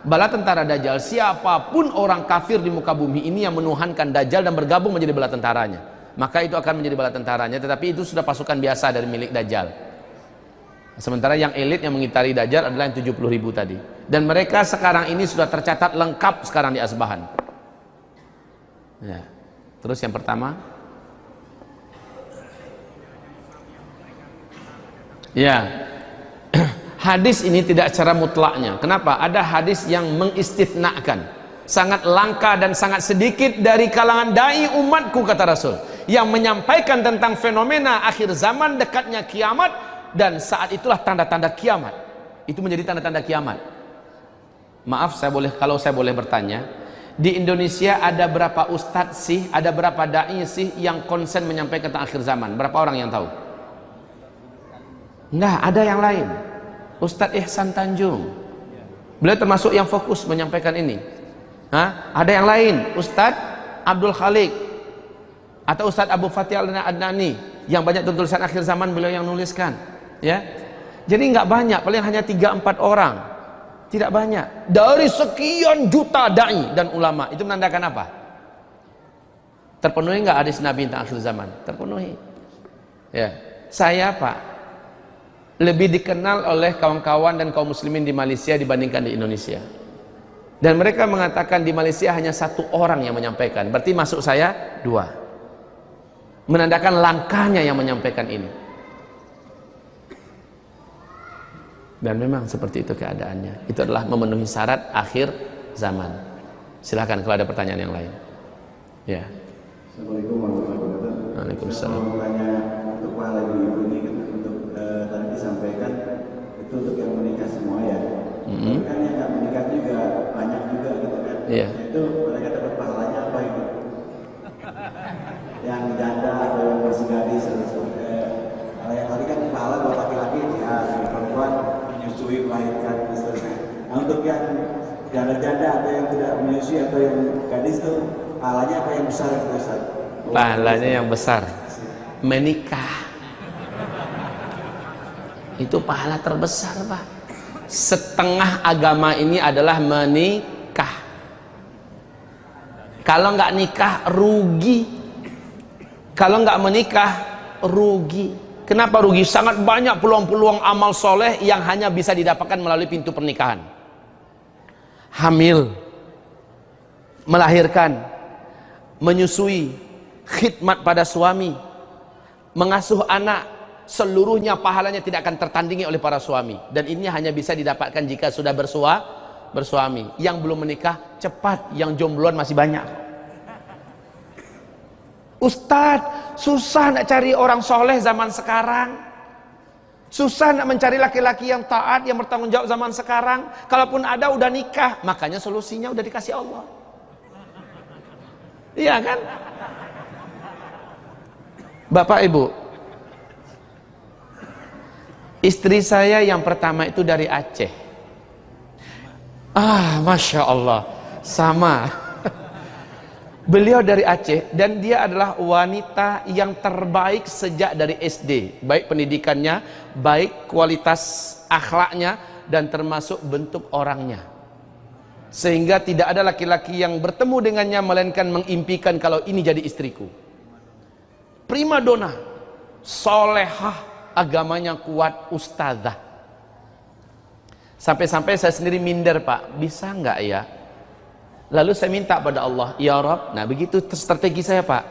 bala tentara Dajjal siapa pun orang kafir di muka bumi ini yang menuhankan Dajjal dan bergabung menjadi bala tentaranya. Maka itu akan menjadi bala tentaranya tetapi itu sudah pasukan biasa dari milik Dajjal. Sementara yang elit yang mengitari Dajjal adalah yang 70 ribu tadi. Dan mereka sekarang ini sudah tercatat lengkap sekarang di Asbahan. Ya. Terus yang pertama, Ya. hadis ini tidak secara mutlaknya. Kenapa? Ada hadis yang mengistifnakan. Sangat langka dan sangat sedikit dari kalangan dai umatku kata Rasul yang menyampaikan tentang fenomena akhir zaman dekatnya kiamat dan saat itulah tanda-tanda kiamat. Itu menjadi tanda-tanda kiamat. Maaf saya boleh kalau saya boleh bertanya, di Indonesia ada berapa ustadz sih, ada berapa dai sih yang konsen menyampaikan tentang akhir zaman? Berapa orang yang tahu? Enggak, ada yang lain. Ustadz Ihsan Tanjung. Beliau termasuk yang fokus menyampaikan ini. Hah? Ada yang lain, Ustadz Abdul Khalik atau Ustadz Abu Fatih Al-Adnani yang banyak tulisan akhir zaman beliau yang nuliskan. Ya, jadi nggak banyak, paling hanya 3-4 orang. Tidak banyak. Dari sekian juta dai dan ulama, itu menandakan apa? Terpenuhi nggak hadis Nabi tentang akhir zaman? Terpenuhi. Ya, saya Pak lebih dikenal oleh kawan-kawan dan kaum muslimin di Malaysia dibandingkan di Indonesia. Dan mereka mengatakan di Malaysia hanya satu orang yang menyampaikan. Berarti masuk saya dua. Menandakan langkahnya yang menyampaikan ini. Dan memang seperti itu keadaannya. Itu adalah memenuhi syarat akhir zaman. Silahkan kalau ada pertanyaan yang lain. Ya. Assalamualaikum warahmatullahi wabarakatuh. Waalaikumsalam. Mau tanya untuk pahala ibu ini untuk yang menikah semua ya. Mm -hmm. Kan yang nggak menikah juga banyak juga gitu kan. Iya. Itu mereka dapat pahalanya apa itu? yang janda atau yang masih gadis atau sebagainya. Kalau yang tadi kan pahala buat laki-laki ya, perempuan menyusui melahirkan nah untuk yang janda-janda atau yang tidak menyusui atau yang gadis itu pahalanya apa yang besar itu Ustaz? Pahalanya yang besar menikah itu pahala terbesar Pak. Setengah agama ini adalah menikah. Kalau nggak nikah rugi. Kalau nggak menikah rugi. Kenapa rugi? Sangat banyak peluang-peluang amal soleh yang hanya bisa didapatkan melalui pintu pernikahan. Hamil, melahirkan, menyusui, khidmat pada suami, mengasuh anak, seluruhnya pahalanya tidak akan tertandingi oleh para suami. Dan ini hanya bisa didapatkan jika sudah bersua, bersuami. Yang belum menikah, cepat. Yang jombloan masih banyak. Ustadz, susah nak cari orang soleh zaman sekarang. Susah nak mencari laki-laki yang taat, yang bertanggung jawab zaman sekarang. Kalaupun ada, udah nikah. Makanya solusinya udah dikasih Allah. Iya kan? Bapak Ibu, istri saya yang pertama itu dari Aceh. Ah, Masya Allah, sama. Beliau dari Aceh dan dia adalah wanita yang terbaik sejak dari SD, baik pendidikannya, baik kualitas akhlaknya dan termasuk bentuk orangnya. Sehingga tidak ada laki-laki yang bertemu dengannya melainkan mengimpikan kalau ini jadi istriku. Prima dona, solehah, agamanya kuat, ustazah. Sampai-sampai saya sendiri minder pak, bisa nggak ya Lalu saya minta pada Allah, Ya Rob, nah begitu strategi saya Pak.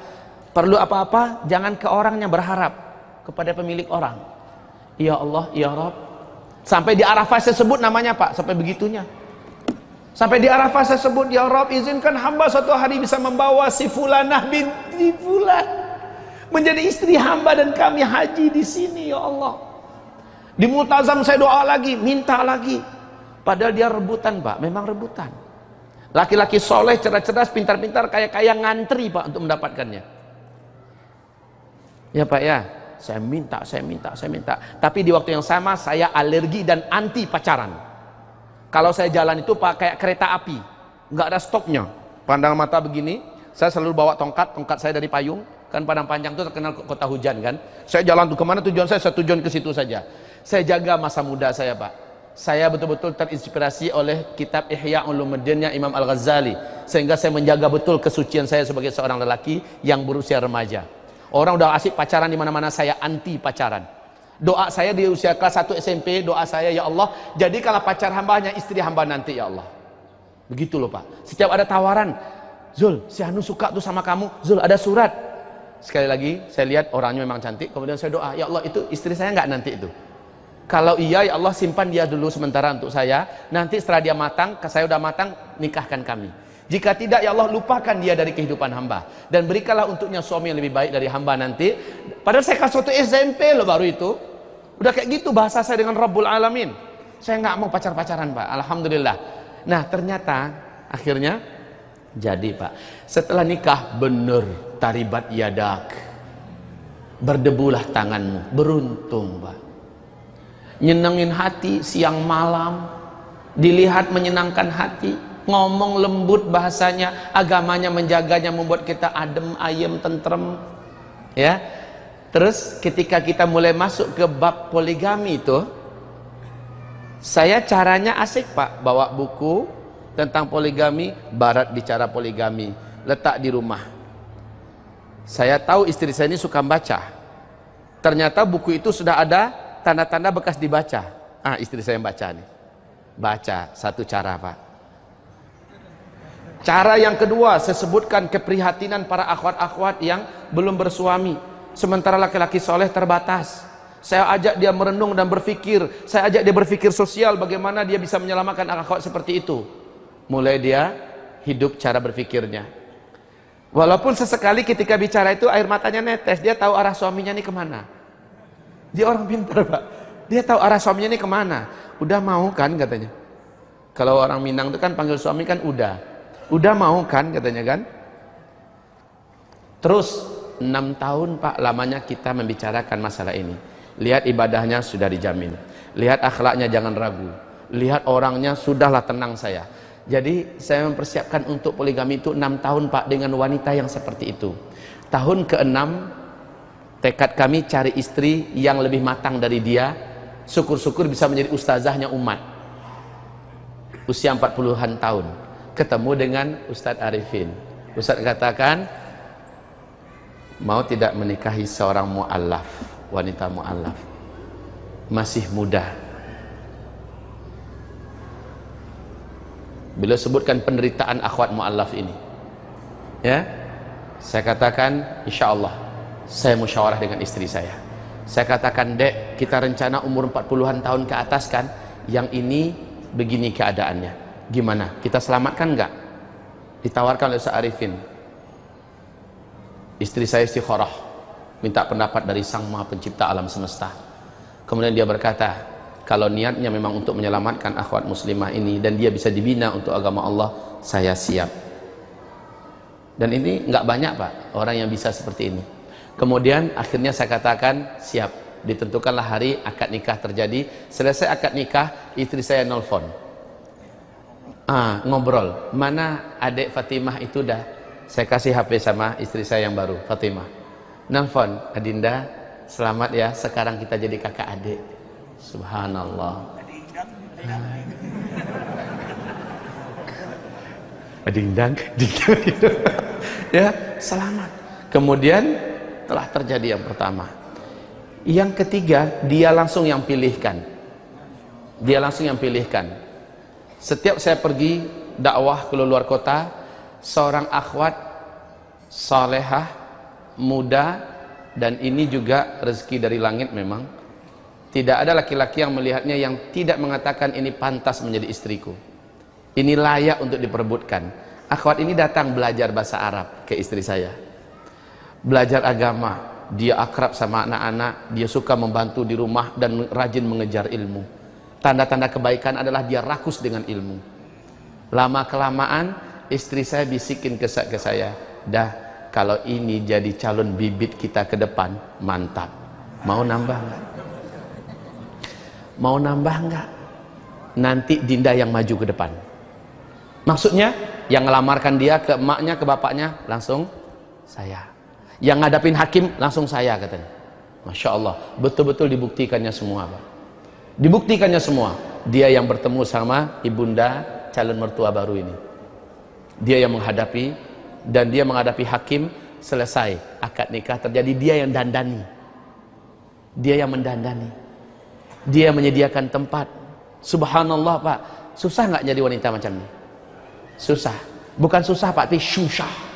Perlu apa-apa, jangan ke orangnya berharap, kepada pemilik orang. Ya Allah, Ya Rob. Sampai di Arafah saya sebut namanya Pak, sampai begitunya. Sampai di Arafah saya sebut, Ya Rob, izinkan hamba suatu hari bisa membawa si Fulanah binti Fulan. Menjadi istri hamba dan kami haji di sini, Ya Allah. Di Multazam saya doa lagi, minta lagi. Padahal dia rebutan Pak, memang rebutan. Laki-laki soleh, cerdas-cerdas, pintar-pintar, kaya-kaya ngantri pak untuk mendapatkannya. Ya pak ya, saya minta, saya minta, saya minta. Tapi di waktu yang sama saya alergi dan anti pacaran. Kalau saya jalan itu pak kayak kereta api, nggak ada stopnya. Pandang mata begini, saya selalu bawa tongkat, tongkat saya dari payung. Kan Padang Panjang itu terkenal kota hujan kan. Saya jalan tuh ke mana tujuan saya, saya tujuan ke situ saja. Saya jaga masa muda saya pak saya betul-betul terinspirasi oleh kitab Ihya Ulumuddinnya Imam Al-Ghazali sehingga saya menjaga betul kesucian saya sebagai seorang lelaki yang berusia remaja. Orang udah asik pacaran di mana-mana saya anti pacaran. Doa saya di usia kelas 1 SMP, doa saya ya Allah, jadikanlah pacar hambanya istri hamba nanti ya Allah. Begitu loh Pak. Setiap ada tawaran, Zul, si Anu suka tuh sama kamu, Zul ada surat. Sekali lagi saya lihat orangnya memang cantik, kemudian saya doa, ya Allah itu istri saya nggak nanti itu. Kalau iya ya Allah simpan dia dulu sementara untuk saya. Nanti setelah dia matang, saya sudah matang, nikahkan kami. Jika tidak ya Allah lupakan dia dari kehidupan hamba dan berikanlah untuknya suami yang lebih baik dari hamba nanti. Padahal saya kasih satu SMP loh baru itu. Udah kayak gitu bahasa saya dengan Rabbul Alamin. Saya nggak mau pacar-pacaran pak. Alhamdulillah. Nah ternyata akhirnya jadi pak. Setelah nikah bener taribat yadak. Berdebulah tanganmu. Beruntung pak. Nyenengin hati siang malam. Dilihat menyenangkan hati. Ngomong lembut bahasanya. Agamanya menjaganya membuat kita adem ayem tentrem. Ya. Terus ketika kita mulai masuk ke bab poligami itu saya caranya asik pak. Bawa buku tentang poligami barat bicara poligami. Letak di rumah saya tahu istri saya ini suka baca ternyata buku itu sudah ada tanda-tanda bekas dibaca. Ah istri saya yang baca nih. Baca satu cara pak. Cara yang kedua saya sebutkan keprihatinan para akhwat-akhwat yang belum bersuami. Sementara laki-laki soleh terbatas. Saya ajak dia merenung dan berpikir saya ajak dia berpikir sosial bagaimana dia bisa menyelamatkan akhwat seperti itu. Mulai dia hidup cara berpikirnya walaupun sesekali ketika bicara itu air matanya netes dia tahu arah suaminya ini ke mana. Dia orang pintar pak. Dia tahu arah suaminya ini ke mana. Udah mau kan katanya. Kalau orang Minang itu kan panggil suami kan udah. Udah mau kan katanya kan. Terus enam tahun pak lamanya kita membicarakan masalah ini. Lihat ibadahnya sudah dijamin. Lihat akhlaknya jangan ragu. Lihat orangnya sudahlah tenang saya jadi saya mempersiapkan untuk poligami itu enam tahun pak dengan wanita yang seperti itu. Tahun keenam tekad kami cari istri yang lebih matang dari dia. Syukur-syukur bisa menjadi ustazahnya umat. Usia 40-an tahun. Ketemu dengan Ustadz Arifin. Ustadz katakan mau tidak menikahi seorang mu'allaf wanita mu'allaf? Masih muda beliau sebutkan penderitaan akhwat mu'allaf ini ya saya katakan insya Allah saya musyawarah dengan istri saya. Saya katakan dek kita rencana umur 40-an tahun ke atas kan? Yang ini begini keadaannya. Gimana? Kita selamatkan enggak ditawarkan oleh Ustaz Arifin. Istri saya istikharah minta pendapat dari sang maha pencipta alam semesta. Kemudian dia berkata kalau niatnya memang untuk menyelamatkan akhwat muslimah ini dan dia bisa dibina untuk agama Allah saya siap dan ini enggak banyak pak orang yang bisa seperti ini Kemudian akhirnya saya katakan siap. Ditentukanlah hari akad nikah terjadi. Selesai akad nikah, istri saya nelfon. Ah, ngobrol. Mana adik Fatimah itu dah? Saya kasih HP sama istri saya yang baru, Fatimah. Nelfon, Adinda, selamat ya. Sekarang kita jadi kakak adik. Subhanallah. Dingdang gitu. ya, selamat. Kemudian telah terjadi yang pertama yang ketiga dia langsung yang pilihkan dia langsung yang pilihkan setiap saya pergi dakwah ke luar kota seorang akhwat salehah muda dan ini juga rezeki dari langit memang tidak ada laki-laki yang melihatnya yang tidak mengatakan ini pantas menjadi istriku. Ini layak untuk diperebutkan. Akhwat ini datang belajar bahasa Arab ke istri saya. Belajar agama. Dia akrab sama anak-anak. Dia suka membantu di rumah dan rajin mengejar ilmu. Tanda-tanda kebaikan adalah dia rakus dengan ilmu. Lama kelamaan istri saya bisikin ke, ke saya dah kalau ini jadi calon bibit kita ke depan mantap. Mau nambah? nggak mau nambah nggak? Nanti Dinda yang maju ke depan. Maksudnya yang ngelamarkan dia ke emaknya ke bapaknya langsung saya. Yang ngadapin hakim langsung saya katanya. Masya Allah betul-betul dibuktikannya semua Pak. Dibuktikannya semua. Dia yang bertemu sama ibunda calon mertua baru ini. Dia yang menghadapi dan dia menghadapi hakim selesai. Akad nikah terjadi dia yang dandani. Dia yang mendandani dia menyediakan tempat subhanallah pak susah nggak jadi wanita macam ini susah bukan susah pak tapi susah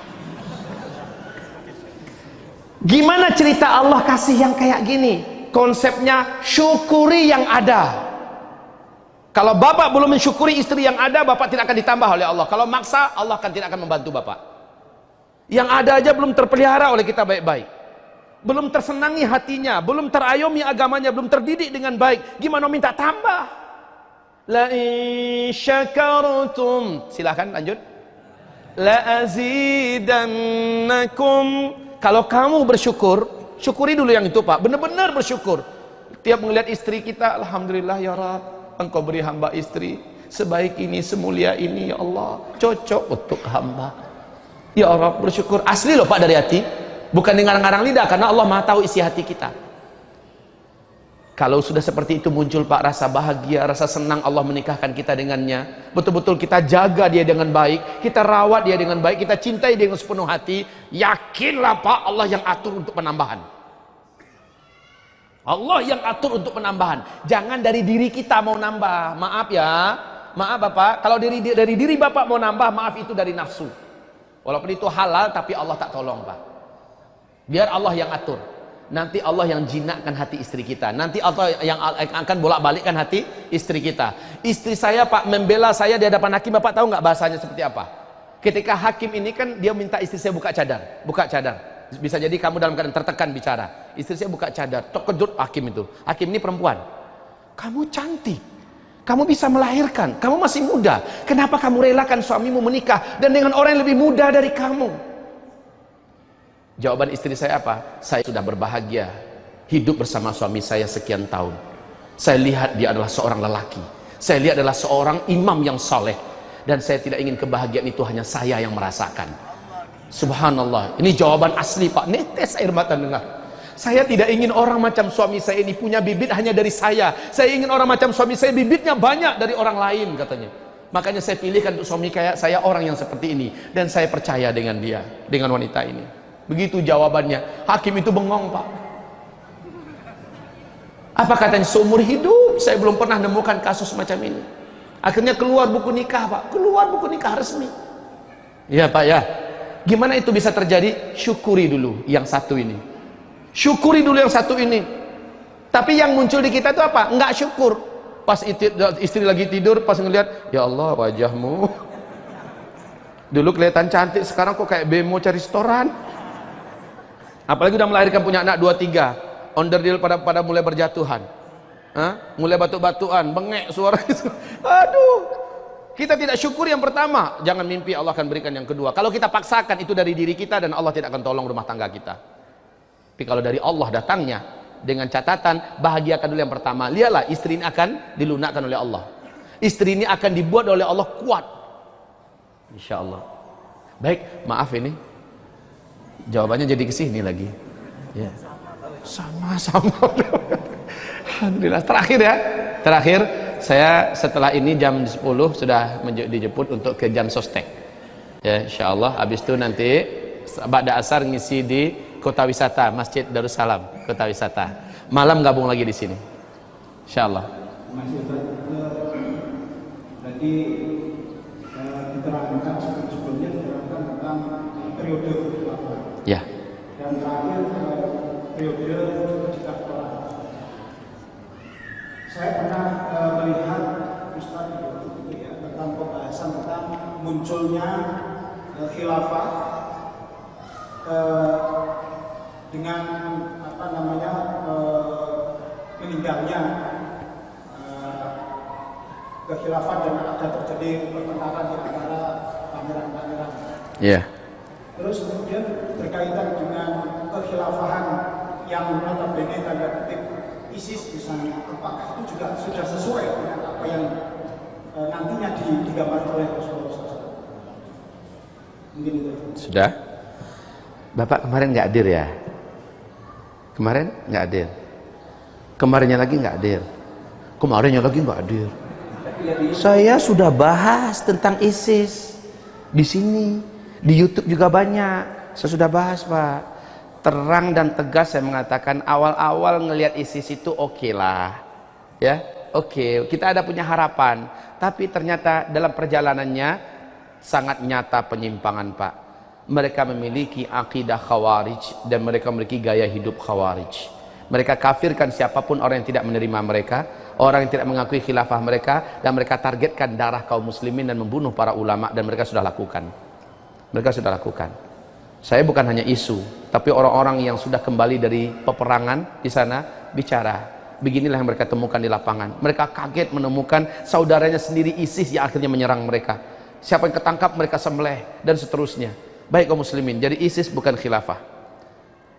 Gimana cerita Allah kasih yang kayak gini? Konsepnya syukuri yang ada. Kalau bapak belum mensyukuri istri yang ada, bapak tidak akan ditambah oleh Allah. Kalau maksa, Allah akan tidak akan membantu bapak. Yang ada aja belum terpelihara oleh kita baik-baik. Belum tersenangi hatinya, belum terayomi agamanya, belum terdidik dengan baik. Gimana minta tambah? La. Silahkan lanjut. La azidannakum kalau kamu bersyukur, syukuri dulu yang itu Pak. Benar-benar bersyukur. Tiap melihat istri kita, Alhamdulillah ya Rab, engkau beri hamba istri. sebaik ini, semulia ini ya Allah, cocok untuk hamba. Ya Allah, bersyukur asli loh Pak dari hati. Bukan dengan ngarang lidah karena Allah Maha tahu isi hati kita. Kalau sudah seperti itu muncul Pak rasa bahagia, rasa senang Allah menikahkan kita dengannya. Betul-betul kita jaga dia dengan baik, kita rawat dia dengan baik, kita cintai dia dengan sepenuh hati. Yakinlah Pak Allah yang atur untuk penambahan. Allah yang atur untuk penambahan. Jangan dari diri kita mau nambah. Maaf ya. Maaf Bapak, kalau dari dari diri Bapak mau nambah, maaf itu dari nafsu. Walaupun itu halal tapi Allah tak tolong, Pak. Biar Allah yang atur. Nanti Allah yang jinakkan hati istri kita. Nanti Allah yang akan bolak-balikkan hati istri kita. Istri saya pak membela saya di hadapan hakim. Bapak tahu nggak bahasanya seperti apa? Ketika hakim ini kan dia minta istri saya buka cadar. Buka cadar. Bisa jadi kamu dalam keadaan tertekan bicara. Istri saya buka cadar. Terkejut hakim itu. Hakim ini perempuan. Kamu cantik. Kamu bisa melahirkan. Kamu masih muda. Kenapa kamu relakan suamimu menikah? Dan dengan orang yang lebih muda dari kamu Jawaban istri saya apa? Saya sudah berbahagia hidup bersama suami saya sekian tahun. Saya lihat dia adalah seorang lelaki. Saya lihat adalah seorang imam yang soleh. Dan saya tidak ingin kebahagiaan itu hanya saya yang merasakan. Subhanallah. Ini jawaban asli Pak. Netes air mata dengar. Saya tidak ingin orang macam suami saya ini punya bibit hanya dari saya. Saya ingin orang macam suami saya bibitnya banyak dari orang lain katanya. Makanya saya pilihkan untuk suami kayak saya orang yang seperti ini. Dan saya percaya dengan dia. Dengan wanita ini. Begitu jawabannya. Hakim itu bengong, Pak. Apa katanya? Seumur hidup saya belum pernah nemukan kasus macam ini. Akhirnya keluar buku nikah, Pak. Keluar buku nikah resmi. Iya, Pak, ya. Gimana itu bisa terjadi? Syukuri dulu yang satu ini. Syukuri dulu yang satu ini. Tapi yang muncul di kita itu apa? Enggak syukur. Pas istri lagi tidur, pas ngeliat, ya Allah wajahmu. Dulu kelihatan cantik, sekarang kok kayak bemo cari restoran. Apalagi udah melahirkan punya anak dua tiga, onderdil pada pada mulai berjatuhan, Hah? mulai batuk-batuan, bengek suara. Aduh, kita tidak syukur yang pertama, jangan mimpi Allah akan berikan yang kedua. Kalau kita paksakan itu dari diri kita dan Allah tidak akan tolong rumah tangga kita. Tapi kalau dari Allah datangnya dengan catatan bahagiakan dulu yang pertama, lihatlah istri ini akan dilunakkan oleh Allah. Istri ini akan dibuat oleh Allah kuat. Insya Allah. Baik, maaf ini Jawabannya jadi ke sini lagi. Ya. Sama-sama. Alhamdulillah. Terakhir ya. Terakhir saya setelah ini jam 10 sudah dijemput untuk ke Jan Sostek. Ya, insyaallah habis itu nanti pada asar ngisi di kota wisata Masjid Darussalam, kota wisata. Malam gabung lagi di sini. Insyaallah. Masih tadi eh, diterangkan sebelumnya diterangkan tentang periode Ya. Dan terakhir periode perang. Saya pernah uh, melihat Ustaz itu ya tentang pembahasan tentang munculnya uh, khilafah uh, dengan apa namanya uh, meninggalnya uh, kekhilafan dan ada terjadi pertentangan di antara pangeran-pangeran. Iya. Yeah. Terus kemudian berkaitan dengan kekhilafahan yang notabene tanda kutip ISIS misalnya, apakah itu juga sudah sesuai dengan apa yang e, nantinya digambar oleh Rasulullah SAW? Mungkin itu. Sudah. Bapak kemarin nggak hadir ya? Kemarin nggak hadir. Kemarinnya lagi nggak hadir. Kemarinnya lagi nggak hadir. Saya sudah bahas tentang ISIS di sini di YouTube juga banyak. Saya sudah bahas, Pak. Terang dan tegas saya mengatakan awal-awal ngelihat ISIS itu oke okay lah. Ya, oke, okay. kita ada punya harapan. Tapi ternyata dalam perjalanannya sangat nyata penyimpangan, Pak. Mereka memiliki akidah khawarij dan mereka memiliki gaya hidup khawarij. Mereka kafirkan siapa pun orang yang tidak menerima mereka, orang yang tidak mengakui khilafah mereka, dan mereka targetkan darah kaum muslimin dan membunuh para ulama dan mereka sudah lakukan mereka sudah lakukan saya bukan hanya isu tapi orang-orang yang sudah kembali dari peperangan di sana bicara. Beginilah yang mereka temukan di lapangan. Mereka kaget menemukan saudaranya sendiri ISIS yang akhirnya menyerang mereka. Siapa yang ketangkap mereka sembelih dan seterusnya. Baik kaum muslimin jadi ISIS bukan khilafah.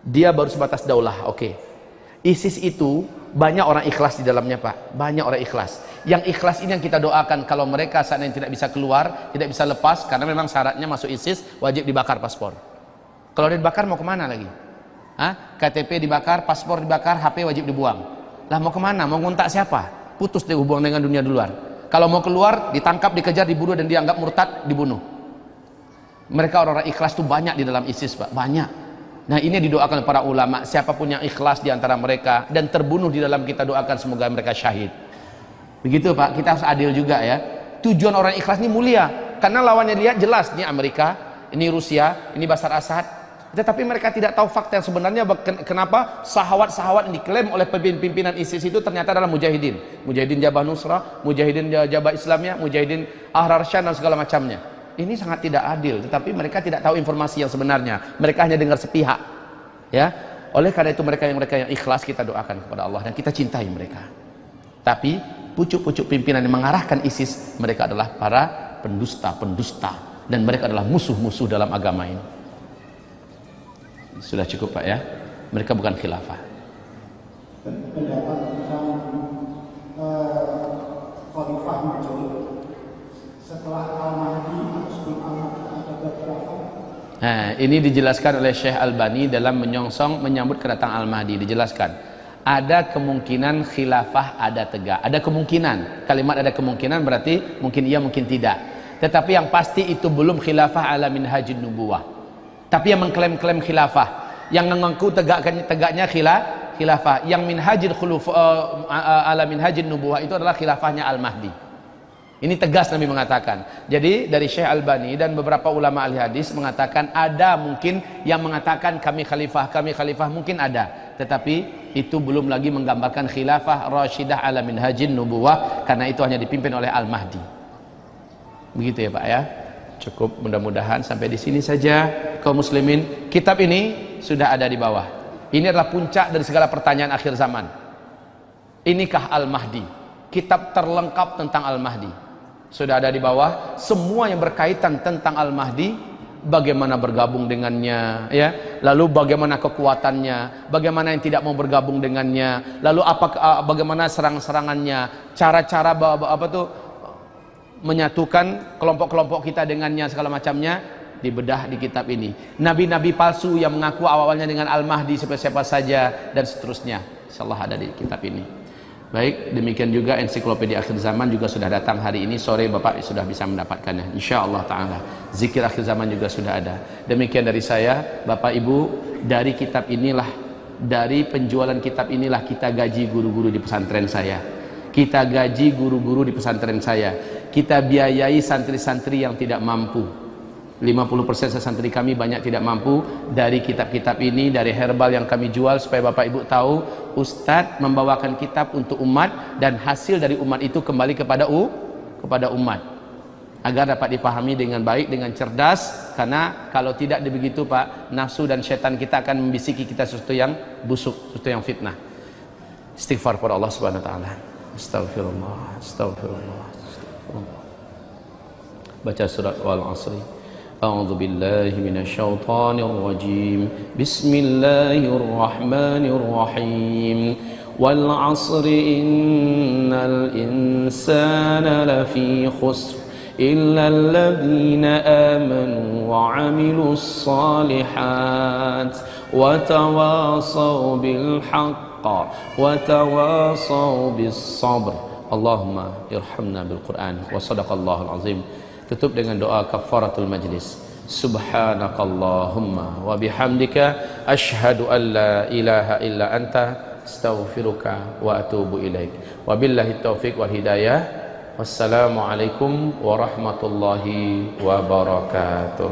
Dia baru sebatas daulah oke. Okay. ISIS itu banyak orang ikhlas di dalamnya pak. Banyak orang ikhlas. Yang ikhlas ini yang kita doakan kalau mereka saat ini tidak bisa keluar tidak bisa lepas karena memang syaratnya masuk ISIS wajib dibakar paspor kalau dia dibakar mau ke mana lagi? Hah? KTP dibakar paspor dibakar HP wajib dibuang. Lah mau ke mana? Mau ngontak siapa? Putus deh hubungan dengan dunia di luar. Kalau mau keluar ditangkap dikejar dibunuh dan dianggap murtad dibunuh. Mereka orang-orang ikhlas itu banyak di dalam ISIS Pak. Banyak. Nah ini didoakan para ulama. Siapa pun yang ikhlas di antara mereka dan terbunuh di dalam kita doakan semoga mereka syahid. Begitu Pak, kita harus adil juga ya. Tujuan orang ikhlas ini mulia. Karena lawannya lihat jelas. Ini Amerika, ini Rusia, ini Basar Asad. Tetapi mereka tidak tahu fakta yang sebenarnya kenapa sahawat-sahawat yang diklaim oleh pimpinan ISIS itu ternyata adalah mujahidin. Mujahidin Jabah Nusra, mujahidin Jabah Islamnya, mujahidin Ahrar Syam dan segala macamnya. Ini sangat tidak adil, tetapi mereka tidak tahu informasi yang sebenarnya. Mereka hanya dengar sepihak. Ya. Oleh karena itu mereka yang mereka yang ikhlas kita doakan kepada Allah dan kita cintai mereka. Tapi pucuk-pucuk pimpinan yang mengarahkan ISIS mereka adalah para pendusta-pendusta dan mereka adalah musuh-musuh dalam agama ini. Sudah cukup Pak ya. Mereka bukan khilafah. Pendapat tentang uh, khalifah setelah Al-Mahdi sebelum Al-Mahdi ada khilafah. Nah, ini dijelaskan oleh Syekh Albani dalam menyongsong menyambut kedatangan Al-Mahdi dijelaskan ada kemungkinan khilafah ada tegak ada kemungkinan kalimat ada kemungkinan berarti mungkin iya mungkin tidak tetapi yang pasti itu belum khilafah ala minhajin nubuwah tapi yang mengklaim-klaim khilafah yang mengaku tegakkan tegaknya khilaf khilafah yang minhajin khuluf uh, ala minhajin nubuwah itu adalah khilafahnya al-mahdi ini tegas Nabi mengatakan. Jadi dari Syekh Albani dan beberapa ulama ahli hadis mengatakan ada mungkin yang mengatakan kami khalifah, kami khalifah mungkin ada. Tetapi itu belum lagi menggambarkan khilafah Rashidah ala minhajin nubuwah karena itu hanya dipimpin oleh Al-Mahdi. Begitu ya Pak ya. Cukup mudah-mudahan sampai di sini saja kaum muslimin. Kitab ini sudah ada di bawah. Ini adalah puncak dari segala pertanyaan akhir zaman. Inikah Al-Mahdi? Kitab terlengkap tentang Al-Mahdi sudah ada di bawah semua yang berkaitan tentang Al-Mahdi bagaimana bergabung dengannya ya lalu bagaimana kekuatannya bagaimana yang tidak mau bergabung dengannya lalu apa bagaimana serang-serangannya cara-cara apa tuh menyatukan kelompok-kelompok kita dengannya segala macamnya dibedah di kitab ini nabi-nabi palsu yang mengaku awalnya dengan Al-Mahdi siapa-siapa saja dan seterusnya insyaallah ada di kitab ini Baik, demikian juga ensiklopedia akhir zaman juga sudah datang hari ini sore Bapak sudah bisa mendapatkannya. Insyaallah taala. Zikir akhir zaman juga sudah ada. Demikian dari saya, Bapak Ibu, dari kitab inilah dari penjualan kitab inilah kita gaji guru-guru di pesantren saya. Kita gaji guru-guru di pesantren saya. Kita biayai santri-santri yang tidak mampu. 50% santri kami banyak tidak mampu dari kitab-kitab ini dari herbal yang kami jual supaya Bapak Ibu tahu Ustadz membawakan kitab untuk umat dan hasil dari umat itu kembali kepada u kepada umat agar dapat dipahami dengan baik dengan cerdas karena kalau tidak begitu Pak nafsu dan setan kita akan membisiki kita sesuatu yang busuk sesuatu yang fitnah istighfar kepada Allah Subhanahu wa taala astagfirullah astagfirullah astagfirullah baca surat wal asri أعوذ بالله من الشيطان الرجيم. بسم الله الرحمن الرحيم. والعصر إن الإنسان لفي خسر إلا الذين آمنوا وعملوا الصالحات وتواصوا بالحق وتواصوا بالصبر اللهم ارحمنا بالقرآن وصدق الله العظيم tutup dengan doa kafaratul majlis subhanakallahumma wa bihamdika ashhadu an la ilaha illa anta astaghfiruka wa atubu ilaik wabillahi taufiq wal hidayah wassalamu alaikum warahmatullahi wabarakatuh